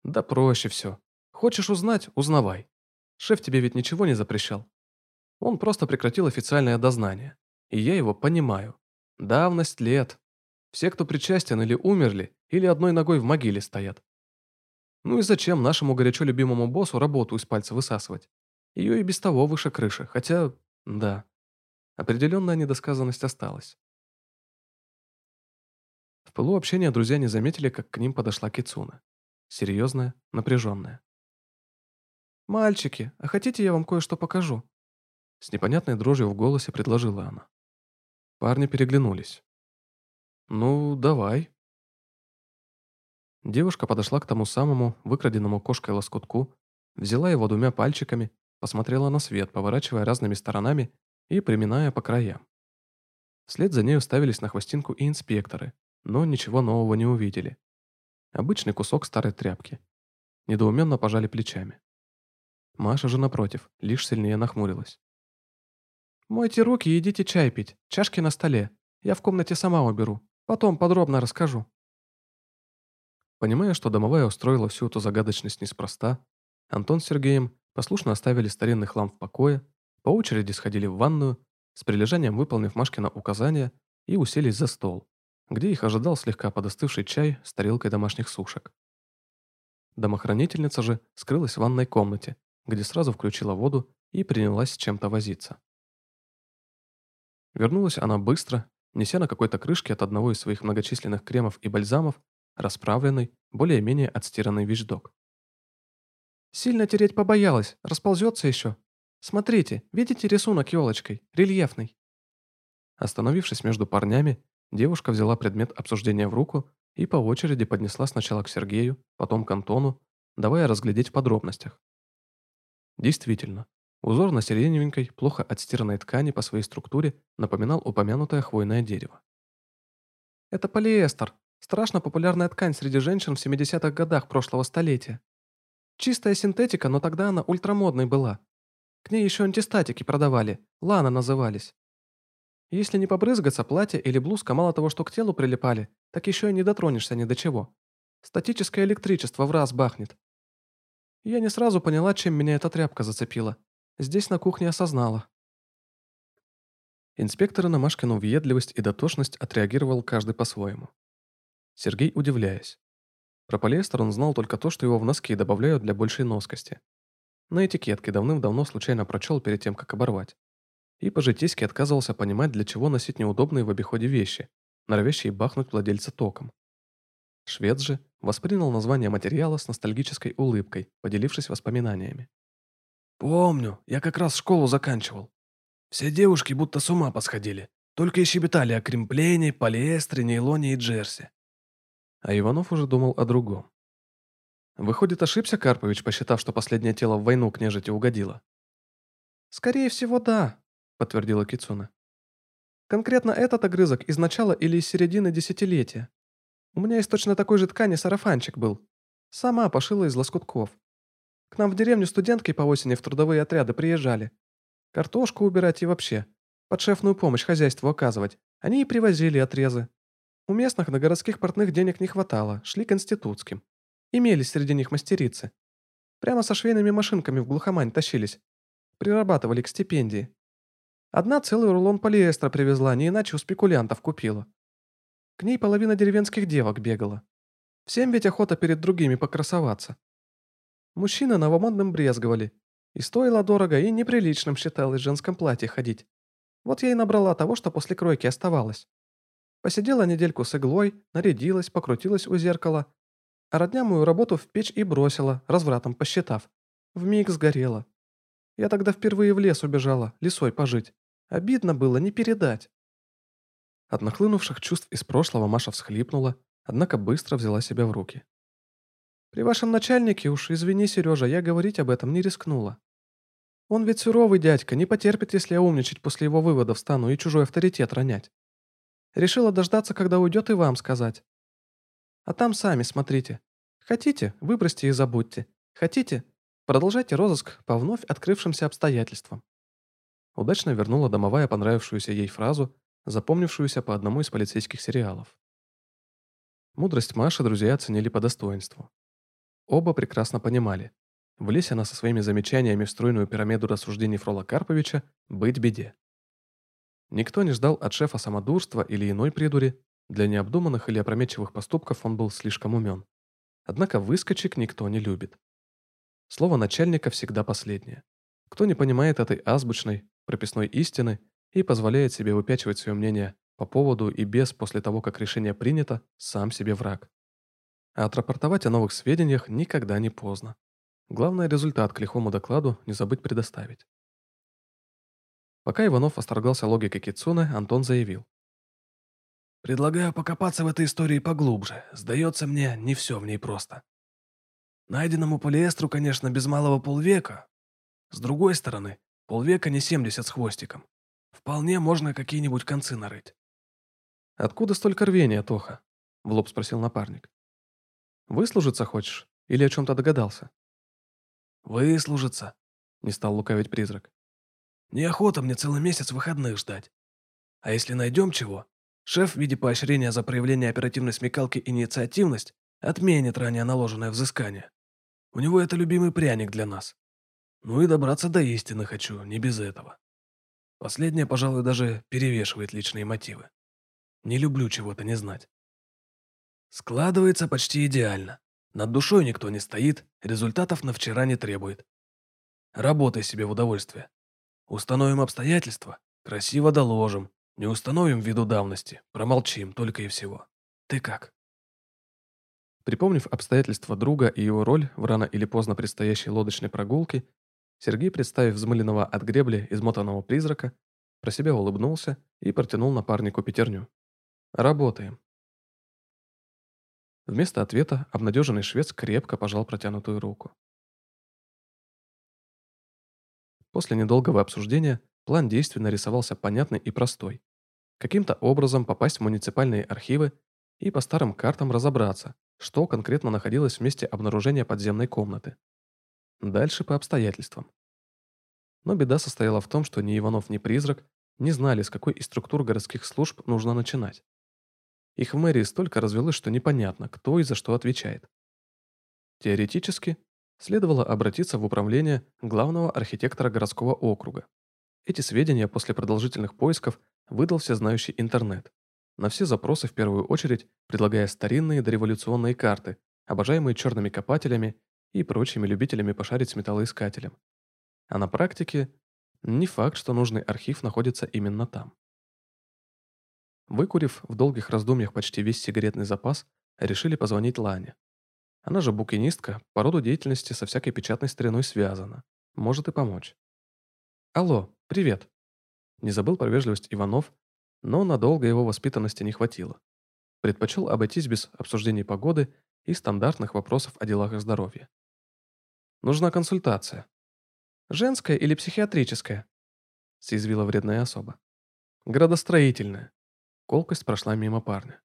Да проще все. Хочешь узнать – узнавай. Шеф тебе ведь ничего не запрещал. Он просто прекратил официальное дознание. И я его понимаю. Давность лет. Все, кто причастен или умерли, или одной ногой в могиле стоят. Ну и зачем нашему горячо любимому боссу работу из пальца высасывать? Ее и без того выше крыши, хотя, да, определенная недосказанность осталась. В пылу общения друзья не заметили, как к ним подошла Кицуна. Серьезная, напряженная. «Мальчики, а хотите, я вам кое-что покажу?» С непонятной дрожью в голосе предложила она. Парни переглянулись. «Ну, давай». Девушка подошла к тому самому, выкраденному кошкой лоскутку, взяла его двумя пальчиками посмотрела на свет, поворачивая разными сторонами и приминая по краям. Вслед за ней уставились на хвостинку и инспекторы, но ничего нового не увидели. Обычный кусок старой тряпки. Недоуменно пожали плечами. Маша же, напротив, лишь сильнее нахмурилась. «Мойте руки и идите чай пить. Чашки на столе. Я в комнате сама уберу. Потом подробно расскажу». Понимая, что домовая устроила всю эту загадочность неспроста, Антон с Сергеем послушно оставили старинный хлам в покое, по очереди сходили в ванную, с прилежанием выполнив Машкина указания и уселись за стол, где их ожидал слегка подостывший чай с тарелкой домашних сушек. Домохранительница же скрылась в ванной комнате, где сразу включила воду и принялась с чем-то возиться. Вернулась она быстро, неся на какой-то крышке от одного из своих многочисленных кремов и бальзамов расправленный, более-менее отстиранный вещдок. Сильно тереть побоялась, расползется еще. Смотрите, видите рисунок елочкой, рельефный. Остановившись между парнями, девушка взяла предмет обсуждения в руку и по очереди поднесла сначала к Сергею, потом к Антону, давая разглядеть в подробностях. Действительно, узор на сиреневенькой, плохо отстиранной ткани по своей структуре напоминал упомянутое хвойное дерево. «Это полиэстер, страшно популярная ткань среди женщин в 70-х годах прошлого столетия. Чистая синтетика, но тогда она ультрамодной была. К ней еще антистатики продавали, лана назывались. Если не побрызгаться, платье или блузка мало того, что к телу прилипали, так еще и не дотронешься ни до чего. Статическое электричество в раз бахнет. Я не сразу поняла, чем меня эта тряпка зацепила. Здесь на кухне осознала. Инспектор на Машкину въедливость и дотошность отреагировал каждый по-своему. Сергей удивляясь. Про полиэстер он знал только то, что его в носки добавляют для большей носкости. На этикетке давным-давно случайно прочел перед тем, как оборвать и по-житейски отказывался понимать, для чего носить неудобные в обиходе вещи, норовящие бахнуть владельца током. Швед же воспринял название материала с ностальгической улыбкой, поделившись воспоминаниями. «Помню, я как раз школу заканчивал. Все девушки будто с ума посходили, только и щебетали о кремплении, полиэстре, нейлоне и джерси». А Иванов уже думал о другом. Выходит, ошибся Карпович, посчитав, что последнее тело в войну к нежити угодило? «Скорее всего, да», подтвердила Кицуна. Конкретно этот огрызок из начала или из середины десятилетия. У меня из точно такой же ткани сарафанчик был. Сама пошила из лоскутков. К нам в деревню студентки по осени в трудовые отряды приезжали. Картошку убирать и вообще. Подшефную помощь хозяйству оказывать. Они и привозили отрезы. У местных на городских портных денег не хватало, шли к институтским. Имелись среди них мастерицы. Прямо со швейными машинками в глухомань тащились. Прирабатывали к стипендии. Одна целый рулон полиэстера привезла, не иначе у спекулянтов купила. К ней половина деревенских девок бегала. Всем ведь охота перед другими покрасоваться. Мужчины новомодным брезговали. И стоило дорого, и неприличным считалось в женском платье ходить. Вот я и набрала того, что после кройки оставалось. Посидела недельку с иглой, нарядилась, покрутилась у зеркала. А родня мою работу в печь и бросила, развратом посчитав. Вмиг сгорела. Я тогда впервые в лес убежала, лесой пожить. Обидно было, не передать. От нахлынувших чувств из прошлого Маша всхлипнула, однако быстро взяла себя в руки. «При вашем начальнике уж, извини, Сережа, я говорить об этом не рискнула. Он ведь суровый дядька, не потерпит, если я умничать после его выводов стану и чужой авторитет ронять. Решила дождаться, когда уйдет, и вам сказать. А там сами смотрите. Хотите, выбросьте и забудьте. Хотите, Продолжайте розыск по вновь открывшимся обстоятельствам. Удачно вернула домовая понравившуюся ей фразу, запомнившуюся по одному из полицейских сериалов. Мудрость Маши друзья оценили по достоинству. Оба прекрасно понимали, влезь она со своими замечаниями в стройную пирамиду рассуждений Фрола Карповича, быть беде. Никто не ждал от шефа самодурства или иной придури, для необдуманных или опрометчивых поступков он был слишком умен. Однако выскочек никто не любит. Слово начальника всегда последнее. Кто не понимает этой азбучной, прописной истины и позволяет себе выпячивать свое мнение по поводу и без после того, как решение принято, сам себе враг. А отрапортовать о новых сведениях никогда не поздно. Главное результат к лихому докладу не забыть предоставить. Пока Иванов осторгался логикой Кицуны, Антон заявил. «Предлагаю покопаться в этой истории поглубже. Сдается мне, не все в ней просто. Найденному полиэстру, конечно, без малого полвека. С другой стороны, полвека не 70 с хвостиком. Вполне можно какие-нибудь концы нарыть. «Откуда столько рвения, Тоха?» — в лоб спросил напарник. «Выслужиться хочешь? Или о чем-то догадался?» «Выслужиться», — не стал лукавить призрак. «Неохота мне целый месяц выходных ждать. А если найдем чего, шеф в виде поощрения за проявление оперативной смекалки и инициативность отменит ранее наложенное взыскание. У него это любимый пряник для нас. Ну и добраться до истины хочу, не без этого. Последнее, пожалуй, даже перевешивает личные мотивы. Не люблю чего-то не знать. Складывается почти идеально. Над душой никто не стоит, результатов на вчера не требует. Работай себе в удовольствие. Установим обстоятельства, красиво доложим. Не установим ввиду давности, промолчим только и всего. Ты как? Припомнив обстоятельства друга и его роль в рано или поздно предстоящей лодочной прогулке, Сергей, представив взмыленного от гребли измотанного призрака, про себя улыбнулся и протянул напарнику пятерню. «Работаем». Вместо ответа обнадеженный швец крепко пожал протянутую руку. После недолгого обсуждения план действий нарисовался понятный и простой. Каким-то образом попасть в муниципальные архивы и по старым картам разобраться, что конкретно находилось в месте обнаружения подземной комнаты. Дальше по обстоятельствам. Но беда состояла в том, что ни Иванов, ни Призрак не знали, с какой из структур городских служб нужно начинать. Их в мэрии столько развелось, что непонятно, кто и за что отвечает. Теоретически, следовало обратиться в управление главного архитектора городского округа. Эти сведения после продолжительных поисков выдал всезнающий интернет. На все запросы в первую очередь предлагая старинные дореволюционные карты, обожаемые черными копателями и прочими любителями пошарить с металлоискателем. А на практике не факт, что нужный архив находится именно там. Выкурив в долгих раздумьях почти весь сигаретный запас, решили позвонить Лане. Она же букинистка, по роду деятельности со всякой печатной стариной связана. Может и помочь. «Алло, привет!» Не забыл про вежливость Иванов, но надолго его воспитанности не хватило. Предпочел обойтись без обсуждений погоды и стандартных вопросов о делах и здоровье. «Нужна консультация». «Женская или психиатрическая?» съязвила вредная особа. «Градостроительная». Колкость прошла мимо парня.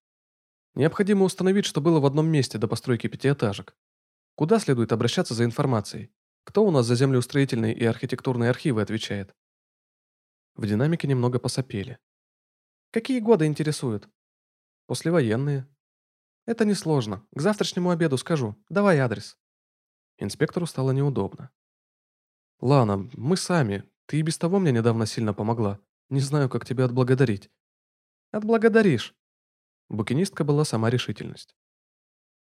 Необходимо установить, что было в одном месте до постройки пятиэтажек. Куда следует обращаться за информацией? Кто у нас за землеустроительные и архитектурные архивы отвечает? В динамике немного посопели. Какие годы интересуют? Послевоенные. Это несложно. К завтрашнему обеду скажу. Давай адрес. Инспектору стало неудобно. Лана, мы сами. Ты и без того мне недавно сильно помогла. Не знаю, как тебя отблагодарить. Отблагодаришь. Букинистка была сама решительность.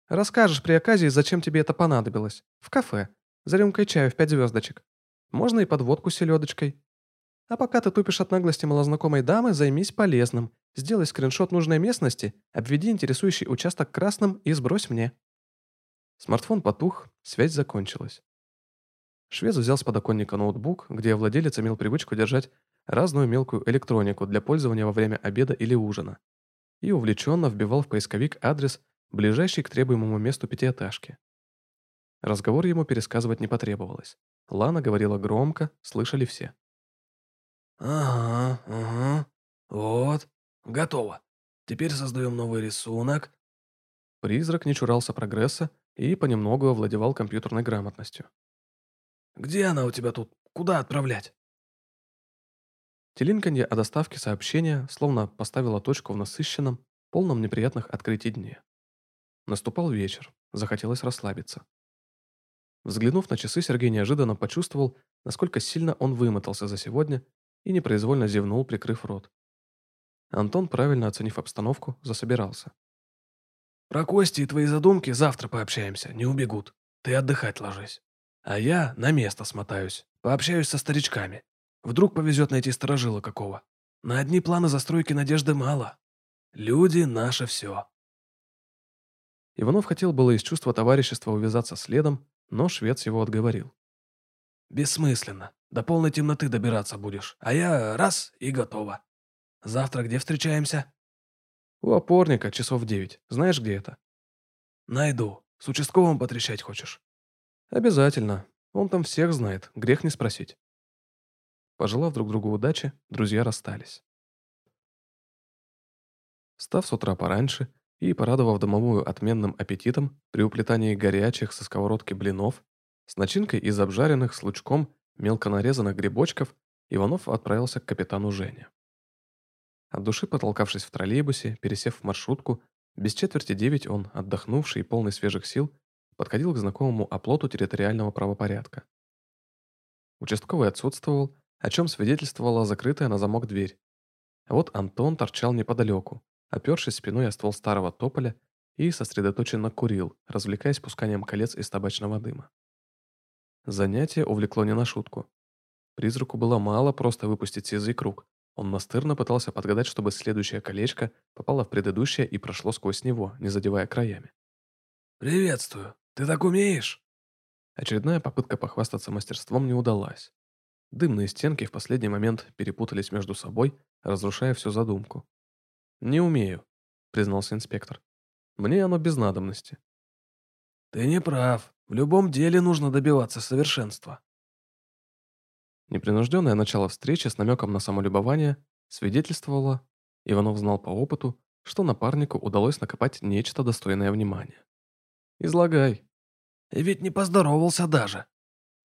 Расскажешь при оказии, зачем тебе это понадобилось. В кафе. За рюмкой чая в пять звездочек. Можно и подводку с селедочкой. А пока ты тупишь от наглости малознакомой дамы, займись полезным. Сделай скриншот нужной местности, обведи интересующий участок красным и сбрось мне. Смартфон потух, связь закончилась. Швец взял с подоконника ноутбук, где владелец имел привычку держать разную мелкую электронику для пользования во время обеда или ужина, и увлеченно вбивал в поисковик адрес, ближайший к требуемому месту пятиэтажки. Разговор ему пересказывать не потребовалось. Лана говорила громко, слышали все. «Ага, ага. Вот. Готово. Теперь создаем новый рисунок». Призрак не чурался прогресса и понемногу овладевал компьютерной грамотностью. «Где она у тебя тут? Куда отправлять?» Телинканье о доставке сообщения словно поставило точку в насыщенном, полном неприятных открытий дне. Наступал вечер, захотелось расслабиться. Взглянув на часы, Сергей неожиданно почувствовал, насколько сильно он вымотался за сегодня и непроизвольно зевнул, прикрыв рот. Антон, правильно оценив обстановку, засобирался. «Про Кости и твои задумки завтра пообщаемся, не убегут. Ты отдыхать ложись. А я на место смотаюсь, пообщаюсь со старичками. Вдруг повезет найти сторожила какого. На одни планы застройки надежды мало. Люди — наше все. Иванов хотел было из чувства товарищества увязаться следом, но швец его отговорил. «Бессмысленно. До полной темноты добираться будешь, а я раз и готова. Завтра где встречаемся?» «У опорника, часов девять. Знаешь, где это?» «Найду. С участковым потрещать хочешь?» «Обязательно. Он там всех знает. Грех не спросить». Пожелав друг другу удачи, друзья расстались. Став с утра пораньше и порадовав домовую отменным аппетитом при уплетании горячих со сковородки блинов, с начинкой из обжаренных с лучком мелко нарезанных грибочков, Иванов отправился к капитану Жене. От души потолкавшись в троллейбусе, пересев в маршрутку, без четверти девять он, отдохнувший и полный свежих сил, подходил к знакомому оплоту территориального правопорядка. Участковый отсутствовал, о чем свидетельствовала закрытая на замок дверь. Вот Антон торчал неподалеку, опершись спиной о ствол старого тополя и сосредоточенно курил, развлекаясь пусканием колец из табачного дыма. Занятие увлекло не на шутку. Призраку было мало просто выпустить сизый круг. Он настырно пытался подгадать, чтобы следующее колечко попало в предыдущее и прошло сквозь него, не задевая краями. «Приветствую. Ты так умеешь?» Очередная попытка похвастаться мастерством не удалась. Дымные стенки в последний момент перепутались между собой, разрушая всю задумку. «Не умею», — признался инспектор. Мне оно без надобности. Ты не прав. В любом деле нужно добиваться совершенства. Непринужденное начало встречи с намеком на самолюбование свидетельствовало, Иванов знал по опыту, что напарнику удалось накопать нечто достойное внимания. «Излагай». Ведь не поздоровался даже.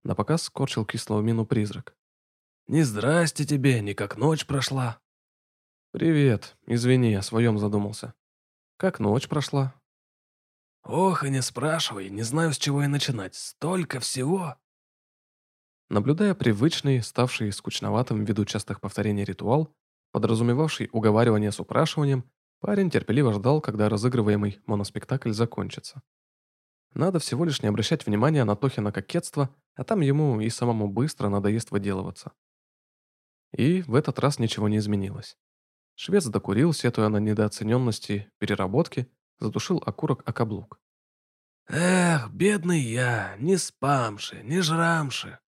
На показ скорчил кислую мину призрак. «Ни здрасте тебе, ни как ночь прошла». «Привет. Извини, о своем задумался. Как ночь прошла?» «Ох, и не спрашивай, не знаю, с чего и начинать. Столько всего!» Наблюдая привычный, ставший скучноватым ввиду частых повторений ритуал, подразумевавший уговаривание с упрашиванием, парень терпеливо ждал, когда разыгрываемый моноспектакль закончится. Надо всего лишь не обращать внимания на Тохина кокетство, а там ему и самому быстро надоест выделываться. И в этот раз ничего не изменилось. Швец докурил, сетуя на недооцененности переработки, затушил окурок о каблук. «Эх, бедный я, не спамши, не жрамши!»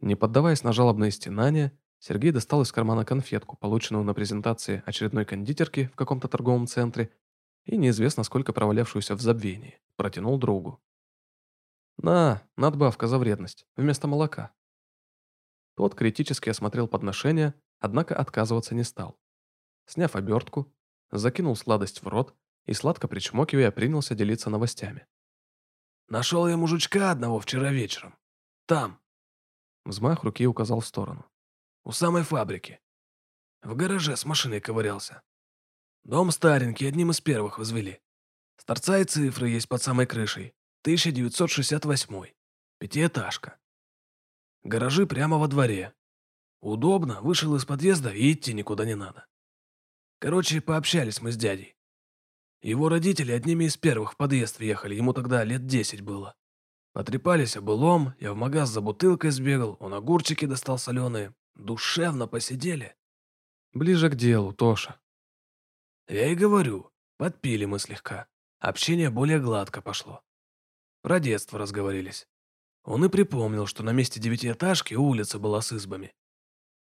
Не поддаваясь на жалобные стенания, Сергей достал из кармана конфетку, полученную на презентации очередной кондитерки в каком-то торговом центре, и неизвестно сколько провалявшуюся в забвении, протянул другу. «На, надбавка за вредность, вместо молока». Тот критически осмотрел подношение, однако отказываться не стал. Сняв обертку, закинул сладость в рот и, сладко причмокивая, принялся делиться новостями. «Нашел я мужичка одного вчера вечером. Там». Взмах руки указал в сторону. У самой фабрики. В гараже с машиной ковырялся. Дом старенький, одним из первых возвели. С торца и цифры есть под самой крышей. 1968. Пятиэтажка. Гаражи прямо во дворе. Удобно, вышел из подъезда и идти никуда не надо. Короче, пообщались мы с дядей. Его родители одними из первых в подъезд въехали, ему тогда лет десять было. Потрепались о былом, я в магаз за бутылкой сбегал, он огурчики достал соленые. Душевно посидели. Ближе к делу, Тоша. Я и говорю, подпили мы слегка. Общение более гладко пошло. Про детство разговорились. Он и припомнил, что на месте девятиэтажки улица была с избами.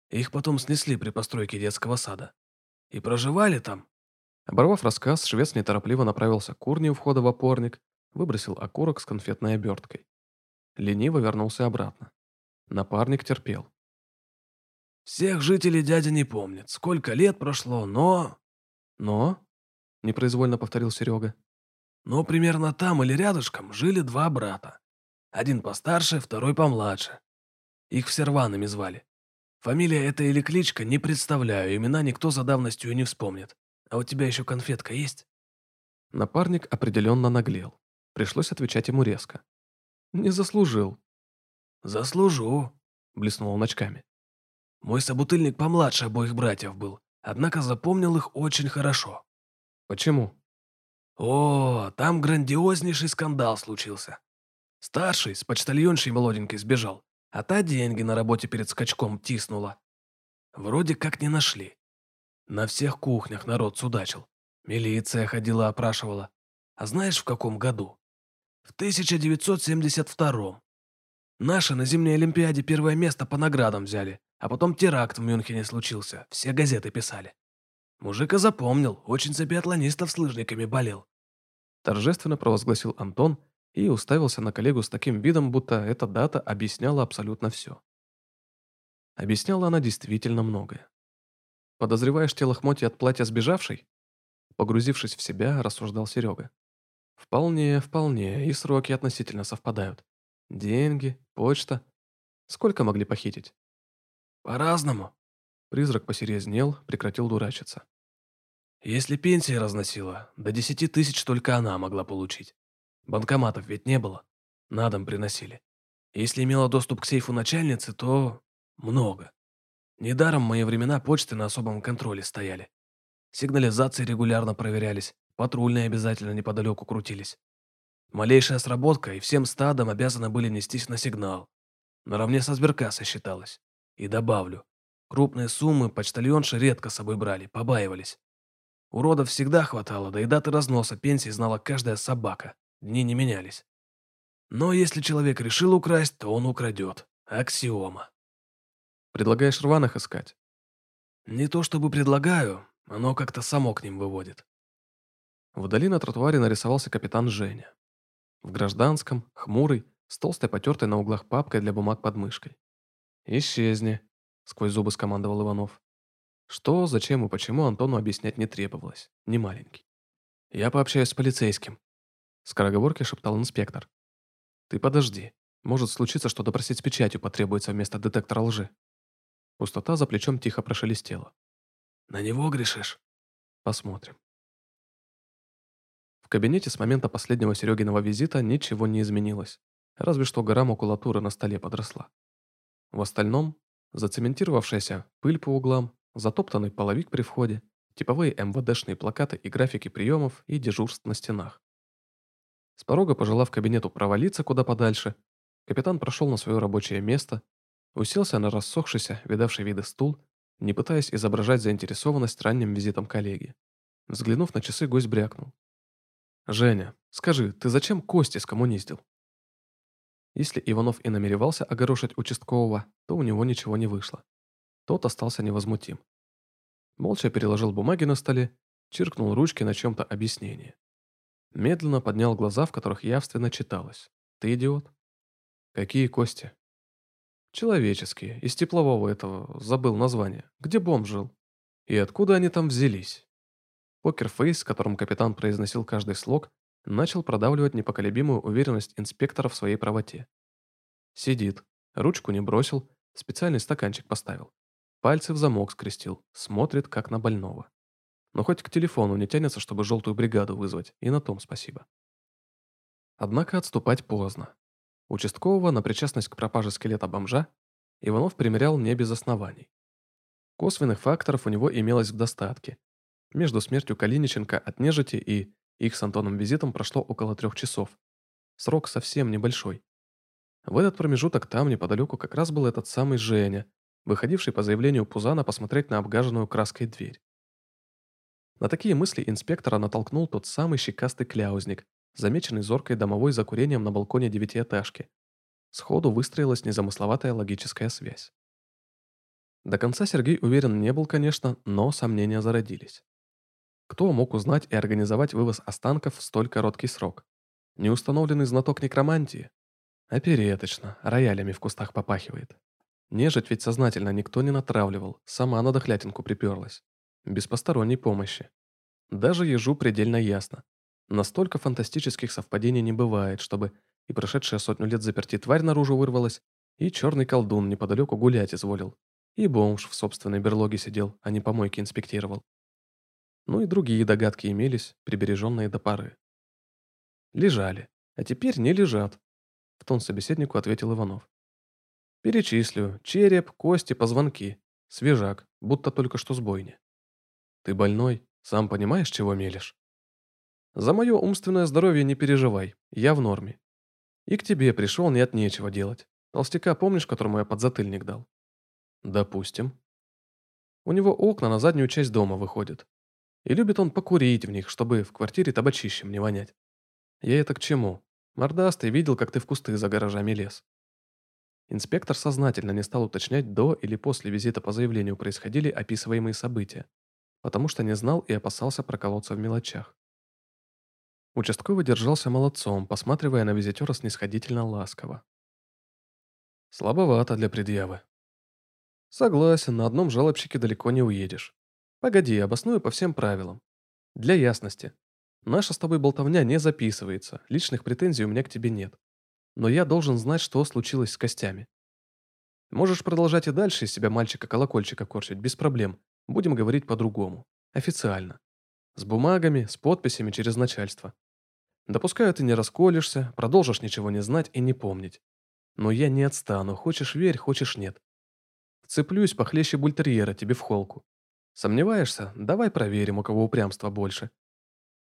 Их потом снесли при постройке детского сада. И проживали там. Оборвав рассказ, швец неторопливо направился к урне у входа в опорник, выбросил окурок с конфетной оберткой. Лениво вернулся обратно. Напарник терпел. Всех жителей дядя не помнит, сколько лет прошло, но... Но? Непроизвольно повторил Серега. Но примерно там или рядышком жили два брата. Один постарше, второй помладше. Их все рваными звали. Фамилия это или кличка, не представляю, имена никто за давностью не вспомнит. А у тебя еще конфетка есть? Напарник определенно наглел. Пришлось отвечать ему резко. Не заслужил. Заслужу, блеснул он очками. Мой собутыльник помладше обоих братьев был, однако запомнил их очень хорошо. Почему? О, там грандиознейший скандал случился. Старший с почтальоншей молоденькой сбежал, а та деньги на работе перед скачком тиснула. Вроде как не нашли. На всех кухнях народ судачил. Милиция ходила опрашивала. А знаешь, в каком году? В 1972 Наши на зимней Олимпиаде первое место по наградам взяли, а потом теракт в Мюнхене случился, все газеты писали. Мужика запомнил, очень за биатлонистов с лыжниками болел. Торжественно провозгласил Антон и уставился на коллегу с таким видом, будто эта дата объясняла абсолютно все. Объясняла она действительно многое. «Подозреваешь тело Хмоти от платья сбежавшей?» Погрузившись в себя, рассуждал Серега. «Вполне, вполне, и сроки относительно совпадают. Деньги, почта. Сколько могли похитить?» По-разному. Призрак посерьезнел, прекратил дурачиться. Если пенсия разносила, до десяти тысяч только она могла получить. Банкоматов ведь не было. На дом приносили. Если имела доступ к сейфу начальницы, то много. Недаром мои времена почты на особом контроле стояли. Сигнализации регулярно проверялись, патрульные обязательно неподалеку крутились. Малейшая сработка, и всем стадом обязаны были нестись на сигнал. Наравне со сберкассой считалось. И добавлю, крупные суммы почтальонши редко с собой брали, побаивались. Уродов всегда хватало, да и даты разноса пенсии знала каждая собака. Дни не менялись. Но если человек решил украсть, то он украдет. Аксиома. Предлагаешь рваных искать? Не то чтобы предлагаю, оно как-то само к ним выводит. Вдали на тротуаре нарисовался капитан Женя. В гражданском, хмурый, с толстой потертой на углах папкой для бумаг под мышкой. «Исчезни», — сквозь зубы скомандовал Иванов. Что, зачем и почему Антону объяснять не требовалось. Не маленький. «Я пообщаюсь с полицейским», — скороговоркой шептал инспектор. «Ты подожди. Может случиться, что допросить с печатью потребуется вместо детектора лжи». Пустота за плечом тихо прошелестела. «На него грешишь?» «Посмотрим». В кабинете с момента последнего Серегиного визита ничего не изменилось, разве что гора макулатуры на столе подросла. В остальном – зацементировавшаяся пыль по углам, затоптанный половик при входе, типовые МВДшные плакаты и графики приемов и дежурств на стенах. С порога, пожелав кабинету провалиться куда подальше, капитан прошел на свое рабочее место, уселся на рассохшийся, видавший виды стул, не пытаясь изображать заинтересованность ранним визитом коллеги. Взглянув на часы, гость брякнул. «Женя, скажи, ты зачем Кости скоммуниздил?» Если Иванов и намеревался огорошить участкового, то у него ничего не вышло. Тот остался невозмутим. Молча переложил бумаги на столе, чиркнул ручки на чем-то объяснение. Медленно поднял глаза, в которых явственно читалось. «Ты идиот?» «Какие кости?» «Человеческие, из теплового этого, забыл название. Где бомб жил?» «И откуда они там взялись?» Покерфейс, которым капитан произносил каждый слог, начал продавливать непоколебимую уверенность инспектора в своей правоте. Сидит, ручку не бросил, специальный стаканчик поставил. Пальцы в замок скрестил, смотрит, как на больного. Но хоть к телефону не тянется, чтобы желтую бригаду вызвать, и на том спасибо. Однако отступать поздно. Участкового на причастность к пропаже скелета бомжа Иванов примерял не без оснований. Косвенных факторов у него имелось в достатке. Между смертью Калиниченко от нежити и их с Антоном визитом прошло около трех часов. Срок совсем небольшой. В этот промежуток там, неподалеку, как раз был этот самый Женя, выходивший по заявлению Пузана посмотреть на обгаженную краской дверь. На такие мысли инспектора натолкнул тот самый щекастый кляузник, замеченный зоркой домовой за курением на балконе девятиэтажки. Сходу выстроилась незамысловатая логическая связь. До конца Сергей уверен не был, конечно, но сомнения зародились. Кто мог узнать и организовать вывоз останков в столь короткий срок? Неустановленный знаток некромантии? Опереточно, роялями в кустах попахивает. Нежить ведь сознательно никто не натравливал, сама на дохлятинку приперлась. Без посторонней помощи. Даже ежу предельно ясно. Настолько фантастических совпадений не бывает, чтобы и прошедшая сотню лет заперти тварь наружу вырвалась, и черный колдун неподалеку гулять изволил, и бомж в собственной берлоге сидел, а не помойки инспектировал. Ну и другие догадки имелись, прибереженные до поры. Лежали, а теперь не лежат, в тон собеседнику ответил Иванов. Перечислю. Череп, кости, позвонки. Свежак, будто только что с бойни. Ты больной, сам понимаешь, чего мелешь? За мое умственное здоровье не переживай, я в норме. И к тебе пришел не от нечего делать. Толстяка помнишь, которому я подзатыльник дал? Допустим. У него окна на заднюю часть дома выходят. И любит он покурить в них, чтобы в квартире табачищем не вонять. Я это к чему? Мордастый видел, как ты в кусты за гаражами лез. Инспектор сознательно не стал уточнять, до или после визита по заявлению происходили описываемые события, потому что не знал и опасался проколоться в мелочах. Участковый держался молодцом, посматривая на визитера снисходительно ласково. Слабовато для предъявы. Согласен, на одном жалобщике далеко не уедешь. Погоди, обосную по всем правилам. Для ясности. Наша с тобой болтовня не записывается, личных претензий у меня к тебе нет но я должен знать, что случилось с костями. Можешь продолжать и дальше из себя мальчика-колокольчика корчить, без проблем. Будем говорить по-другому. Официально. С бумагами, с подписями через начальство. Допускаю, ты не расколешься, продолжишь ничего не знать и не помнить. Но я не отстану, хочешь верь, хочешь нет. Цеплюсь похлеще бультерьера тебе в холку. Сомневаешься? Давай проверим, у кого упрямства больше.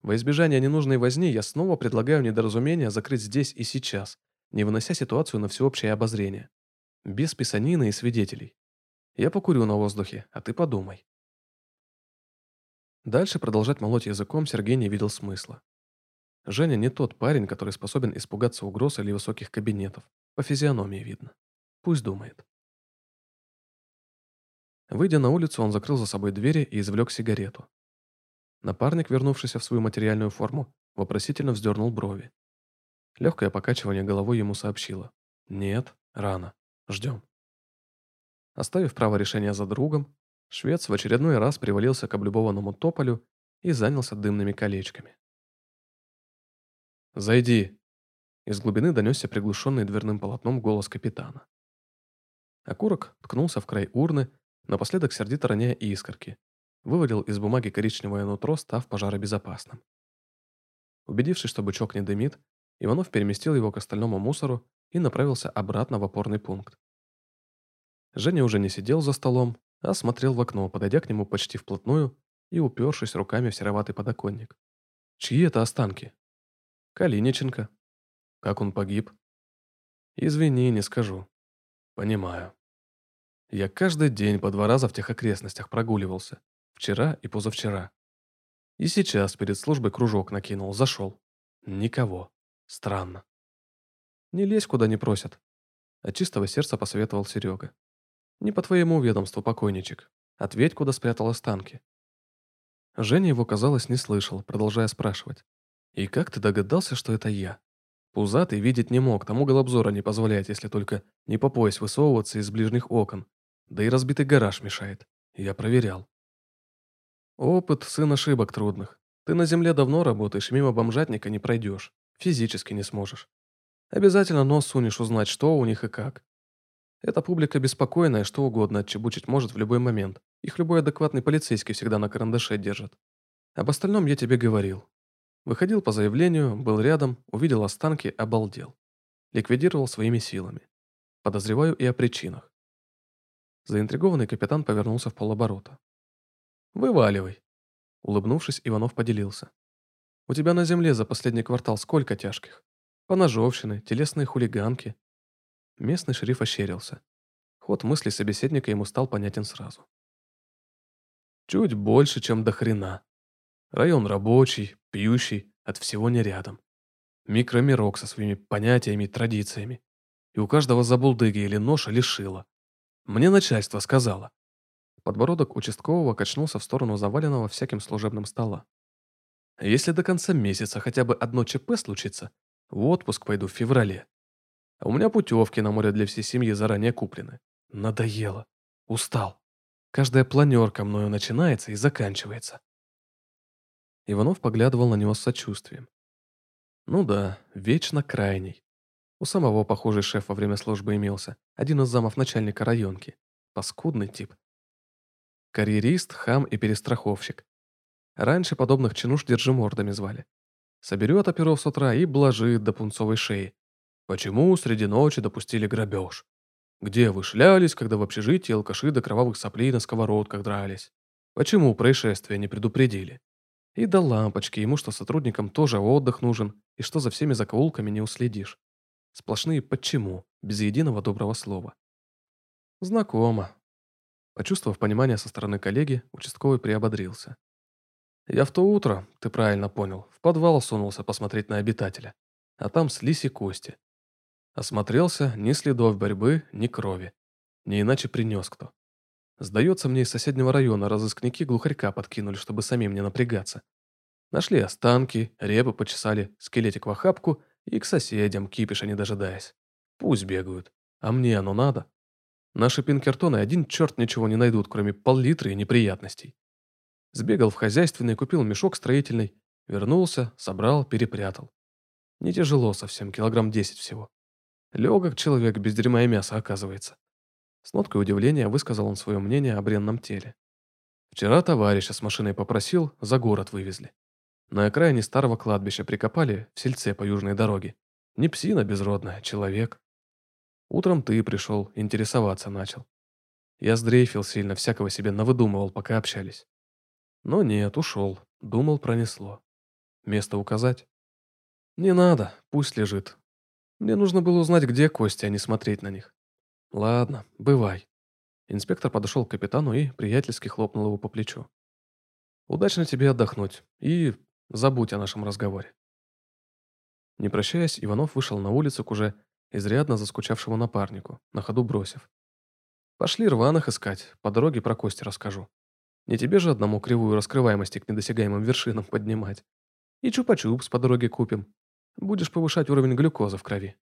Во избежание ненужной возни я снова предлагаю недоразумение закрыть здесь и сейчас, не вынося ситуацию на всеобщее обозрение. Без писанины и свидетелей. Я покурю на воздухе, а ты подумай. Дальше продолжать молоть языком Сергей не видел смысла. Женя не тот парень, который способен испугаться угроз или высоких кабинетов. По физиономии видно. Пусть думает. Выйдя на улицу, он закрыл за собой двери и извлек сигарету. Напарник, вернувшийся в свою материальную форму, вопросительно вздернул брови. Легкое покачивание головой ему сообщило. «Нет, рано. Ждем». Оставив право решения за другом, швец в очередной раз привалился к облюбованному тополю и занялся дымными колечками. «Зайди!» Из глубины донесся приглушенный дверным полотном голос капитана. Окурок ткнулся в край урны, напоследок сердито роняя искорки. Вывалил из бумаги коричневое нутро, став пожаробезопасным. Убедившись, что бычок не дымит, Иванов переместил его к остальному мусору и направился обратно в опорный пункт. Женя уже не сидел за столом, а смотрел в окно, подойдя к нему почти вплотную и упершись руками в сероватый подоконник. Чьи это останки? Калиниченко. Как он погиб? Извини, не скажу. Понимаю. Я каждый день по два раза в тех окрестностях прогуливался. Вчера и позавчера. И сейчас перед службой кружок накинул, зашел. Никого. Странно. Не лезь, куда не просят. От чистого сердца посоветовал Серега. Не по твоему ведомству, покойничек. Ответь, куда спрятал останки. Женя его, казалось, не слышал, продолжая спрашивать. «И как ты догадался, что это я?» Пузатый видеть не мог, тому голобзора не позволяет, если только не по пояс высовываться из ближних окон. Да и разбитый гараж мешает. Я проверял. Опыт – сын ошибок трудных. Ты на земле давно работаешь, мимо бомжатника не пройдешь. Физически не сможешь. Обязательно нос сунешь узнать, что у них и как. Эта публика беспокойная, что угодно отчебучить может в любой момент. Их любой адекватный полицейский всегда на карандаше держит. Об остальном я тебе говорил. Выходил по заявлению, был рядом, увидел останки, обалдел. Ликвидировал своими силами. Подозреваю и о причинах. Заинтригованный капитан повернулся в полоборота. «Вываливай!» Улыбнувшись, Иванов поделился. У тебя на земле за последний квартал сколько тяжких? Поножовщины, телесные хулиганки. Местный шериф ощерился. Ход мысли собеседника ему стал понятен сразу. Чуть больше, чем до хрена. Район рабочий, пьющий, от всего не рядом. Микромирок со своими понятиями и традициями. И у каждого забулдыги или нож, или шило. Мне начальство сказало. Подбородок участкового качнулся в сторону заваленного всяким служебным стола. Если до конца месяца хотя бы одно ЧП случится, в отпуск пойду в феврале. У меня путевки на море для всей семьи заранее куплены. Надоело. Устал. Каждая планерка мною начинается и заканчивается. Иванов поглядывал на него с сочувствием. Ну да, вечно крайний. У самого похожий шеф во время службы имелся, один из замов начальника районки. Паскудный тип. Карьерист, хам и перестраховщик. Раньше подобных чинуш держимордами звали. Соберет оперов с утра и блажит до пунцовой шеи. Почему среди ночи допустили грабеж? Где вы шлялись, когда в общежитии алкаши до кровавых соплей на сковородках дрались? Почему происшествия не предупредили? И до лампочки ему, что сотрудникам тоже отдых нужен, и что за всеми закоулками не уследишь. Сплошные «почему», без единого доброго слова. Знакомо. Почувствовав понимание со стороны коллеги, участковый приободрился. Я в то утро, ты правильно понял, в подвал сунулся посмотреть на обитателя. А там слизь и кости. Осмотрелся, ни следов борьбы, ни крови. Не иначе принес кто. Сдается мне из соседнего района разыскники глухарька подкинули, чтобы самим не напрягаться. Нашли останки, репы почесали, скелетик в охапку и к соседям, кипиша не дожидаясь. Пусть бегают. А мне оно надо. Наши пинкертоны один черт ничего не найдут, кроме пол-литра и неприятностей. Сбегал в хозяйственный, купил мешок строительный, вернулся, собрал, перепрятал. Не тяжело совсем, килограмм десять всего. Легок человек без дерьма и мяса, оказывается. С ноткой удивления высказал он свое мнение о бренном теле. Вчера товарища с машиной попросил, за город вывезли. На окраине старого кладбища прикопали в сельце по южной дороге. Не псина безродная, человек. Утром ты пришел, интересоваться начал. Я сдрейфил сильно, всякого себе навыдумывал, пока общались. Но нет, ушел. Думал, пронесло. Место указать? Не надо, пусть лежит. Мне нужно было узнать, где кости, а не смотреть на них. Ладно, бывай. Инспектор подошел к капитану и приятельски хлопнул его по плечу. Удачно тебе отдохнуть. И забудь о нашем разговоре. Не прощаясь, Иванов вышел на улицу к уже изрядно заскучавшему напарнику, на ходу бросив. Пошли рваных искать, по дороге про кости расскажу. Не тебе же одному кривую раскрываемости к недосягаемым вершинам поднимать. И чупа-чупс по дороге купим. Будешь повышать уровень глюкозы в крови.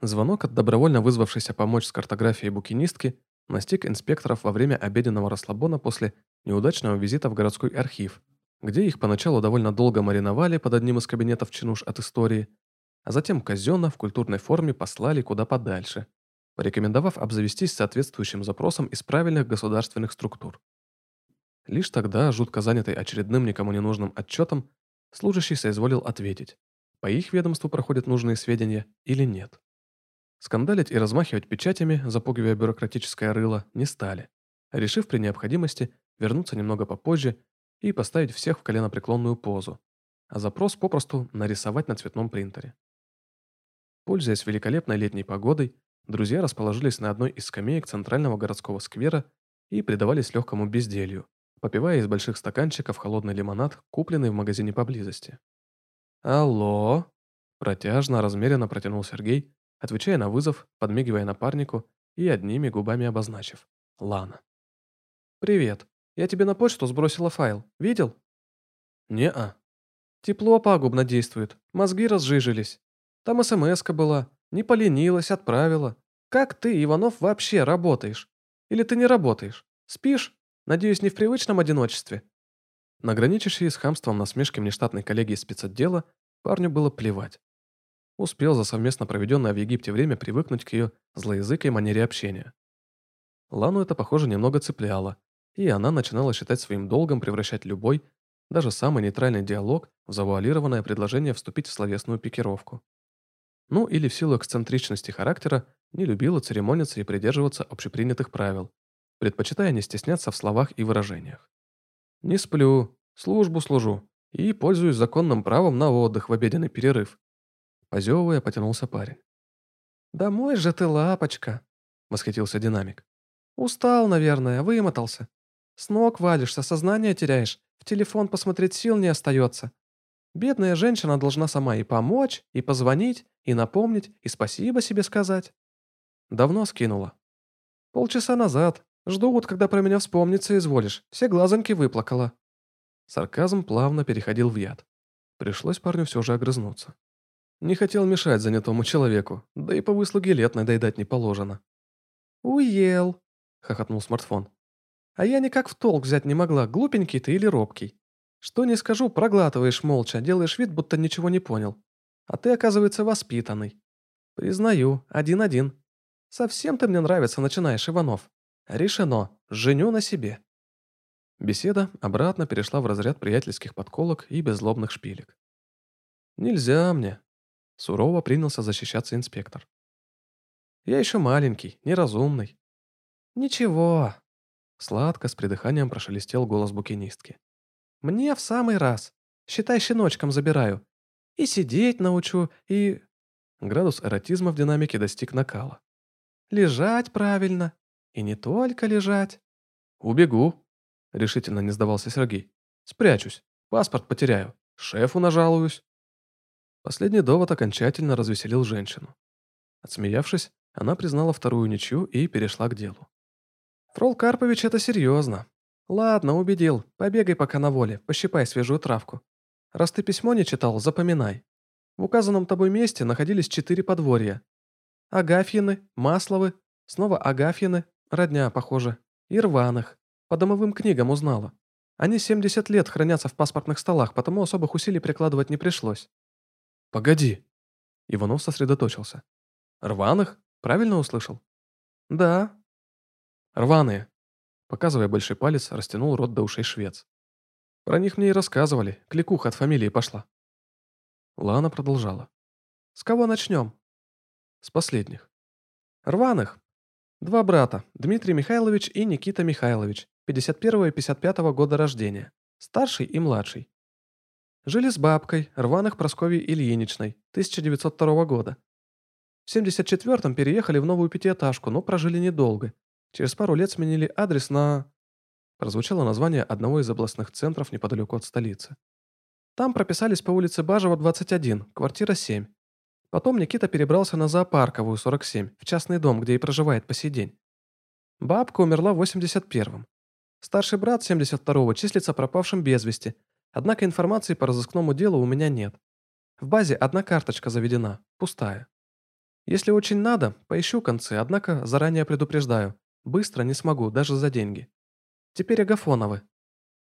Звонок от добровольно вызвавшейся помочь с картографией букинистки настиг инспекторов во время обеденного расслабона после неудачного визита в городской архив, где их поначалу довольно долго мариновали под одним из кабинетов чинуш от истории, а затем казенно в культурной форме послали куда подальше, порекомендовав обзавестись соответствующим запросом из правильных государственных структур. Лишь тогда, жутко занятый очередным никому не нужным отчетом, служащий соизволил ответить, по их ведомству проходят нужные сведения или нет. Скандалить и размахивать печатями, запугивая бюрократическое рыло, не стали, решив при необходимости вернуться немного попозже и поставить всех в коленопреклонную позу, а запрос попросту нарисовать на цветном принтере. Пользуясь великолепной летней погодой, друзья расположились на одной из скамеек центрального городского сквера и предавались легкому безделью, попивая из больших стаканчиков холодный лимонад, купленный в магазине поблизости. «Алло!» – протяжно, размеренно протянул Сергей, отвечая на вызов, подмигивая напарнику и одними губами обозначив. Лана. «Привет. Я тебе на почту сбросила файл. Видел?» «Не-а». «Тепло пагубно действует. Мозги разжижились. Там смс-ка была. Не поленилась, отправила. Как ты, Иванов, вообще работаешь? Или ты не работаешь? Спишь? Надеюсь, не в привычном одиночестве?» На граничащие с хамством насмешки внештатной коллеги из спецотдела парню было плевать. Успел за совместно проведенное в Египте время привыкнуть к ее злоязыкой манере общения. Лану это, похоже, немного цепляло, и она начинала считать своим долгом превращать любой, даже самый нейтральный диалог в завуалированное предложение вступить в словесную пикировку. Ну или в силу эксцентричности характера не любила церемониться и придерживаться общепринятых правил, предпочитая не стесняться в словах и выражениях. «Не сплю, службу служу и пользуюсь законным правом на отдых в обеденный перерыв. Позевывая, потянулся парень. «Домой же ты, лапочка!» — восхитился динамик. «Устал, наверное, вымотался. С ног валишься, сознание теряешь, в телефон посмотреть сил не остается. Бедная женщина должна сама и помочь, и позвонить, и напомнить, и спасибо себе сказать». Давно скинула. «Полчаса назад. Жду вот, когда про меня вспомниться изволишь. Все глазоньки выплакала». Сарказм плавно переходил в яд. Пришлось парню все же огрызнуться. Не хотел мешать занятому человеку, да и по выслуге лет надоедать не положено. «Уел», — хохотнул смартфон. «А я никак в толк взять не могла, глупенький ты или робкий. Что не скажу, проглатываешь молча, делаешь вид, будто ничего не понял. А ты, оказывается, воспитанный. Признаю, один-один. Совсем ты мне нравится, начинаешь, Иванов. Решено, женю на себе». Беседа обратно перешла в разряд приятельских подколок и беззлобных шпилек. «Нельзя мне», Сурово принялся защищаться инспектор. «Я еще маленький, неразумный». «Ничего». Сладко, с придыханием прошелестел голос букинистки. «Мне в самый раз. Считай, щеночком забираю. И сидеть научу, и...» Градус эротизма в динамике достиг накала. «Лежать правильно. И не только лежать». «Убегу», — решительно не сдавался Сергей. «Спрячусь. Паспорт потеряю. Шефу нажалуюсь». Последний довод окончательно развеселил женщину. Отсмеявшись, она признала вторую ничью и перешла к делу. «Фрол Карпович, это серьезно. Ладно, убедил. Побегай пока на воле, пощипай свежую травку. Раз ты письмо не читал, запоминай. В указанном тобой месте находились четыре подворья. Агафьины, Масловы, снова Агафьины, родня, похоже, и Рваных. По домовым книгам узнала. Они 70 лет хранятся в паспортных столах, потому особых усилий прикладывать не пришлось. «Погоди!» Иванов сосредоточился. «Рваных? Правильно услышал?» «Да». «Рваные!» Показывая большой палец, растянул рот до ушей швец. «Про них мне и рассказывали, кликуха от фамилии пошла». Лана продолжала. «С кого начнем?» «С последних». «Рваных. Два брата, Дмитрий Михайлович и Никита Михайлович, 51 и 55 года рождения, старший и младший. Жили с бабкой, рваных Прасковьей Ильиничной, 1902 года. В 74-м переехали в новую пятиэтажку, но прожили недолго. Через пару лет сменили адрес на... Прозвучало название одного из областных центров неподалеку от столицы. Там прописались по улице Бажева, 21, квартира 7. Потом Никита перебрался на Зоопарковую, 47, в частный дом, где и проживает по сей день. Бабка умерла в 81-м. Старший брат 72-го числится пропавшим без вести, однако информации по разыскному делу у меня нет. В базе одна карточка заведена, пустая. Если очень надо, поищу концы, однако заранее предупреждаю, быстро не смогу, даже за деньги. Теперь Агафоновы.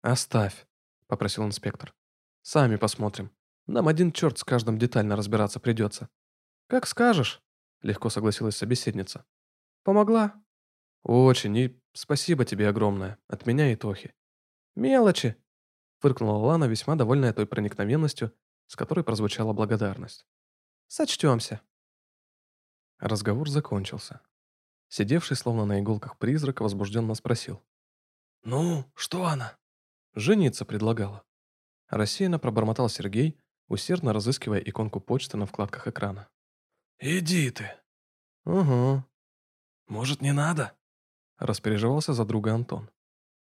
«Оставь», — попросил инспектор. «Сами посмотрим. Нам один черт с каждым детально разбираться придется». «Как скажешь», — легко согласилась собеседница. «Помогла?» «Очень, и спасибо тебе огромное, от меня и Тохи». «Мелочи», — фыркнула Лана, весьма довольная той проникновенностью, с которой прозвучала благодарность. «Сочтемся». Разговор закончился. Сидевший словно на иголках призрак возбужденно спросил. «Ну, что она?» «Жениться предлагала». Рассеянно пробормотал Сергей, усердно разыскивая иконку почты на вкладках экрана. «Иди ты». «Угу». «Может, не надо?» Распереживался за друга Антон.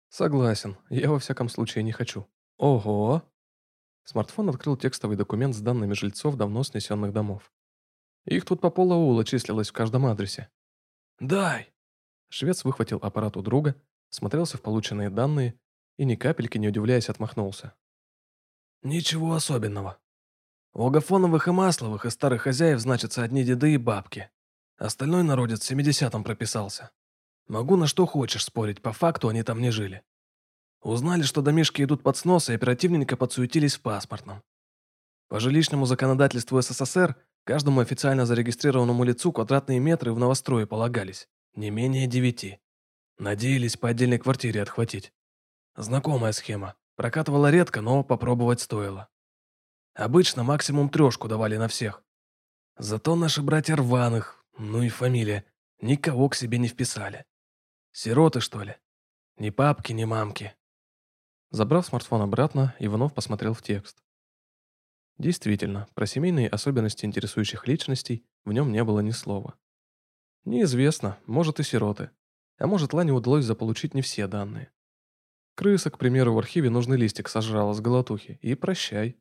«Согласен, я во всяком случае не хочу». «Ого!» Смартфон открыл текстовый документ с данными жильцов давно снесенных домов. Их тут по полаула числилось в каждом адресе. «Дай!» Швец выхватил аппарат у друга, смотрелся в полученные данные и ни капельки не удивляясь отмахнулся. «Ничего особенного. У Агафоновых и Масловых и старых хозяев значатся одни деды и бабки. Остальной народец в 70-м прописался. Могу на что хочешь спорить, по факту они там не жили. Узнали, что домишки идут под снос, и оперативненько подсуетились в паспортном. По жилищному законодательству СССР каждому официально зарегистрированному лицу квадратные метры в новострое полагались, не менее девяти. Надеялись по отдельной квартире отхватить. Знакомая схема. Прокатывала редко, но попробовать стоило. Обычно максимум трешку давали на всех. Зато наши братья рваных, ну и фамилия, никого к себе не вписали. Сироты, что ли? Ни папки, ни мамки. Забрав смартфон обратно, Иванов посмотрел в текст. Действительно, про семейные особенности интересующих личностей в нем не было ни слова. Неизвестно, может и сироты. А может, Лане удалось заполучить не все данные. Крыса, к примеру, в архиве нужный листик сожрала с голотухи, и прощай.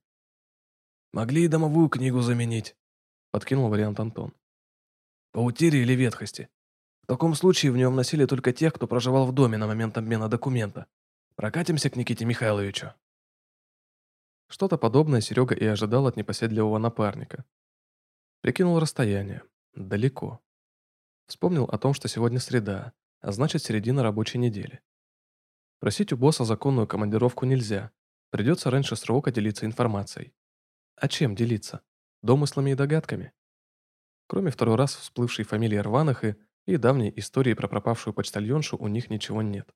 «Могли и домовую книгу заменить», — подкинул вариант Антон. «По утере или ветхости. В таком случае в нем носили только тех, кто проживал в доме на момент обмена документа. Прокатимся к Никите Михайловичу». Что-то подобное Серега и ожидал от непоседливого напарника. Прикинул расстояние. Далеко. Вспомнил о том, что сегодня среда, а значит середина рабочей недели. Просить у босса законную командировку нельзя. Придется раньше срока делиться информацией. А чем делиться? Домыслами и догадками? Кроме второй раз всплывшей фамилии Рваных и, и давней истории про пропавшую почтальоншу у них ничего нет.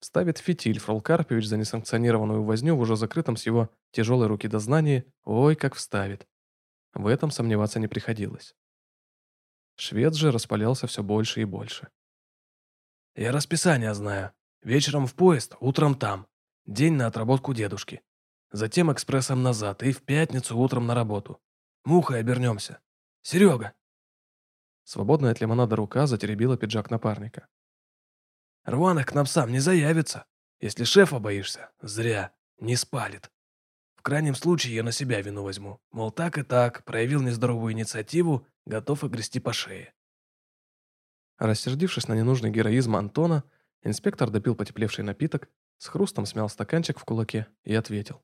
Ставит фитиль Фрол Карпович за несанкционированную возню в уже закрытом с его тяжелой руки дознании, ой, как вставит. В этом сомневаться не приходилось. Швед же распалялся все больше и больше. «Я расписание знаю. Вечером в поезд, утром там. День на отработку дедушки. Затем экспрессом назад и в пятницу утром на работу. Мухой обернемся. Серега!» Свободная от лимонада рука затеребила пиджак напарника. Рваных к нам сам не заявится. Если шефа боишься, зря, не спалит. В крайнем случае я на себя вину возьму. Мол, так и так, проявил нездоровую инициативу, готов и грести по шее. Рассердившись на ненужный героизм Антона, инспектор допил потеплевший напиток, с хрустом смял стаканчик в кулаке и ответил.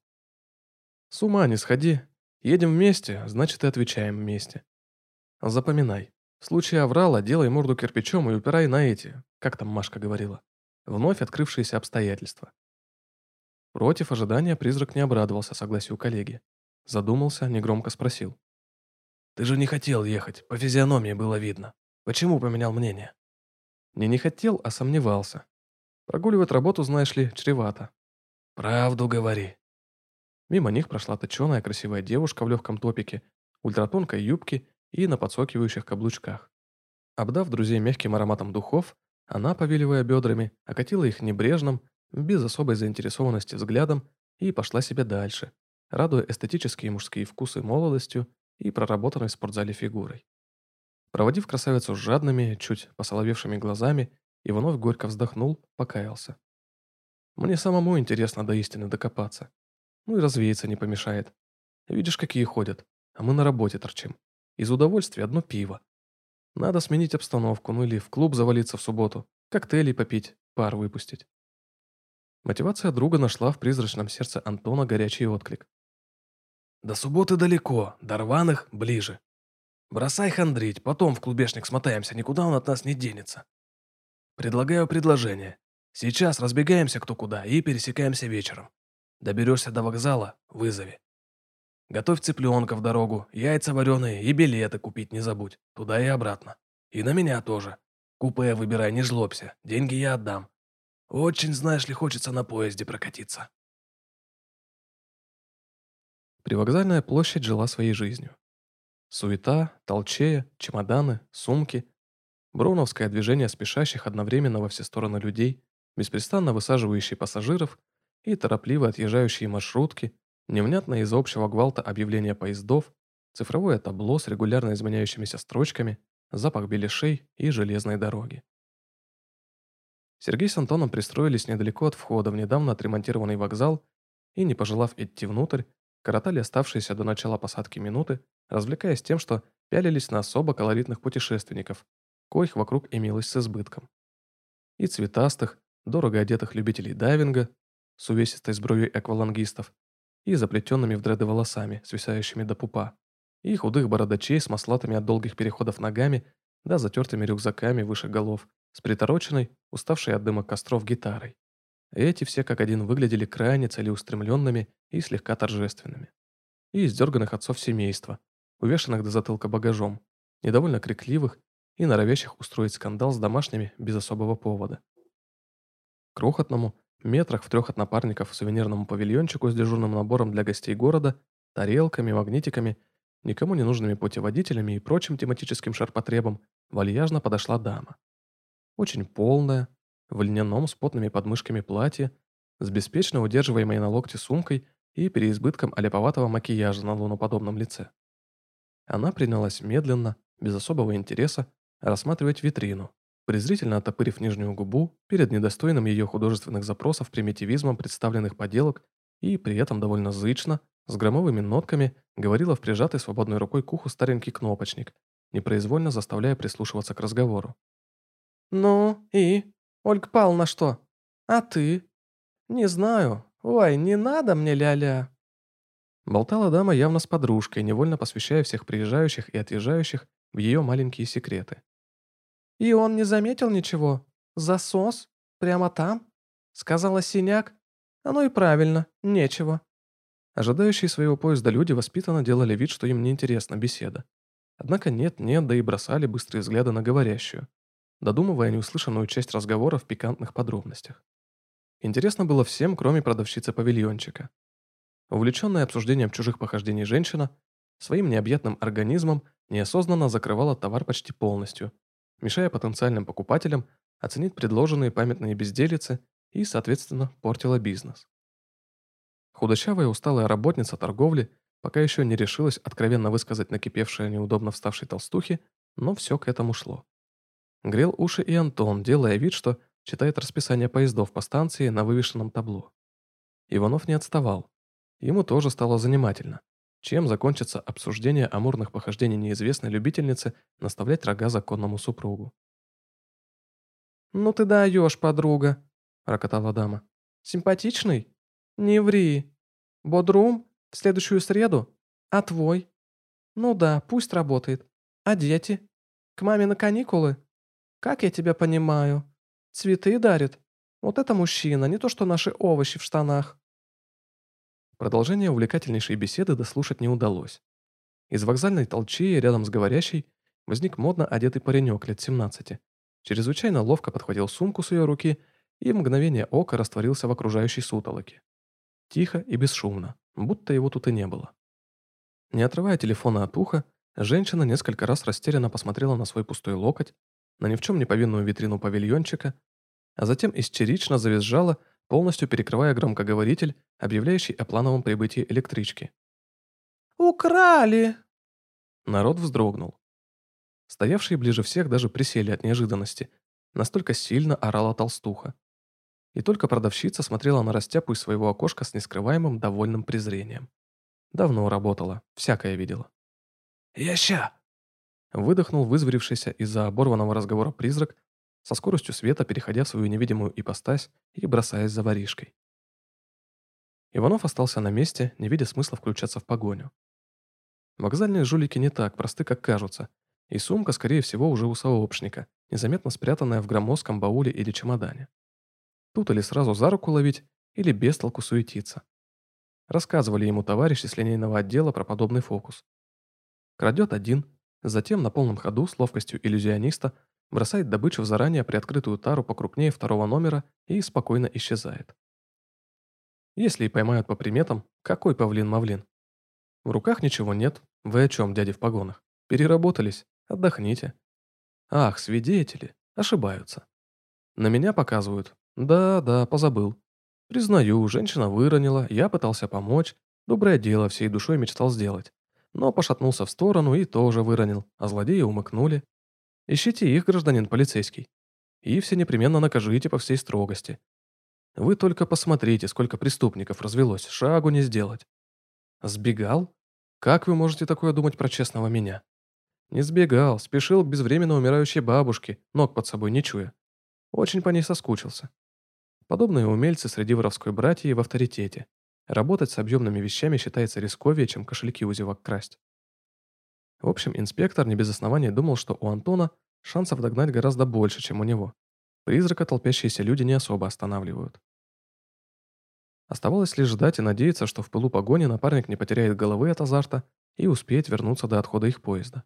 «С ума не сходи. Едем вместе, значит и отвечаем вместе. Запоминай. В случае аврала делай морду кирпичом и упирай на эти, как там Машка говорила, вновь открывшиеся обстоятельства. Против ожидания призрак не обрадовался согласию коллеги. Задумался, негромко спросил. «Ты же не хотел ехать, по физиономии было видно. Почему поменял мнение?» Не не хотел, а сомневался. Прогуливать работу, знаешь ли, чревато. «Правду говори». Мимо них прошла точеная красивая девушка в легком топике, ультратонкой юбке и на подсокивающих каблучках. Обдав друзей мягким ароматом духов, она, повиливая бедрами, окатила их небрежным, без особой заинтересованности взглядом и пошла себе дальше, радуя эстетические мужские вкусы молодостью и проработанной в спортзале фигурой. Проводив красавицу с жадными, чуть посоловевшими глазами, Иванов горько вздохнул, покаялся. «Мне самому интересно до истины докопаться. Ну и развеяться не помешает. Видишь, какие ходят, а мы на работе торчим. Из удовольствия одно пиво. Надо сменить обстановку, ну или в клуб завалиться в субботу. коктейлей попить, пар выпустить. Мотивация друга нашла в призрачном сердце Антона горячий отклик. «До субботы далеко, до рваных ближе. Бросай хандрить, потом в клубешник смотаемся, никуда он от нас не денется. Предлагаю предложение. Сейчас разбегаемся кто куда и пересекаемся вечером. Доберешься до вокзала – вызови. Готовь цыпленка в дорогу, яйца вареные и билеты купить не забудь. Туда и обратно. И на меня тоже. Купе выбирай, не жлобся. Деньги я отдам. Очень, знаешь ли, хочется на поезде прокатиться. Привокзальная площадь жила своей жизнью. Суета, толчея, чемоданы, сумки. Броуновское движение спешащих одновременно во все стороны людей, беспрестанно высаживающие пассажиров и торопливо отъезжающие маршрутки, невнятно из-за общего гвалта объявления поездов, цифровое табло с регулярно изменяющимися строчками, запах беляшей и железной дороги. Сергей с Антоном пристроились недалеко от входа в недавно отремонтированный вокзал и, не пожелав идти внутрь, коротали оставшиеся до начала посадки минуты, развлекаясь тем, что пялились на особо колоритных путешественников, коих вокруг имелось с избытком. И цветастых, дорого одетых любителей дайвинга, с увесистой сбруей аквалангистов, и заплетенными в дреды волосами, свисающими до пупа, и худых бородачей с маслатыми от долгих переходов ногами, да затертыми рюкзаками выше голов, с притороченной, уставшей от дыма костров гитарой. Эти все как один выглядели крайне целеустремленными и слегка торжественными. И издерганных отцов семейства, увешанных до затылка багажом, недовольно крикливых и норовящих устроить скандал с домашними без особого повода. Крохотному, метрах в трех от напарников сувенирному павильончику с дежурным набором для гостей города, тарелками, магнитиками, никому не нужными путеводителями и прочим тематическим шарпотребом, вальяжно подошла дама. Очень полная, в льняном с потными подмышками платье, с беспечно удерживаемой на локте сумкой и переизбытком олеповатого макияжа на луноподобном лице. Она принялась медленно, без особого интереса, рассматривать витрину, презрительно отопырив нижнюю губу перед недостойным ее художественных запросов примитивизмом представленных поделок и при этом довольно зычно, с громовыми нотками, говорила в прижатой свободной рукой к уху старенький кнопочник, непроизвольно заставляя прислушиваться к разговору. «Ну и? Ольга Павловна что? А ты?» «Не знаю. Ой, не надо мне ля-ля». Болтала дама явно с подружкой, невольно посвящая всех приезжающих и отъезжающих в ее маленькие секреты. «И он не заметил ничего? Засос? Прямо там?» Сказала синяк. «Оно и правильно, нечего». Ожидающие своего поезда люди воспитанно делали вид, что им неинтересна беседа. Однако нет-нет, да и бросали быстрые взгляды на говорящую, додумывая неуслышанную часть разговора в пикантных подробностях. Интересно было всем, кроме продавщицы павильончика. Увлеченная обсуждением чужих похождений женщина, своим необъятным организмом неосознанно закрывала товар почти полностью, мешая потенциальным покупателям оценить предложенные памятные безделицы и, соответственно, портила бизнес. Худощавая усталая работница торговли пока еще не решилась откровенно высказать накипевшее неудобно вставшей толстухе, но все к этому шло. Грел уши и Антон, делая вид, что читает расписание поездов по станции на вывешенном табло. Иванов не отставал. Ему тоже стало занимательно. Чем закончится обсуждение амурных похождений неизвестной любительницы наставлять рога законному супругу? «Ну ты даешь, подруга», — рокотала дама. «Симпатичный? Не ври. Бодрум? В следующую среду? А твой? Ну да, пусть работает. А дети? К маме на каникулы? Как я тебя понимаю? Цветы дарит? Вот это мужчина, не то что наши овощи в штанах». Продолжение увлекательнейшей беседы дослушать не удалось. Из вокзальной толчии рядом с говорящей возник модно одетый паренек лет 17. Чрезвычайно ловко подхватил сумку с ее руки и в мгновение ока растворился в окружающей сутолоке. Тихо и бесшумно, будто его тут и не было. Не отрывая телефона от уха, женщина несколько раз растерянно посмотрела на свой пустой локоть, на ни в чем не повинную витрину павильончика, а затем истерично завизжала, полностью перекрывая громкоговоритель, объявляющий о плановом прибытии электрички. «Украли!» Народ вздрогнул. Стоявшие ближе всех даже присели от неожиданности. Настолько сильно орала толстуха. И только продавщица смотрела на растяпу из своего окошка с нескрываемым довольным презрением. Давно работала, всякое видела. «Я ща!» Выдохнул вызверившийся из-за оборванного разговора призрак, со скоростью света переходя в свою невидимую ипостась и бросаясь за воришкой. Иванов остался на месте, не видя смысла включаться в погоню. Вокзальные жулики не так просты, как кажутся, и сумка, скорее всего, уже у сообщника, незаметно спрятанная в громоздком бауле или чемодане. Тут или сразу за руку ловить, или без толку суетиться. Рассказывали ему товарищи с линейного отдела про подобный фокус. Крадет один, затем на полном ходу с ловкостью иллюзиониста бросает добычу в заранее приоткрытую тару покрупнее второго номера и спокойно исчезает. Если и поймают по приметам, какой павлин-мавлин? В руках ничего нет, вы о чем, дяди в погонах? Переработались, отдохните. Ах, свидетели, ошибаются. На меня показывают. Да, да, позабыл. Признаю, женщина выронила, я пытался помочь, доброе дело всей душой мечтал сделать. Но пошатнулся в сторону и тоже выронил, а злодеи умыкнули. Ищите их, гражданин полицейский. И все непременно накажите по всей строгости. Вы только посмотрите, сколько преступников развелось, шагу не сделать. Сбегал? Как вы можете такое думать про честного меня? Не сбегал, спешил к безвременно умирающей бабушке, ног под собой не чуя. Очень по ней соскучился. Подобные умельцы среди воровской братьи в авторитете. Работать с объемными вещами считается рисковее, чем кошельки у зевак красть. В общем, инспектор не без основания думал, что у Антона шансов догнать гораздо больше, чем у него. Призрака толпящиеся люди не особо останавливают. Оставалось лишь ждать и надеяться, что в пылу погони напарник не потеряет головы от азарта и успеет вернуться до отхода их поезда.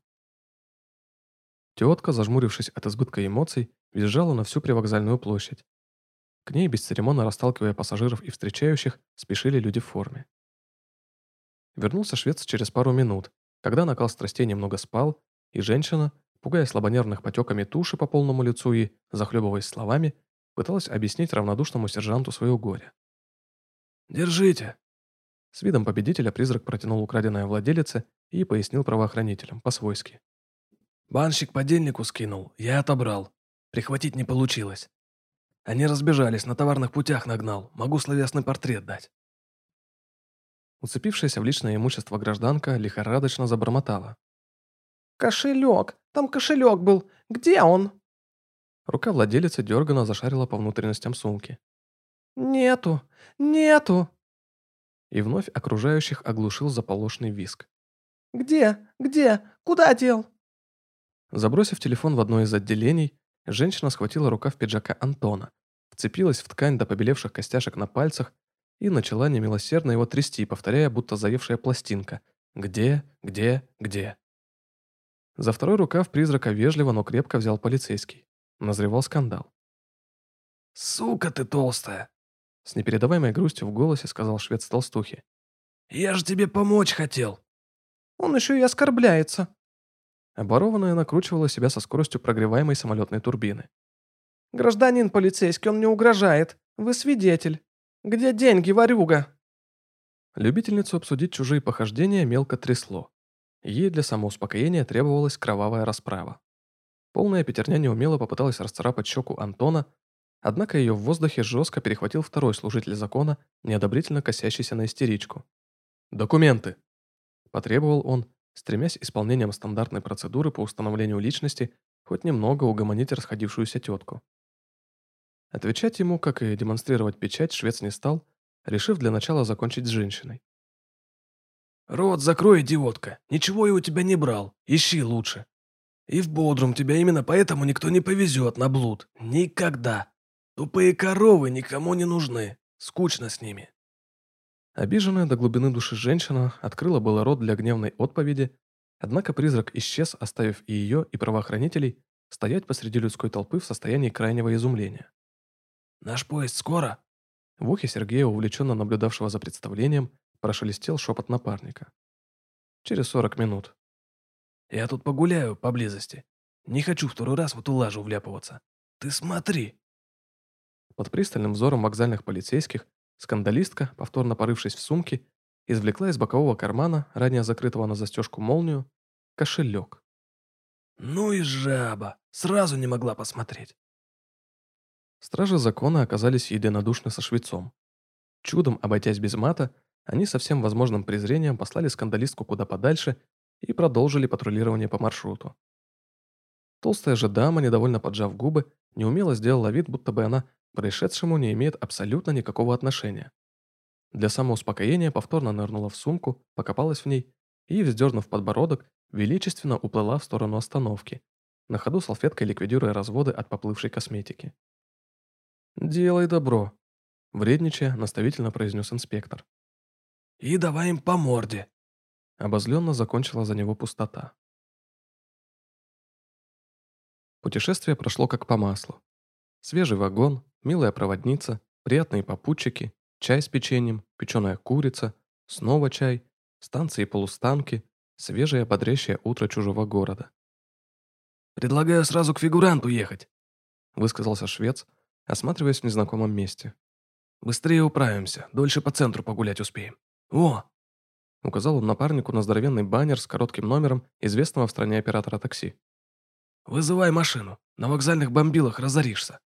Тетка, зажмурившись от избытка эмоций, визжала на всю привокзальную площадь. К ней, бесцеремонно расталкивая пассажиров и встречающих, спешили люди в форме. Вернулся швец через пару минут, когда накал страстей немного спал, и женщина, пугая слабонервных потеками туши по полному лицу и, захлебываясь словами, пыталась объяснить равнодушному сержанту свое горе. «Держите!» С видом победителя призрак протянул украденное владелице и пояснил правоохранителям, по-свойски. «Банщик подельнику скинул, я отобрал. Прихватить не получилось. Они разбежались, на товарных путях нагнал. Могу словесный портрет дать». Уцепившаяся в личное имущество гражданка лихорадочно забормотала. «Кошелек! Там кошелек был! Где он?» Рука владелицы дергано зашарила по внутренностям сумки. «Нету! Нету!» И вновь окружающих оглушил заполошный виск. «Где? Где? Куда дел?» Забросив телефон в одно из отделений, женщина схватила рукав пиджака Антона, вцепилась в ткань до побелевших костяшек на пальцах и начала немилосердно его трясти, повторяя, будто заевшая пластинка «Где? Где? Где?». За второй рукав призрака вежливо, но крепко взял полицейский. Назревал скандал. «Сука ты толстая!» С непередаваемой грустью в голосе сказал швед с толстухи. «Я же тебе помочь хотел!» «Он еще и оскорбляется!» Оборованная накручивала себя со скоростью прогреваемой самолетной турбины. «Гражданин полицейский, он мне угрожает. Вы свидетель. Где деньги, ворюга?» Любительницу обсудить чужие похождения мелко трясло. Ей для самоуспокоения требовалась кровавая расправа. Полная пятерня неумело попыталась расцарапать щеку Антона, однако ее в воздухе жестко перехватил второй служитель закона, неодобрительно косящийся на истеричку. «Документы!» – потребовал он, стремясь исполнением стандартной процедуры по установлению личности хоть немного угомонить расходившуюся тетку. Отвечать ему, как и демонстрировать печать, швец не стал, решив для начала закончить с женщиной. «Рот закрой, идиотка! Ничего я у тебя не брал. Ищи лучше. И в Бодрум тебя именно поэтому никто не повезет на блуд. Никогда. Тупые коровы никому не нужны. Скучно с ними». Обиженная до глубины души женщина открыла было рот для гневной отповеди, однако призрак исчез, оставив и ее, и правоохранителей стоять посреди людской толпы в состоянии крайнего изумления. «Наш поезд скоро?» В ухе Сергея, увлеченно наблюдавшего за представлением, прошелестел шепот напарника. «Через сорок минут». «Я тут погуляю поблизости. Не хочу второй раз в эту лажу вляпываться. Ты смотри!» Под пристальным взором вокзальных полицейских скандалистка, повторно порывшись в сумке, извлекла из бокового кармана, ранее закрытого на застежку молнию, кошелек. «Ну и жаба! Сразу не могла посмотреть!» Стражи закона оказались единодушны со швецом. Чудом обойдясь без мата, они со всем возможным презрением послали скандалистку куда подальше и продолжили патрулирование по маршруту. Толстая же дама, недовольно поджав губы, неумело сделала вид, будто бы она к происшедшему не имеет абсолютно никакого отношения. Для самоуспокоения повторно нырнула в сумку, покопалась в ней и, вздернув подбородок, величественно уплыла в сторону остановки, на ходу салфеткой ликвидируя разводы от поплывшей косметики. «Делай добро», — вредничая, наставительно произнес инспектор. «И давай им по морде», — обозленно закончила за него пустота. Путешествие прошло как по маслу. Свежий вагон, милая проводница, приятные попутчики, чай с печеньем, печеная курица, снова чай, станции полустанки, свежее бодрящее утро чужого города. «Предлагаю сразу к фигуранту ехать», — высказался швец, осматриваясь в незнакомом месте. «Быстрее управимся, дольше по центру погулять успеем. О!» Указал он напарнику на здоровенный баннер с коротким номером известного в стране оператора такси. «Вызывай машину. На вокзальных бомбилах разоришься».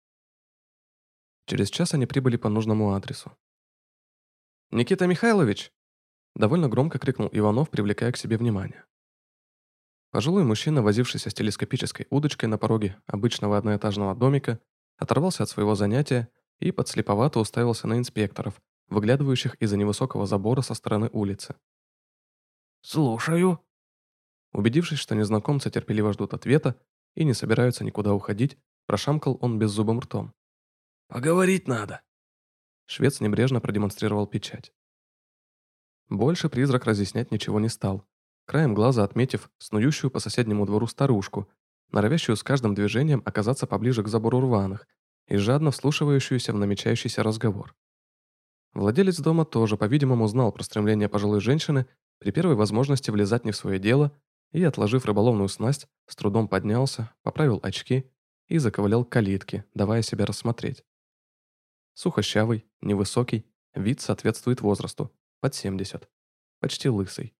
Через час они прибыли по нужному адресу. «Никита Михайлович!» Довольно громко крикнул Иванов, привлекая к себе внимание. Пожилой мужчина, возившийся с телескопической удочкой на пороге обычного одноэтажного домика, оторвался от своего занятия и подслеповато уставился на инспекторов, выглядывающих из-за невысокого забора со стороны улицы. «Слушаю». Убедившись, что незнакомцы терпеливо ждут ответа, и не собираются никуда уходить, прошамкал он беззубым ртом. «Поговорить надо». Швец небрежно продемонстрировал печать. Больше призрак разъяснять ничего не стал, краем глаза отметив снующую по соседнему двору старушку, норовящую с каждым движением оказаться поближе к забору рваных и жадно вслушивающуюся в намечающийся разговор. Владелец дома тоже, по-видимому, знал про стремление пожилой женщины при первой возможности влезать не в свое дело и, отложив рыболовную снасть, с трудом поднялся, поправил очки и заковылял к калитке, давая себя рассмотреть. Сухощавый, невысокий, вид соответствует возрасту, под 70, почти лысый.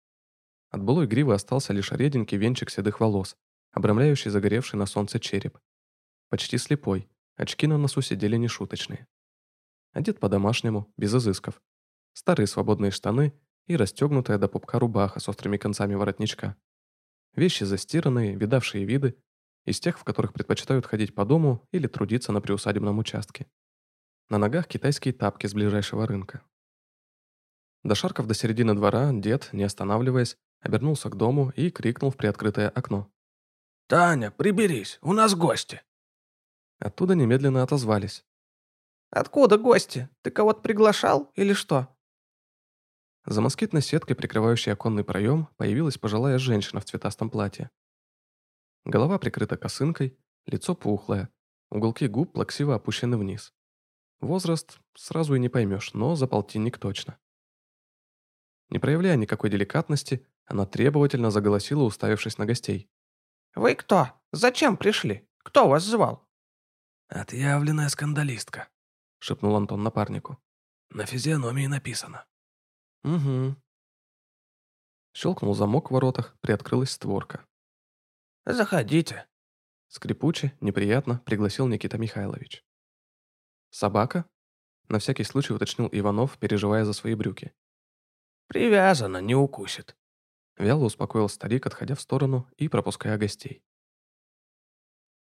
От былой гривы остался лишь реденький венчик седых волос, обрамляющий загоревший на солнце череп. Почти слепой, очки на носу сидели нешуточные. Одет по-домашнему, без изысков. Старые свободные штаны и расстегнутая до пупка рубаха с острыми концами воротничка. Вещи застиранные, видавшие виды, из тех, в которых предпочитают ходить по дому или трудиться на приусадебном участке. На ногах китайские тапки с ближайшего рынка. Дошарков до середины двора, дед, не останавливаясь, обернулся к дому и крикнул в приоткрытое окно. «Таня, приберись, у нас гости!» Оттуда немедленно отозвались. «Откуда гости? Ты кого-то приглашал или что?» За москитной сеткой, прикрывающей оконный проем, появилась пожилая женщина в цветастом платье. Голова прикрыта косынкой, лицо пухлое, уголки губ плаксиво опущены вниз. Возраст сразу и не поймешь, но за полтинник точно. Не проявляя никакой деликатности, она требовательно заголосила, уставившись на гостей. «Вы кто? Зачем пришли? Кто вас звал?» «Отъявленная скандалистка», — шепнул Антон напарнику. «На физиономии написано». «Угу». Щелкнул замок в воротах, приоткрылась створка. «Заходите». Скрипуче, неприятно, пригласил Никита Михайлович. «Собака?» На всякий случай уточнил Иванов, переживая за свои брюки. «Привязана, не укусит». Вяло успокоил старик, отходя в сторону и пропуская гостей.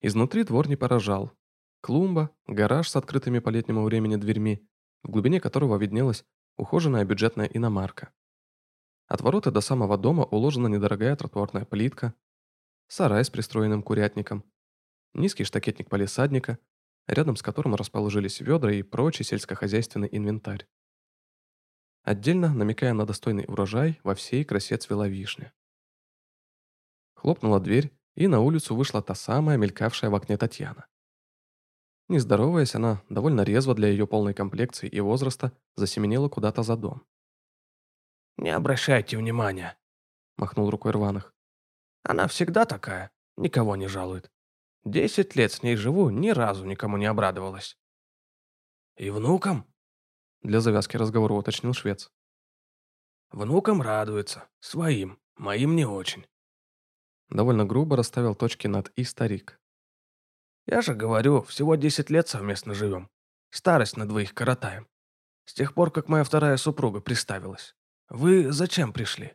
Изнутри двор не поражал. Клумба, гараж с открытыми по летнему времени дверьми, в глубине которого виднелась ухоженная бюджетная иномарка. От ворота до самого дома уложена недорогая тротуарная плитка, сарай с пристроенным курятником, низкий штакетник полисадника, рядом с которым расположились ведра и прочий сельскохозяйственный инвентарь. Отдельно, намекая на достойный урожай, во всей красе цвела вишня. Хлопнула дверь, и на улицу вышла та самая мелькавшая в окне Татьяна. Не здороваясь, она, довольно резво для ее полной комплекции и возраста, засеменила куда-то за дом. «Не обращайте внимания», — махнул рукой Рваных. «Она всегда такая, никого не жалует. Десять лет с ней живу, ни разу никому не обрадовалась». «И внукам?» — для завязки разговора уточнил швец. «Внукам радуется, своим, моим не очень». Довольно грубо расставил точки над «и» старик. Я же говорю, всего 10 лет совместно живем. Старость на двоих коротаем. С тех пор, как моя вторая супруга приставилась. Вы зачем пришли?»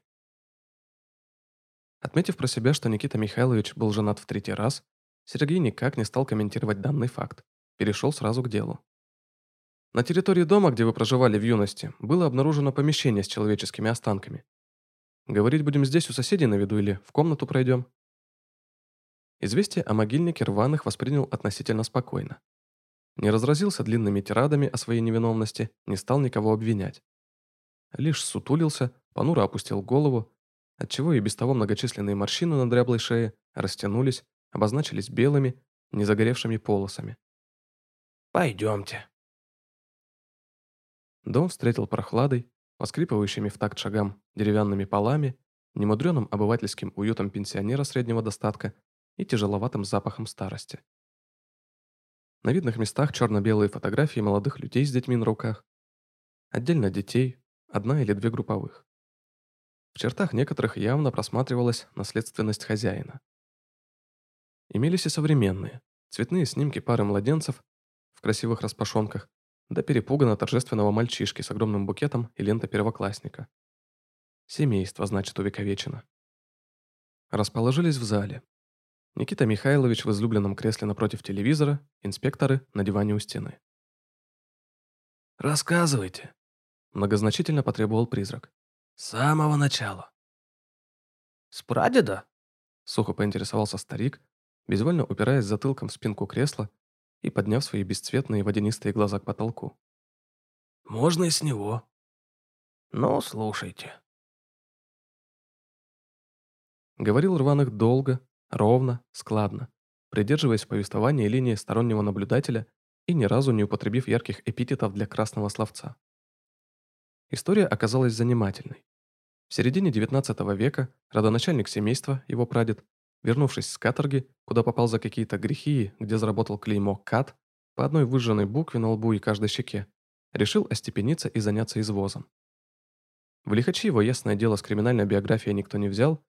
Отметив про себя, что Никита Михайлович был женат в третий раз, Сергей никак не стал комментировать данный факт. Перешел сразу к делу. На территории дома, где вы проживали в юности, было обнаружено помещение с человеческими останками. Говорить будем здесь у соседей на виду или в комнату пройдем? Известие о могильнике рваных воспринял относительно спокойно. Не разразился длинными тирадами о своей невиновности, не стал никого обвинять. Лишь сутулился, понуро опустил голову, отчего и без того многочисленные морщины на дряблой шее растянулись, обозначились белыми, незагоревшими полосами. «Пойдемте». Дом встретил прохладой, поскрипывающими в такт шагам деревянными полами, немудреным обывательским уютом пенсионера среднего достатка и тяжеловатым запахом старости. На видных местах черно-белые фотографии молодых людей с детьми на руках. Отдельно детей, одна или две групповых. В чертах некоторых явно просматривалась наследственность хозяина. Имелись и современные, цветные снимки пары младенцев в красивых распашонках, до перепуганно торжественного мальчишки с огромным букетом и лента первоклассника. Семейство, значит, увековечено. Расположились в зале. Никита Михайлович в излюбленном кресле напротив телевизора, инспекторы на диване у стены. «Рассказывайте», — многозначительно потребовал призрак. «С самого начала». «С прадеда?» — сухо поинтересовался старик, безвольно упираясь затылком в спинку кресла и подняв свои бесцветные водянистые глаза к потолку. «Можно и с него». «Ну, слушайте». Говорил Рваных долго, ровно, складно, придерживаясь повествования линии стороннего наблюдателя и ни разу не употребив ярких эпитетов для красного словца. История оказалась занимательной. В середине XIX века родоначальник семейства, его прадед, Вернувшись с каторги, куда попал за какие-то грехи, где заработал клеймо «КАТ», по одной выжженной букве на лбу и каждой щеке, решил остепениться и заняться извозом. В лихачи его ясное дело с криминальной биографией никто не взял,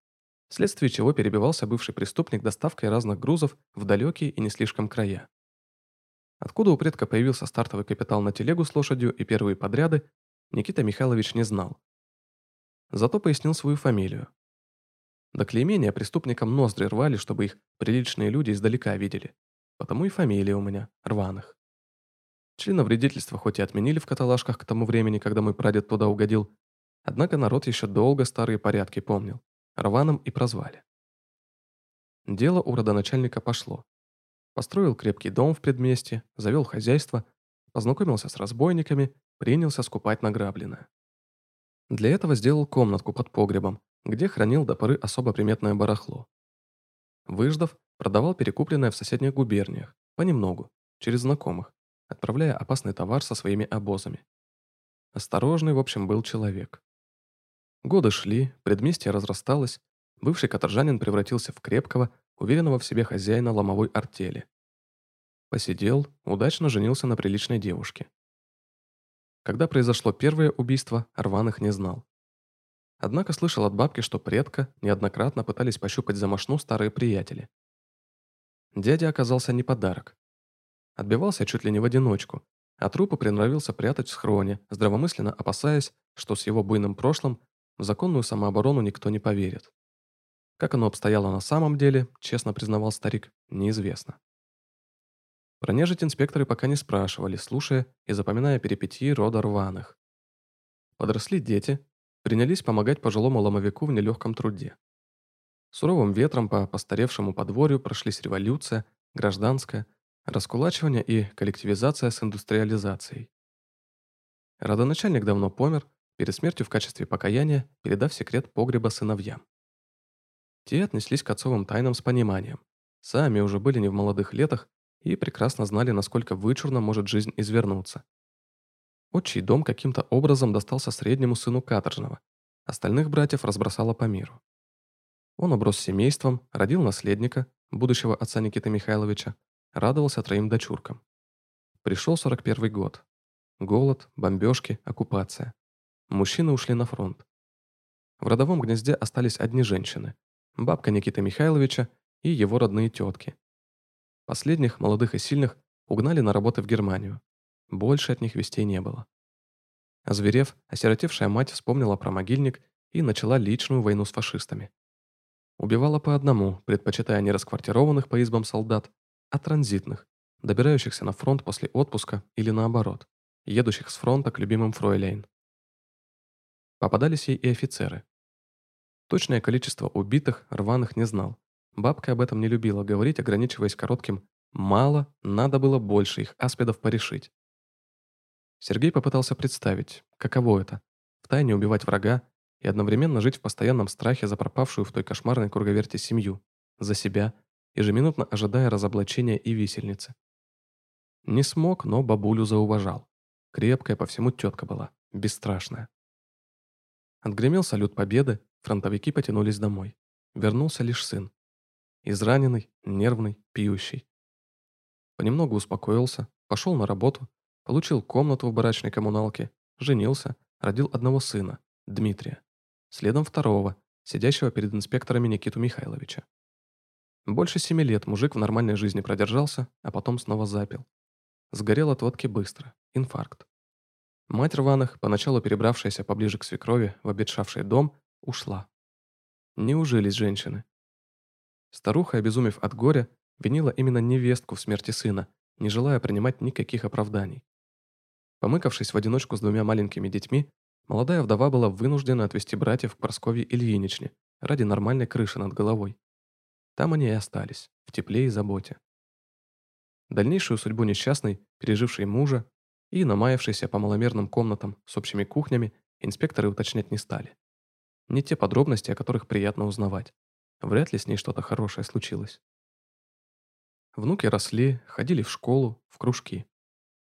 вследствие чего перебивался бывший преступник доставкой разных грузов в далекие и не слишком края. Откуда у предка появился стартовый капитал на телегу с лошадью и первые подряды, Никита Михайлович не знал. Зато пояснил свою фамилию. До клеймения преступникам ноздри рвали, чтобы их приличные люди издалека видели. Потому и фамилия у меня – Рваных. Члена вредительства хоть и отменили в каталажках к тому времени, когда мой прадед туда угодил, однако народ еще долго старые порядки помнил. Рваным и прозвали. Дело у родоначальника пошло. Построил крепкий дом в предместье, завел хозяйство, познакомился с разбойниками, принялся скупать награбленное. Для этого сделал комнатку под погребом, где хранил до поры особо приметное барахло. Выждав, продавал перекупленное в соседних губерниях, понемногу, через знакомых, отправляя опасный товар со своими обозами. Осторожный, в общем, был человек. Годы шли, предместье разрасталось, бывший каторжанин превратился в крепкого, уверенного в себе хозяина ломовой артели. Посидел, удачно женился на приличной девушке. Когда произошло первое убийство, Рваных не знал. Однако слышал от бабки, что предка неоднократно пытались пощупать за мошну старые приятели. Дядя оказался не подарок. Отбивался чуть ли не в одиночку, а трупы приноровился прятать в схроне, здравомысленно опасаясь, что с его буйным прошлым в законную самооборону никто не поверит. Как оно обстояло на самом деле, честно признавал старик, неизвестно. Про нежить инспекторы пока не спрашивали, слушая и запоминая перипетии рода рваных. Подросли дети, принялись помогать пожилому ломовику в нелегком труде. Суровым ветром по постаревшему подворью прошлись революция, гражданская, раскулачивание и коллективизация с индустриализацией. Родоначальник давно помер, перед смертью в качестве покаяния передав секрет погреба сыновьям. Те отнеслись к отцовым тайнам с пониманием. Сами уже были не в молодых летах и прекрасно знали, насколько вычурно может жизнь извернуться. Отчий дом каким-то образом достался среднему сыну каторжного. Остальных братьев разбросало по миру. Он оброс семейством, родил наследника, будущего отца Никиты Михайловича, радовался троим дочуркам. Пришел 41 год. Голод, бомбежки, оккупация. Мужчины ушли на фронт. В родовом гнезде остались одни женщины. Бабка Никиты Михайловича и его родные тетки. Последних, молодых и сильных, угнали на работы в Германию. Больше от них вестей не было. Озверев, осиротевшая мать вспомнила про могильник и начала личную войну с фашистами. Убивала по одному, предпочитая не расквартированных по избам солдат, а транзитных, добирающихся на фронт после отпуска или наоборот, едущих с фронта к любимым фройлейн. Попадались ей и офицеры. Точное количество убитых, рваных не знал. Бабка об этом не любила говорить, ограничиваясь коротким «мало, надо было больше их аспидов порешить». Сергей попытался представить, каково это – втайне убивать врага и одновременно жить в постоянном страхе за пропавшую в той кошмарной круговерте семью, за себя, ежеминутно ожидая разоблачения и висельницы. Не смог, но бабулю зауважал. Крепкая по всему тетка была, бесстрашная. Отгремел салют победы, фронтовики потянулись домой. Вернулся лишь сын. Израненный, нервный, пьющий. Понемногу успокоился, пошел на работу, получил комнату в барачной коммуналке, женился, родил одного сына, Дмитрия. Следом второго, сидящего перед инспекторами Никиту Михайловича. Больше семи лет мужик в нормальной жизни продержался, а потом снова запил. Сгорел от водки быстро, инфаркт. Мать рваных, поначалу перебравшаяся поближе к свекрови в обетшавший дом, ушла. Не ужились женщины. Старуха, обезумев от горя, винила именно невестку в смерти сына, не желая принимать никаких оправданий. Помыкавшись в одиночку с двумя маленькими детьми, молодая вдова была вынуждена отвезти братьев к Прасковье Ильиничне ради нормальной крыши над головой. Там они и остались, в тепле и заботе. Дальнейшую судьбу несчастной, пережившей мужа и намаявшейся по маломерным комнатам с общими кухнями, инспекторы уточнять не стали. Не те подробности, о которых приятно узнавать. Вряд ли с ней что-то хорошее случилось. Внуки росли, ходили в школу, в кружки.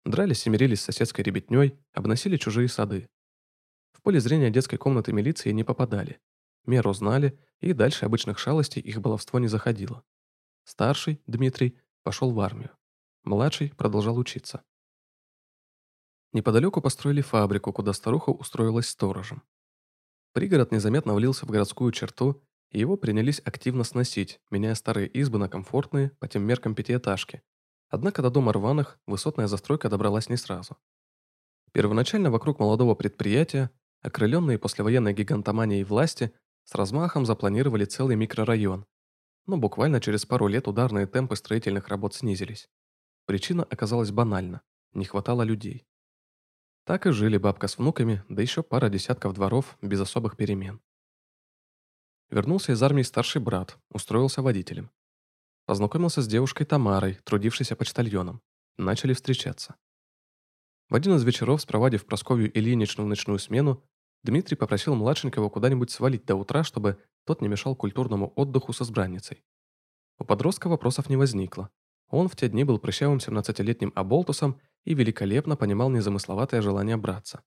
Дрались и мирились с соседской ребятней, обносили чужие сады. В поле зрения детской комнаты милиции не попадали. Меру знали, и дальше обычных шалостей их баловство не заходило. Старший, Дмитрий, пошел в армию. Младший продолжал учиться. Неподалеку построили фабрику, куда старуха устроилась сторожем. Пригород незаметно влился в городскую черту, и его принялись активно сносить, меняя старые избы на комфортные, по тем меркам пятиэтажки. Однако до дома рваных высотная застройка добралась не сразу. Первоначально вокруг молодого предприятия, окрыленные послевоенной гигантоманией власти, с размахом запланировали целый микрорайон, но буквально через пару лет ударные темпы строительных работ снизились. Причина оказалась банальна – не хватало людей. Так и жили бабка с внуками, да еще пара десятков дворов без особых перемен. Вернулся из армии старший брат, устроился водителем. Познакомился с девушкой Тамарой, трудившейся почтальоном. Начали встречаться. В один из вечеров, спровадив Просковью Ильиничну в ночную смену, Дмитрий попросил младшенького куда-нибудь свалить до утра, чтобы тот не мешал культурному отдыху со избранницей. У подростка вопросов не возникло. Он в те дни был прыщавым 17-летним оболтусом и великолепно понимал незамысловатое желание браться.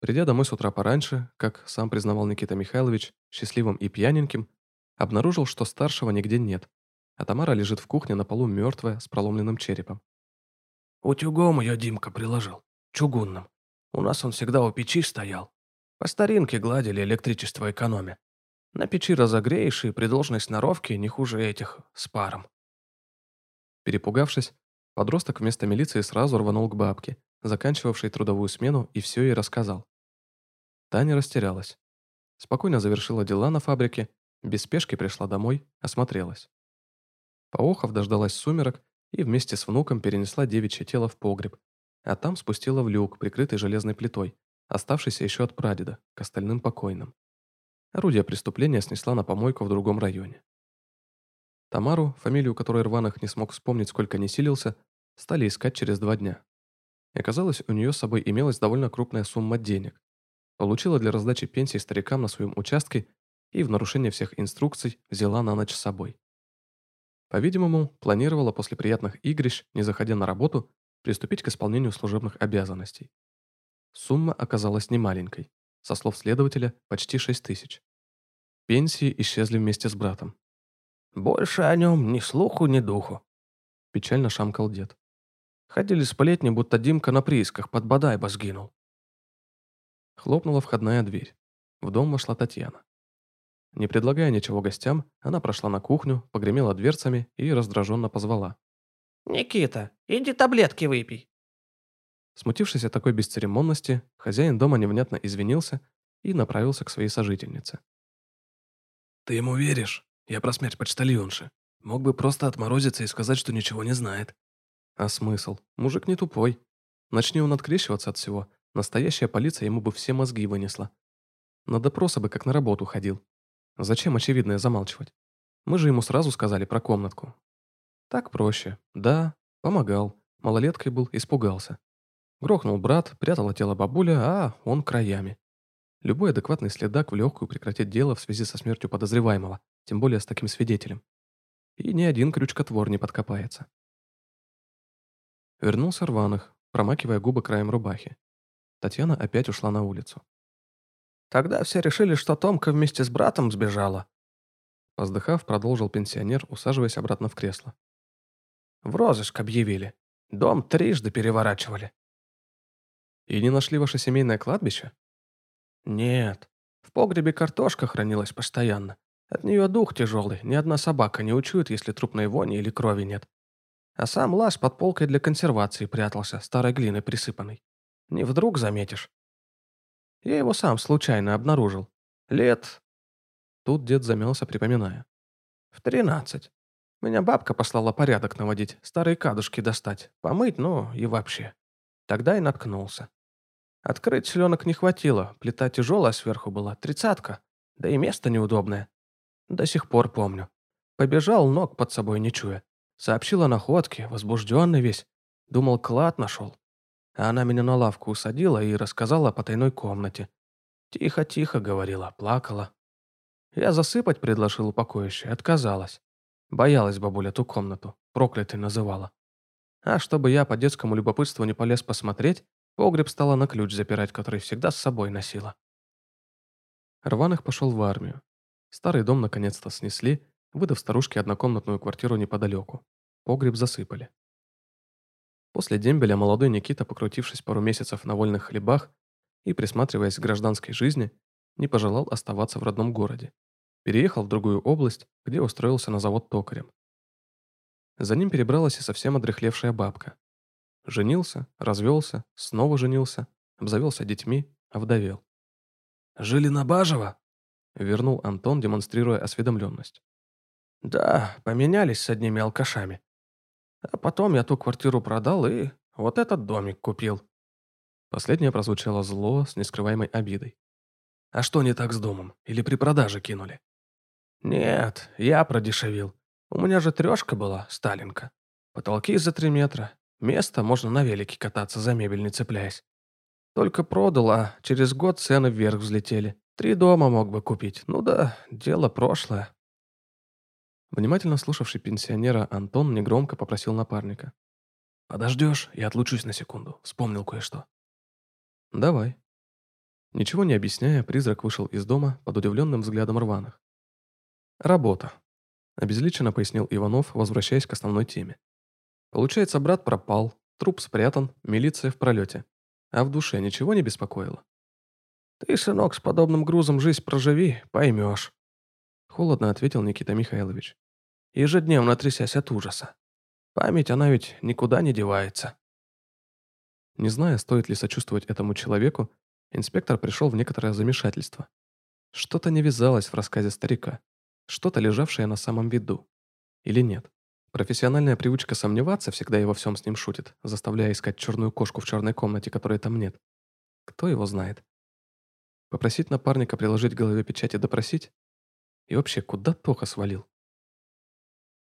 Придя домой с утра пораньше, как сам признавал Никита Михайлович, счастливым и пьяненьким, обнаружил, что старшего нигде нет, а Тамара лежит в кухне на полу мертвая, с проломленным черепом. «Утюгом ее Димка приложил, чугунным. У нас он всегда у печи стоял. По старинке гладили электричество экономя. На печи разогреешь и при должной сноровке не хуже этих с паром. Перепугавшись, подросток вместо милиции сразу рванул к бабке, заканчивавшей трудовую смену, и все ей рассказал. Таня растерялась. Спокойно завершила дела на фабрике, без спешки пришла домой, осмотрелась. Поохов дождалась сумерок и вместе с внуком перенесла девичье тело в погреб, а там спустила в люк, прикрытый железной плитой, оставшийся еще от прадеда, к остальным покойным. Орудие преступления снесла на помойку в другом районе. Тамару, фамилию которой Рваных не смог вспомнить, сколько не силился, стали искать через два дня. И оказалось, у нее с собой имелась довольно крупная сумма денег. Получила для раздачи пенсии старикам на своем участке и в нарушение всех инструкций взяла на ночь с собой. По-видимому, планировала после приятных игрищ, не заходя на работу, приступить к исполнению служебных обязанностей. Сумма оказалась немаленькой. Со слов следователя, почти 6 тысяч. Пенсии исчезли вместе с братом. «Больше о нем ни слуху, ни духу», – печально шамкал дед. Ходили сплетни, будто Димка на приисках под Бадайба сгинул. Хлопнула входная дверь. В дом вошла Татьяна. Не предлагая ничего гостям, она прошла на кухню, погремела дверцами и раздраженно позвала. «Никита, иди таблетки выпей». Смутившись от такой бесцеремонности, хозяин дома невнятно извинился и направился к своей сожительнице. Ты ему веришь? Я про смерть почтальонши. Мог бы просто отморозиться и сказать, что ничего не знает. А смысл? Мужик не тупой. Начни он открещиваться от всего, настоящая полиция ему бы все мозги вынесла. На допросы бы как на работу ходил. Зачем очевидное замалчивать? Мы же ему сразу сказали про комнатку. Так проще. Да, помогал. Малолеткой был, испугался. Грохнул брат, прятала тело бабуля, а он краями. Любой адекватный следак в легкую прекратит дело в связи со смертью подозреваемого, тем более с таким свидетелем. И ни один крючкотвор не подкопается. Вернулся Рваных, промакивая губы краем рубахи. Татьяна опять ушла на улицу. Тогда все решили, что Томка вместе с братом сбежала. Поздыхав, продолжил пенсионер, усаживаясь обратно в кресло. В розыск объявили. Дом трижды переворачивали. И не нашли ваше семейное кладбище? Нет. В погребе картошка хранилась постоянно. От нее дух тяжелый, ни одна собака не учует, если трупной вони или крови нет. А сам лаз под полкой для консервации прятался, старой глиной присыпанной. Не вдруг заметишь. Я его сам случайно обнаружил. Лет... Тут дед замялся, припоминая. В тринадцать. Меня бабка послала порядок наводить, старые кадушки достать, помыть, ну и вообще. Тогда и наткнулся. Открыть селенок не хватило, плита тяжелая сверху была, тридцатка, да и место неудобное. До сих пор помню. Побежал, ног под собой не чуя. Сообщил о находке, возбужденный весь. Думал, клад нашел. А она меня на лавку усадила и рассказала о потайной комнате. Тихо-тихо говорила, плакала. Я засыпать предложил упокоище, отказалась. Боялась бабуля ту комнату, проклятой называла. А чтобы я по детскому любопытству не полез посмотреть, погреб стала на ключ запирать, который всегда с собой носила. Рваных пошел в армию. Старый дом наконец-то снесли, выдав старушке однокомнатную квартиру неподалеку. Погреб засыпали. После дембеля молодой Никита, покрутившись пару месяцев на вольных хлебах и присматриваясь к гражданской жизни, не пожелал оставаться в родном городе. Переехал в другую область, где устроился на завод токарем. За ним перебралась и совсем одряхлевшая бабка. Женился, развелся, снова женился, обзавелся детьми, овдовел. «Жили на Бажево?» — вернул Антон, демонстрируя осведомленность. «Да, поменялись с одними алкашами. А потом я ту квартиру продал и вот этот домик купил». Последнее прозвучало зло с нескрываемой обидой. «А что не так с домом? Или при продаже кинули?» «Нет, я продешевил. У меня же трешка была, Сталинка. Потолки за три метра. Место можно на велике кататься, за мебель не цепляясь. Только продал, а через год цены вверх взлетели. Три дома мог бы купить. Ну да, дело прошлое». Внимательно слушавший пенсионера Антон негромко попросил напарника. «Подождешь? Я отлучусь на секунду. Вспомнил кое-что». «Давай». Ничего не объясняя, призрак вышел из дома под удивленным взглядом рваных. «Работа», – обезличенно пояснил Иванов, возвращаясь к основной теме. «Получается, брат пропал, труп спрятан, милиция в пролете. А в душе ничего не беспокоило?» «Ты, сынок, с подобным грузом жизнь проживи, поймешь», – холодно ответил Никита Михайлович. «Ежедневно трясясь от ужаса. Память, она ведь никуда не девается». Не зная, стоит ли сочувствовать этому человеку, инспектор пришел в некоторое замешательство. Что-то не вязалось в рассказе старика. Что-то, лежавшее на самом виду. Или нет? Профессиональная привычка сомневаться всегда и во всем с ним шутит, заставляя искать черную кошку в черной комнате, которой там нет. Кто его знает? Попросить напарника приложить к голове печать и допросить? И вообще, куда Тоха свалил?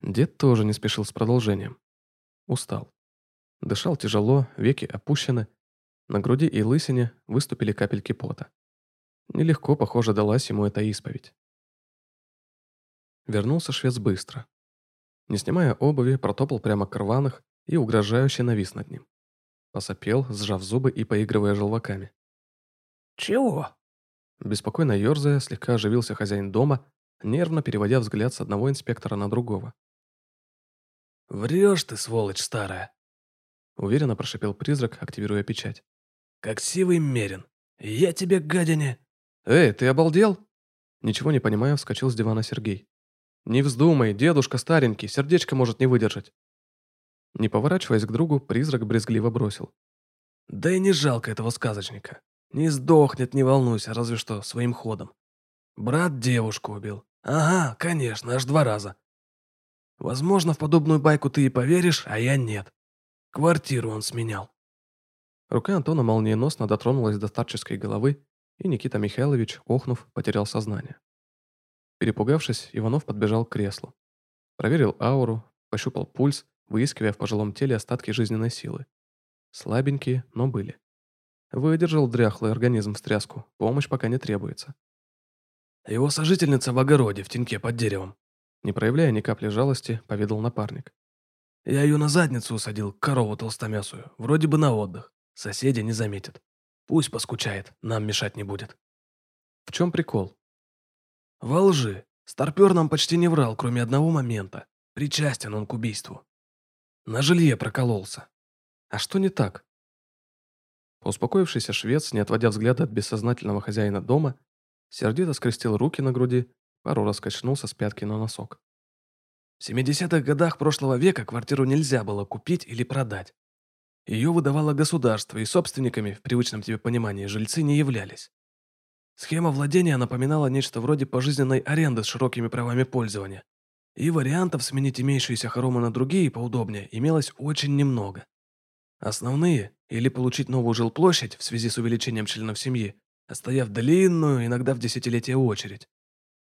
Дед тоже не спешил с продолжением. Устал. Дышал тяжело, веки опущены. На груди и лысине выступили капельки пота. Нелегко, похоже, далась ему эта исповедь. Вернулся швец быстро. Не снимая обуви, протопал прямо к рваных и угрожающе навис над ним. Посопел, сжав зубы и поигрывая желваками. «Чего?» Беспокойно ерзая, слегка оживился хозяин дома, нервно переводя взгляд с одного инспектора на другого. «Врешь ты, сволочь старая!» Уверенно прошипел призрак, активируя печать. «Как сивый мерин! Я тебе, гадине!» «Эй, ты обалдел?» Ничего не понимая, вскочил с дивана Сергей. «Не вздумай, дедушка старенький, сердечко может не выдержать». Не поворачиваясь к другу, призрак брезгливо бросил. «Да и не жалко этого сказочника. Не сдохнет, не волнуйся, разве что своим ходом. Брат девушку убил. Ага, конечно, аж два раза. Возможно, в подобную байку ты и поверишь, а я нет. Квартиру он сменял. Рука Антона молниеносно дотронулась до старческой головы, и Никита Михайлович, охнув, потерял сознание. Перепугавшись, Иванов подбежал к креслу. Проверил ауру, пощупал пульс, выискивая в пожилом теле остатки жизненной силы. Слабенькие, но были. Выдержал дряхлый организм встряску, помощь пока не требуется. Его сожительница в огороде, в теньке под деревом. Не проявляя ни капли жалости, поведал напарник. Я ее на задницу усадил, корову толстомясую, вроде бы на отдых. Соседи не заметят. Пусть поскучает, нам мешать не будет. В чем прикол? Во лжи. Старпер нам почти не врал, кроме одного момента. Причастен он к убийству. На жилье прокололся. А что не так? Успокоившийся швец, не отводя взгляда от бессознательного хозяина дома, сердито скрестил руки на груди, пару раз качнулся с пятки на носок. В 70-х годах прошлого века квартиру нельзя было купить или продать. Ее выдавало государство, и собственниками, в привычном тебе понимании, жильцы не являлись. Схема владения напоминала нечто вроде пожизненной аренды с широкими правами пользования. И вариантов сменить имеющиеся хоромы на другие поудобнее имелось очень немного. Основные – или получить новую жилплощадь в связи с увеличением членов семьи, отстояв длинную, иногда в десятилетия очередь.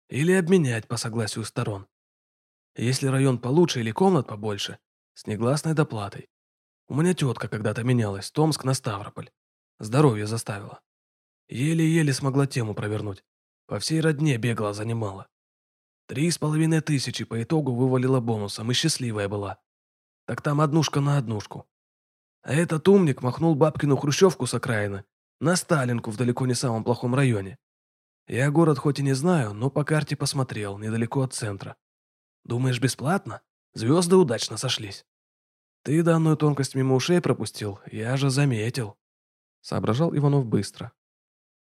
Или обменять по согласию сторон. Если район получше или комнат побольше, с негласной доплатой. У меня тетка когда-то менялась, Томск на Ставрополь. Здоровье заставила. Еле-еле смогла тему провернуть. По всей родне бегала, занимала. Три с половиной тысячи по итогу вывалила бонусом и счастливая была. Так там однушка на однушку. А этот умник махнул бабкину хрущевку с окраины на Сталинку в далеко не самом плохом районе. Я город хоть и не знаю, но по карте посмотрел, недалеко от центра. Думаешь, бесплатно? Звезды удачно сошлись. Ты данную тонкость мимо ушей пропустил, я же заметил. Соображал Иванов быстро.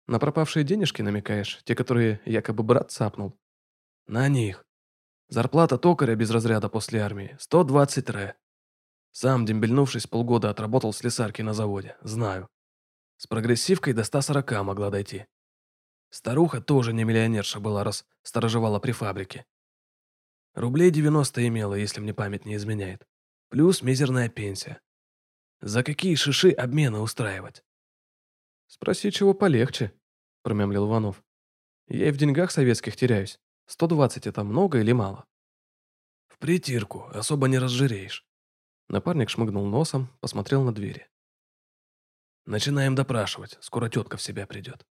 На пропавшие денежки намекаешь, те, которые якобы брат цапнул? На них. Зарплата токаря без разряда после армии – 120 ре. Сам, дембельнувшись, полгода отработал слесарки на заводе, знаю. С прогрессивкой до 140 могла дойти. Старуха тоже не миллионерша была, раз сторожевала при фабрике. Рублей 90 имела, если мне память не изменяет. Плюс мизерная пенсия. За какие шиши обмены устраивать? Спроси, чего полегче, промямлил Иванов. Я и в деньгах советских теряюсь. 120 это много или мало? В притирку, особо не разжиреешь. Напарник шмыгнул носом, посмотрел на двери. «Начинаем допрашивать, скоро тетка в себя придет».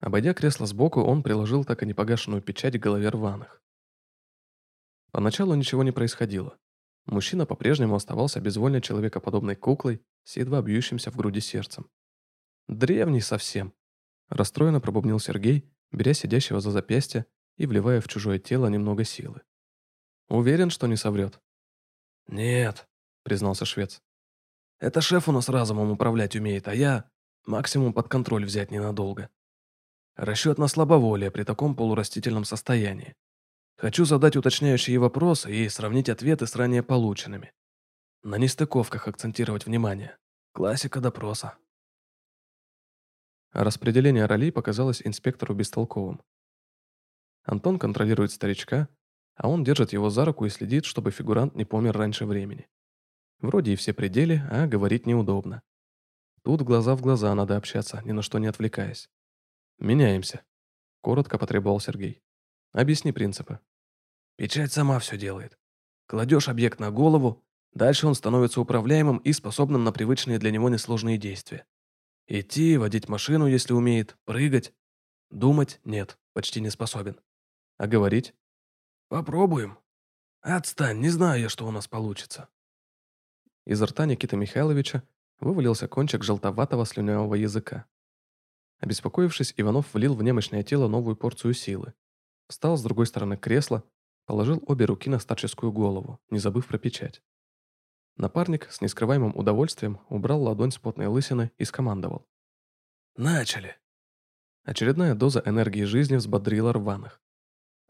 Обойдя кресло сбоку, он приложил так и непогашенную печать к голове рваных. Поначалу ничего не происходило. Мужчина по-прежнему оставался безвольной человекоподобной куклой с едва бьющимся в груди сердцем. «Древний совсем», – расстроенно пробубнил Сергей, беря сидящего за запястье и вливая в чужое тело немного силы. «Уверен, что не соврет?» «Нет», — признался швец. «Это шеф у нас разумом управлять умеет, а я максимум под контроль взять ненадолго. Расчет на слабоволие при таком полурастительном состоянии. Хочу задать уточняющие вопросы и сравнить ответы с ранее полученными. На нестыковках акцентировать внимание. Классика допроса». Распределение ролей показалось инспектору бестолковым. Антон контролирует старичка, а он держит его за руку и следит, чтобы фигурант не помер раньше времени. Вроде и все пределы, а говорить неудобно. Тут глаза в глаза надо общаться, ни на что не отвлекаясь. «Меняемся», — коротко потребовал Сергей. «Объясни принципы». «Печать сама все делает. Кладешь объект на голову, дальше он становится управляемым и способным на привычные для него несложные действия. Идти, водить машину, если умеет, прыгать. Думать – нет, почти не способен. А говорить? Попробуем. Отстань, не знаю я, что у нас получится. Из рта Никиты Михайловича вывалился кончик желтоватого слюнявого языка. Обеспокоившись, Иванов влил в немощное тело новую порцию силы. Встал с другой стороны кресла, положил обе руки на старческую голову, не забыв про печать. Напарник с нескрываемым удовольствием убрал ладонь с потной лысины и скомандовал. «Начали!» Очередная доза энергии жизни взбодрила рваных.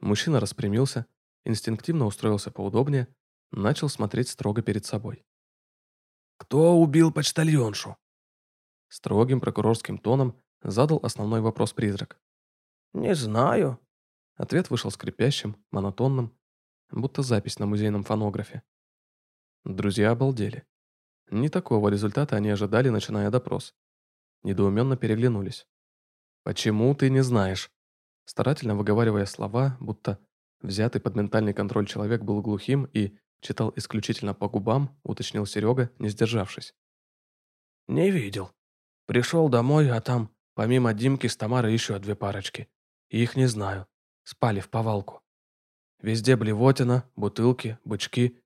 Мужчина распрямился, инстинктивно устроился поудобнее, начал смотреть строго перед собой. «Кто убил почтальоншу?» Строгим прокурорским тоном задал основной вопрос призрак. «Не знаю», — Ответ вышел скрипящим, монотонным, будто запись на музейном фонографе. Друзья обалдели. Не такого результата они ожидали, начиная допрос. Недоуменно переглянулись. «Почему ты не знаешь?» Старательно выговаривая слова, будто взятый под ментальный контроль человек был глухим и читал исключительно по губам, уточнил Серега, не сдержавшись. «Не видел. Пришел домой, а там, помимо Димки с Тамарой, еще две парочки. Их не знаю. Спали в повалку. Везде блевотина, бутылки, бычки.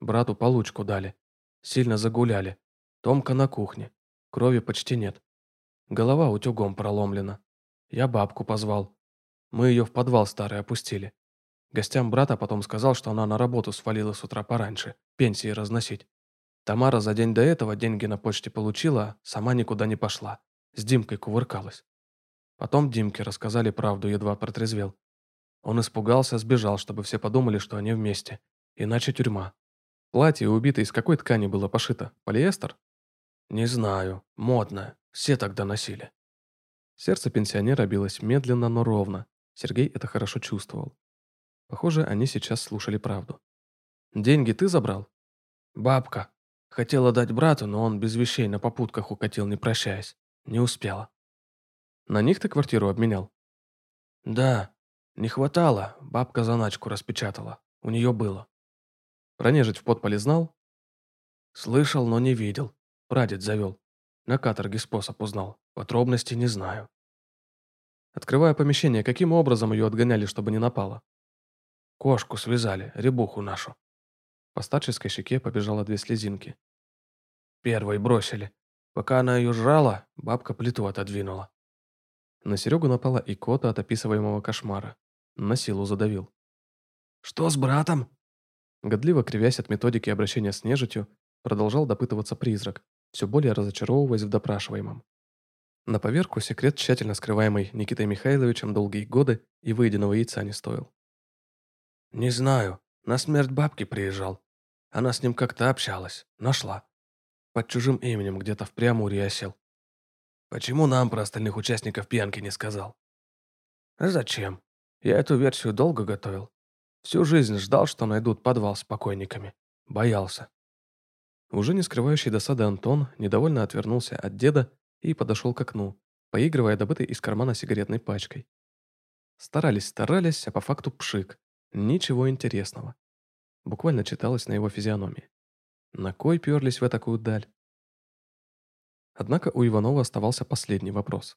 Брату получку дали. Сильно загуляли. Томка на кухне. Крови почти нет. Голова утюгом проломлена. Я бабку позвал. Мы ее в подвал старый опустили. Гостям брата потом сказал, что она на работу свалила с утра пораньше, пенсии разносить. Тамара за день до этого деньги на почте получила, сама никуда не пошла. С Димкой кувыркалась. Потом Димке рассказали правду, едва протрезвел. Он испугался, сбежал, чтобы все подумали, что они вместе. Иначе тюрьма. Платье убитое из какой ткани было пошито? Полиэстер? Не знаю. Модное. Все тогда носили. Сердце пенсионера билось медленно, но ровно. Сергей это хорошо чувствовал. Похоже, они сейчас слушали правду. «Деньги ты забрал?» «Бабка. Хотела дать брату, но он без вещей на попутках укатил, не прощаясь. Не успела». «На них ты квартиру обменял?» «Да. Не хватало. Бабка заначку распечатала. У нее было». «Пронежить в подполе знал?» «Слышал, но не видел. Прадед завел. На каторге способ узнал. Подробности не знаю». Открывая помещение, каким образом ее отгоняли, чтобы не напала? Кошку связали, ребуху нашу. По старческой щеке побежало две слезинки. Первой бросили. Пока она ее жрала, бабка плиту отодвинула. На Серегу напала икота от описываемого кошмара. На силу задавил. «Что с братом?» Годливо кривясь от методики обращения с нежитью, продолжал допытываться призрак, все более разочаровываясь в допрашиваемом. На поверку секрет, тщательно скрываемый Никитой Михайловичем долгие годы, и выеденного яйца не стоил. «Не знаю. На смерть бабки приезжал. Она с ним как-то общалась. Нашла. Под чужим именем где-то в Преамуре осел. Почему нам про остальных участников пьянки не сказал? А зачем? Я эту версию долго готовил. Всю жизнь ждал, что найдут подвал с покойниками. Боялся. Уже не скрывающий досады Антон недовольно отвернулся от деда и подошел к окну, поигрывая добытой из кармана сигаретной пачкой. Старались-старались, а по факту пшик. Ничего интересного. Буквально читалось на его физиономии. На кой перлись в такую даль? Однако у Иванова оставался последний вопрос.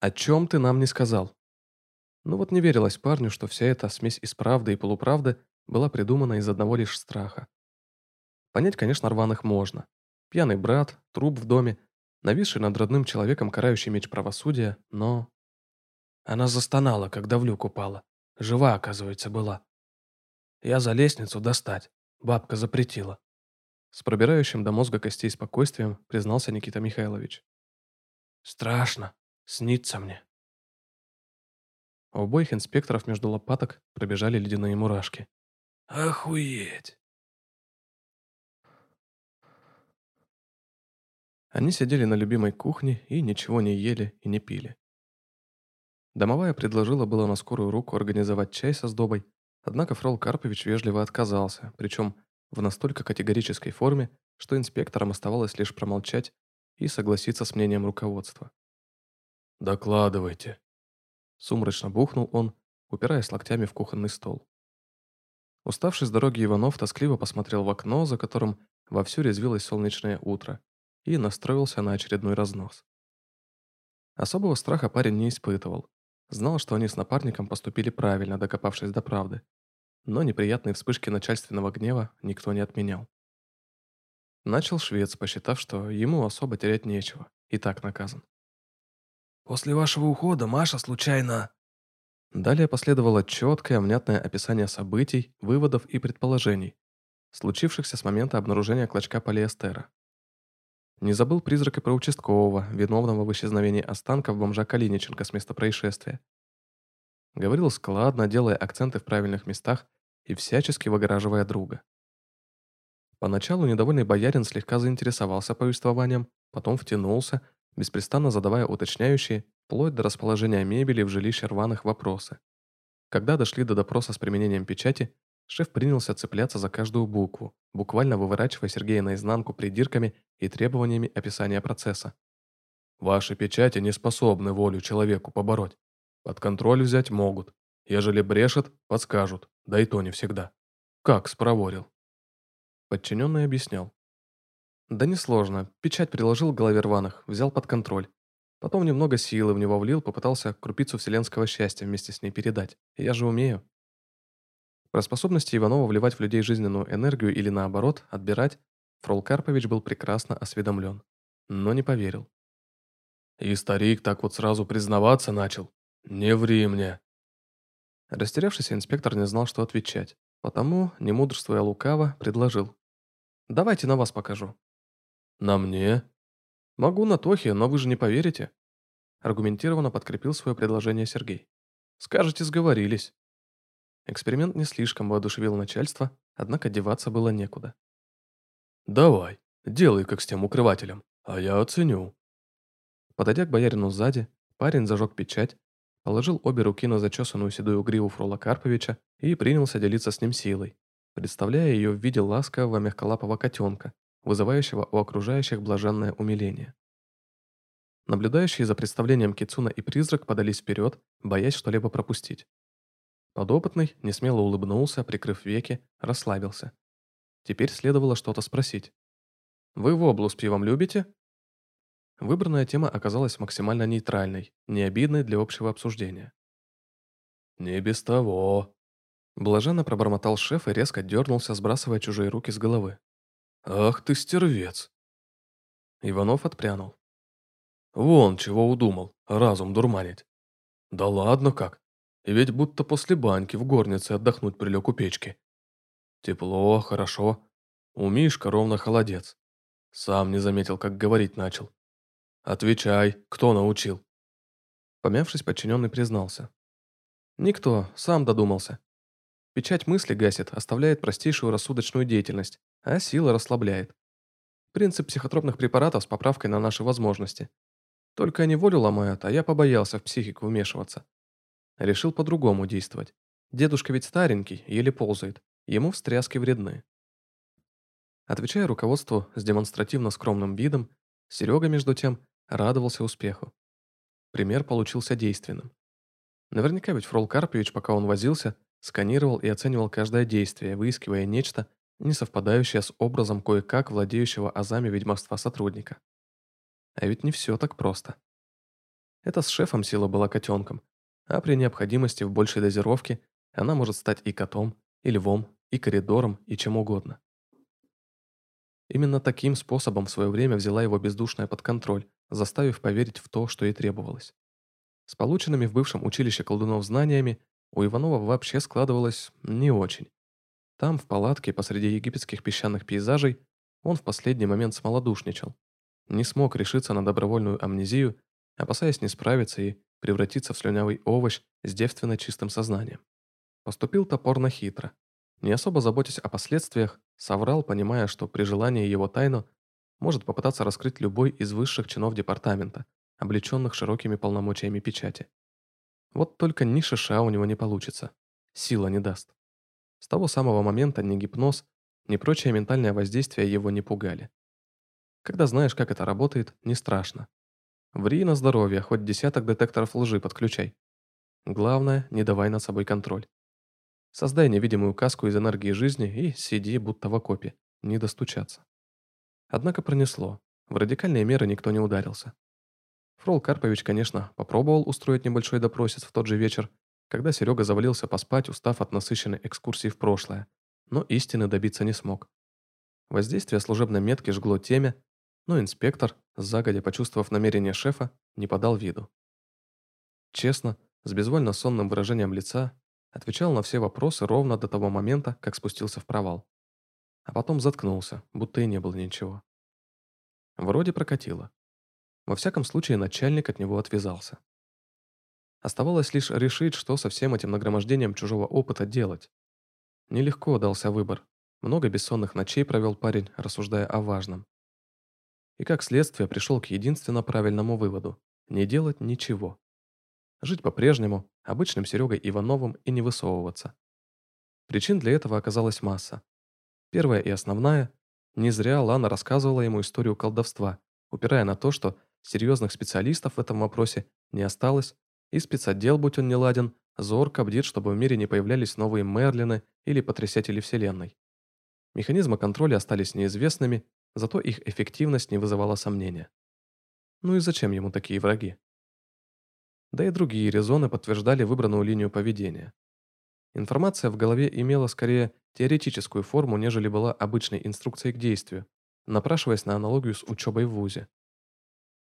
«О чем ты нам не сказал?» Ну вот не верилось парню, что вся эта смесь из правды и полуправды была придумана из одного лишь страха. Понять, конечно, рваных можно. Пьяный брат, труп в доме, нависший над родным человеком карающий меч правосудия, но... Она застонала, когда в люк упала. Жива, оказывается, была. Я за лестницу достать. Бабка запретила. С пробирающим до мозга костей спокойствием признался Никита Михайлович. Страшно. Снится мне. У обоих инспекторов между лопаток пробежали ледяные мурашки. Охуеть. Они сидели на любимой кухне и ничего не ели и не пили. Домовая предложила было на скорую руку организовать чай со сдобой, однако Фрол Карпович вежливо отказался, причем в настолько категорической форме, что инспекторам оставалось лишь промолчать и согласиться с мнением руководства. «Докладывайте», — сумрачно бухнул он, упираясь локтями в кухонный стол. Уставший с дороги Иванов тоскливо посмотрел в окно, за которым вовсю резвилось солнечное утро, и настроился на очередной разнос. Особого страха парень не испытывал, Знал, что они с напарником поступили правильно, докопавшись до правды. Но неприятные вспышки начальственного гнева никто не отменял. Начал швец, посчитав, что ему особо терять нечего, и так наказан. «После вашего ухода Маша случайно...» Далее последовало четкое, внятное описание событий, выводов и предположений, случившихся с момента обнаружения клочка полиэстера. Не забыл призрак и про участкового, виновного в исчезновении останков бомжа Калиниченко с места происшествия. Говорил складно, делая акценты в правильных местах и всячески выгораживая друга. Поначалу недовольный боярин слегка заинтересовался повествованием, потом втянулся, беспрестанно задавая уточняющие, вплоть до расположения мебели в жилище рваных вопросы. Когда дошли до допроса с применением печати, шеф принялся цепляться за каждую букву, буквально выворачивая Сергея наизнанку придирками и требованиями описания процесса. «Ваши печати не способны волю человеку побороть. Под контроль взять могут. Ежели брешет, подскажут, да и то не всегда. Как спроворил?» Подчиненный объяснял. Да несложно. Печать приложил к голове рваных, взял под контроль. Потом немного силы в него влил, попытался крупицу вселенского счастья вместе с ней передать. Я же умею. Про способности Иванова вливать в людей жизненную энергию или наоборот, отбирать, Фрол Карпович был прекрасно осведомлен. Но не поверил. И старик так вот сразу признаваться начал. Не ври мне. Растерявшийся инспектор не знал, что отвечать. Потому, не мудрствуя лукаво, предложил. «Давайте на вас покажу». «На мне?» «Могу на Тохе, но вы же не поверите». Аргументированно подкрепил свое предложение Сергей. «Скажете, сговорились». Эксперимент не слишком воодушевил начальство, однако деваться было некуда. «Давай, делай как с тем укрывателем, а я оценю». Подойдя к боярину сзади, парень зажег печать, положил обе руки на зачесанную седую гриву Фрола Карповича и принялся делиться с ним силой, представляя ее в виде ласкового мягколапого котенка, вызывающего у окружающих блаженное умиление. Наблюдающие за представлением Кицуна и призрак подались вперед, боясь что-либо пропустить. Подопытный несмело улыбнулся, прикрыв веки, расслабился. Теперь следовало что-то спросить. «Вы воблу с пивом любите?» Выбранная тема оказалась максимально нейтральной, не обидной для общего обсуждения. «Не без того», Блаженно пробормотал шеф и резко дернулся, сбрасывая чужие руки с головы. «Ах ты стервец!» Иванов отпрянул. «Вон чего удумал, разум дурманить. Да ладно как, ведь будто после баньки в горнице отдохнуть прилег у печки. Тепло, хорошо. У Мишка ровно холодец. Сам не заметил, как говорить начал. Отвечай, кто научил?» Помявшись, подчиненный признался. «Никто, сам додумался. Печать мысли гасит, оставляет простейшую рассудочную деятельность, а сила расслабляет. Принцип психотропных препаратов с поправкой на наши возможности. Только они волю ломают, а я побоялся в психику вмешиваться. Решил по-другому действовать. Дедушка ведь старенький, еле ползает. Ему встряски вредны. Отвечая руководству с демонстративно скромным видом, Серега, между тем, радовался успеху. Пример получился действенным. Наверняка ведь Фрол Карпович, пока он возился, сканировал и оценивал каждое действие, выискивая нечто, не совпадающее с образом кое-как владеющего азами ведьмовства сотрудника. А ведь не все так просто. Это с шефом сила была котенком, а при необходимости в большей дозировке она может стать и котом, и львом, и коридором, и чем угодно. Именно таким способом в свое время взяла его бездушная под контроль, заставив поверить в то, что ей требовалось. С полученными в бывшем училище колдунов знаниями у Иванова вообще складывалось не очень. Там, в палатке, посреди египетских песчаных пейзажей, он в последний момент смолодушничал. Не смог решиться на добровольную амнезию, опасаясь не справиться и превратиться в слюнявый овощ с девственно чистым сознанием. Поступил топорно хитро. Не особо заботясь о последствиях, соврал, понимая, что при желании его тайну может попытаться раскрыть любой из высших чинов департамента, облеченных широкими полномочиями печати. Вот только ни шиша у него не получится. Сила не даст. С того самого момента ни гипноз, ни прочее ментальное воздействие его не пугали. Когда знаешь, как это работает, не страшно. Ври на здоровье, хоть десяток детекторов лжи подключай. Главное, не давай над собой контроль. Создай невидимую каску из энергии жизни и сиди, будто в окопе, не достучаться. Однако пронесло. В радикальные меры никто не ударился. Фрол Карпович, конечно, попробовал устроить небольшой допросец в тот же вечер, когда Серега завалился поспать, устав от насыщенной экскурсии в прошлое, но истины добиться не смог. Воздействие служебной метки жгло темя, но инспектор, загодя почувствовав намерение шефа, не подал виду. Честно, с безвольно сонным выражением лица, отвечал на все вопросы ровно до того момента, как спустился в провал. А потом заткнулся, будто и не было ничего. Вроде прокатило. Во всяком случае, начальник от него отвязался. Оставалось лишь решить, что со всем этим нагромождением чужого опыта делать. Нелегко дался выбор. Много бессонных ночей провел парень, рассуждая о важном. И как следствие пришел к единственно правильному выводу – не делать ничего. жить по-прежнему, обычным Серегой Ивановым и не высовываться. Причин для этого оказалась масса. Первая и основная – не зря Лана рассказывала ему историю колдовства, упирая на то, что серьезных специалистов в этом вопросе не осталось, и спецотдел, будь он не ладен, зорко бдит, чтобы в мире не появлялись новые Мерлины или потрясатели Вселенной. Механизмы контроля остались неизвестными, зато их эффективность не вызывала сомнения. Ну и зачем ему такие враги? Да и другие резоны подтверждали выбранную линию поведения. Информация в голове имела скорее теоретическую форму, нежели была обычной инструкцией к действию, напрашиваясь на аналогию с учебой в ВУЗе.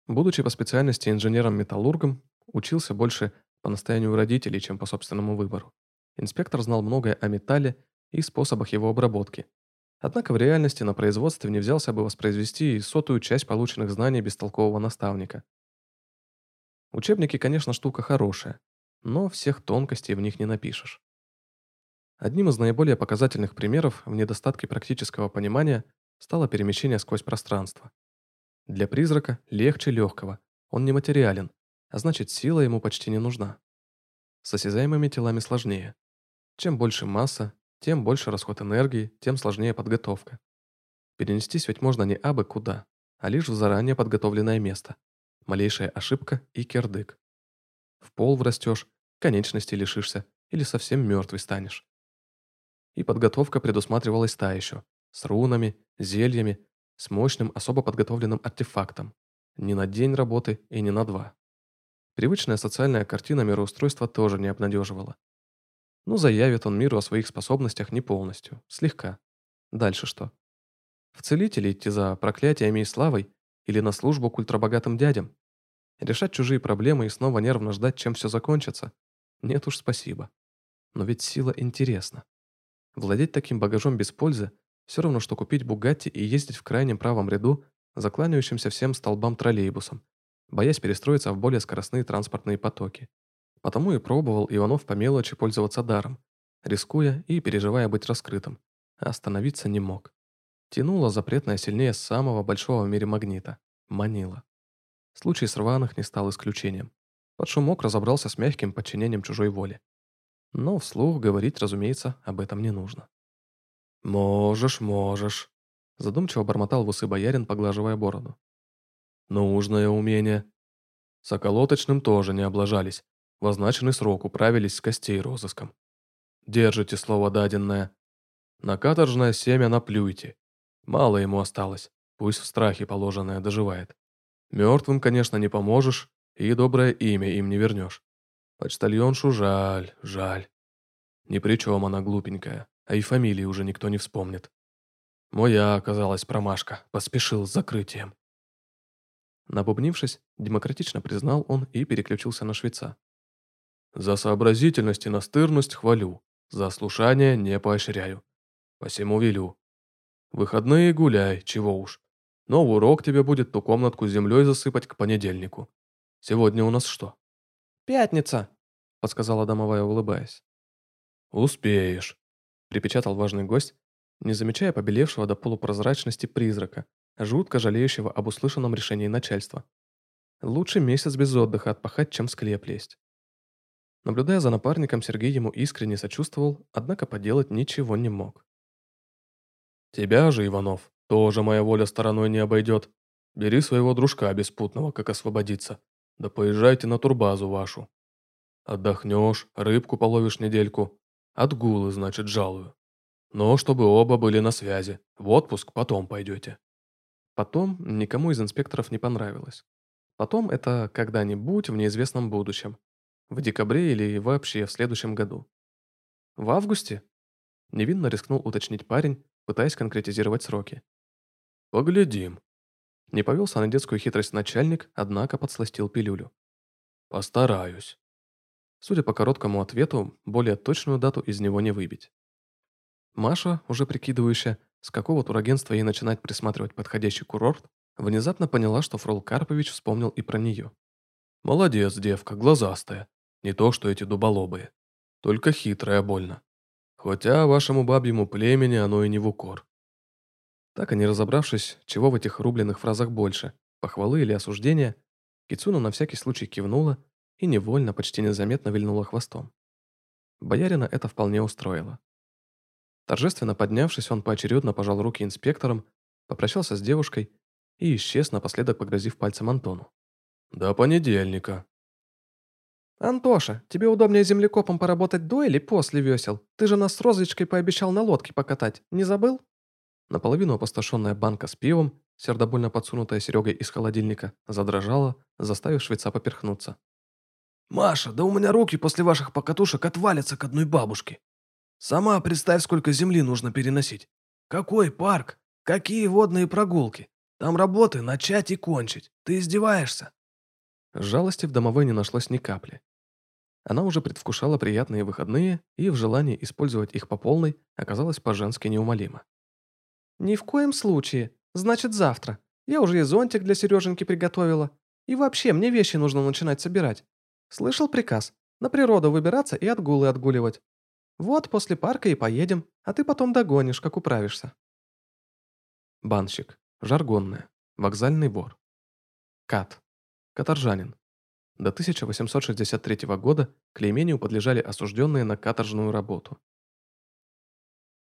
Будучи по специальности инженером-металлургом, учился больше по настоянию родителей, чем по собственному выбору. Инспектор знал многое о металле и способах его обработки. Однако в реальности на производстве не взялся бы воспроизвести и сотую часть полученных знаний бестолкового наставника. Учебники, конечно, штука хорошая, но всех тонкостей в них не напишешь. Одним из наиболее показательных примеров в недостатке практического понимания стало перемещение сквозь пространство. Для призрака легче легкого, он нематериален, а значит сила ему почти не нужна. С осязаемыми телами сложнее. Чем больше масса, тем больше расход энергии, тем сложнее подготовка. Перенестись ведь можно не абы куда, а лишь в заранее подготовленное место. Малейшая ошибка и кирдык. В пол врастешь, конечности лишишься или совсем мертвый станешь. И подготовка предусматривалась та еще, с рунами, зельями, с мощным особо подготовленным артефактом. Не на день работы и не на два. Привычная социальная картина мироустройства тоже не обнадеживала. Ну, заявит он миру о своих способностях не полностью, слегка. Дальше что? В целители идти за проклятиями и славой или на службу к ультрабогатым дядям? Решать чужие проблемы и снова нервно ждать, чем все закончится? Нет уж, спасибо. Но ведь сила интересна. Владеть таким багажом без пользы все равно, что купить Бугатти и ездить в крайнем правом ряду, закланяющимся всем столбам троллейбусом, боясь перестроиться в более скоростные транспортные потоки. Потому и пробовал Иванов по мелочи пользоваться даром, рискуя и переживая быть раскрытым, а остановиться не мог. Тянуло запретное сильнее самого большого в мире магнита – манила. Случай с рваных не стал исключением. Под шумок разобрался с мягким подчинением чужой воли. Но вслух говорить, разумеется, об этом не нужно. «Можешь, можешь», – задумчиво бормотал в усы боярин, поглаживая бороду. «Нужное умение. С околоточным тоже не облажались. В означенный срок управились с костей розыском. Держите слово даденное. На каторжное семя наплюйте. Мало ему осталось, пусть в страхе положенное доживает. Мертвым, конечно, не поможешь, и доброе имя им не вернешь. Почтальоншу жаль, жаль. Ни при чем она глупенькая, а и фамилии уже никто не вспомнит. Моя оказалась промашка, поспешил с закрытием. Набубнившись, демократично признал он и переключился на швеца. «За сообразительность и настырность хвалю, за слушание не поощряю. Посему велю. Выходные гуляй, чего уж. Но в урок тебе будет ту комнатку землей засыпать к понедельнику. Сегодня у нас что?» «Пятница», — подсказала домовая, улыбаясь. «Успеешь», — припечатал важный гость, не замечая побелевшего до полупрозрачности призрака, жутко жалеющего об услышанном решении начальства. Лучше месяц без отдыха отпахать, чем в склеп лезть. Наблюдая за напарником, Сергей ему искренне сочувствовал, однако поделать ничего не мог. «Тебя же, Иванов, тоже моя воля стороной не обойдет. Бери своего дружка беспутного, как освободиться. Да поезжайте на турбазу вашу. Отдохнешь, рыбку половишь недельку. Отгулы, значит, жалую. Но чтобы оба были на связи. В отпуск потом пойдете. Потом никому из инспекторов не понравилось. Потом это когда-нибудь в неизвестном будущем. В декабре или вообще в следующем году. В августе? Невинно рискнул уточнить парень, пытаясь конкретизировать сроки. «Поглядим», не повелся на детскую хитрость начальник, однако подсластил пилюлю. «Постараюсь». Судя по короткому ответу, более точную дату из него не выбить. Маша, уже прикидывающая, с какого турагентства ей начинать присматривать подходящий курорт, внезапно поняла, что Фрол Карпович вспомнил и про нее. «Молодец, девка, глазастая. Не то, что эти дуболобые. Только хитрая больно. Хотя вашему бабьему племени оно и не в укор. Так и не разобравшись, чего в этих рубленных фразах больше, похвалы или осуждения, Кицуна на всякий случай кивнула и невольно, почти незаметно вильнула хвостом. Боярина это вполне устроило. Торжественно поднявшись, он поочередно пожал руки инспекторам, попрощался с девушкой и исчез, напоследок погрозив пальцем Антону. «До понедельника». «Антоша, тебе удобнее землекопом поработать до или после весел? Ты же нас с Розочкой пообещал на лодке покатать, не забыл?» Наполовину опустошенная банка с пивом, сердобольно подсунутая Серегой из холодильника, задрожала, заставив швейца поперхнуться. «Маша, да у меня руки после ваших покатушек отвалятся к одной бабушке. Сама представь, сколько земли нужно переносить. Какой парк? Какие водные прогулки? Там работы начать и кончить. Ты издеваешься?» Жалости в домовой не нашлось ни капли. Она уже предвкушала приятные выходные и в желании использовать их по полной оказалась по-женски неумолима. «Ни в коем случае. Значит, завтра. Я уже и зонтик для Сереженьки приготовила. И вообще, мне вещи нужно начинать собирать. Слышал приказ? На природу выбираться и отгулы отгуливать. Вот после парка и поедем, а ты потом догонишь, как управишься». Банщик. Жаргонное. Вокзальный вор. Кат. Каторжанин. До 1863 года клеймению подлежали осужденные на каторжную работу.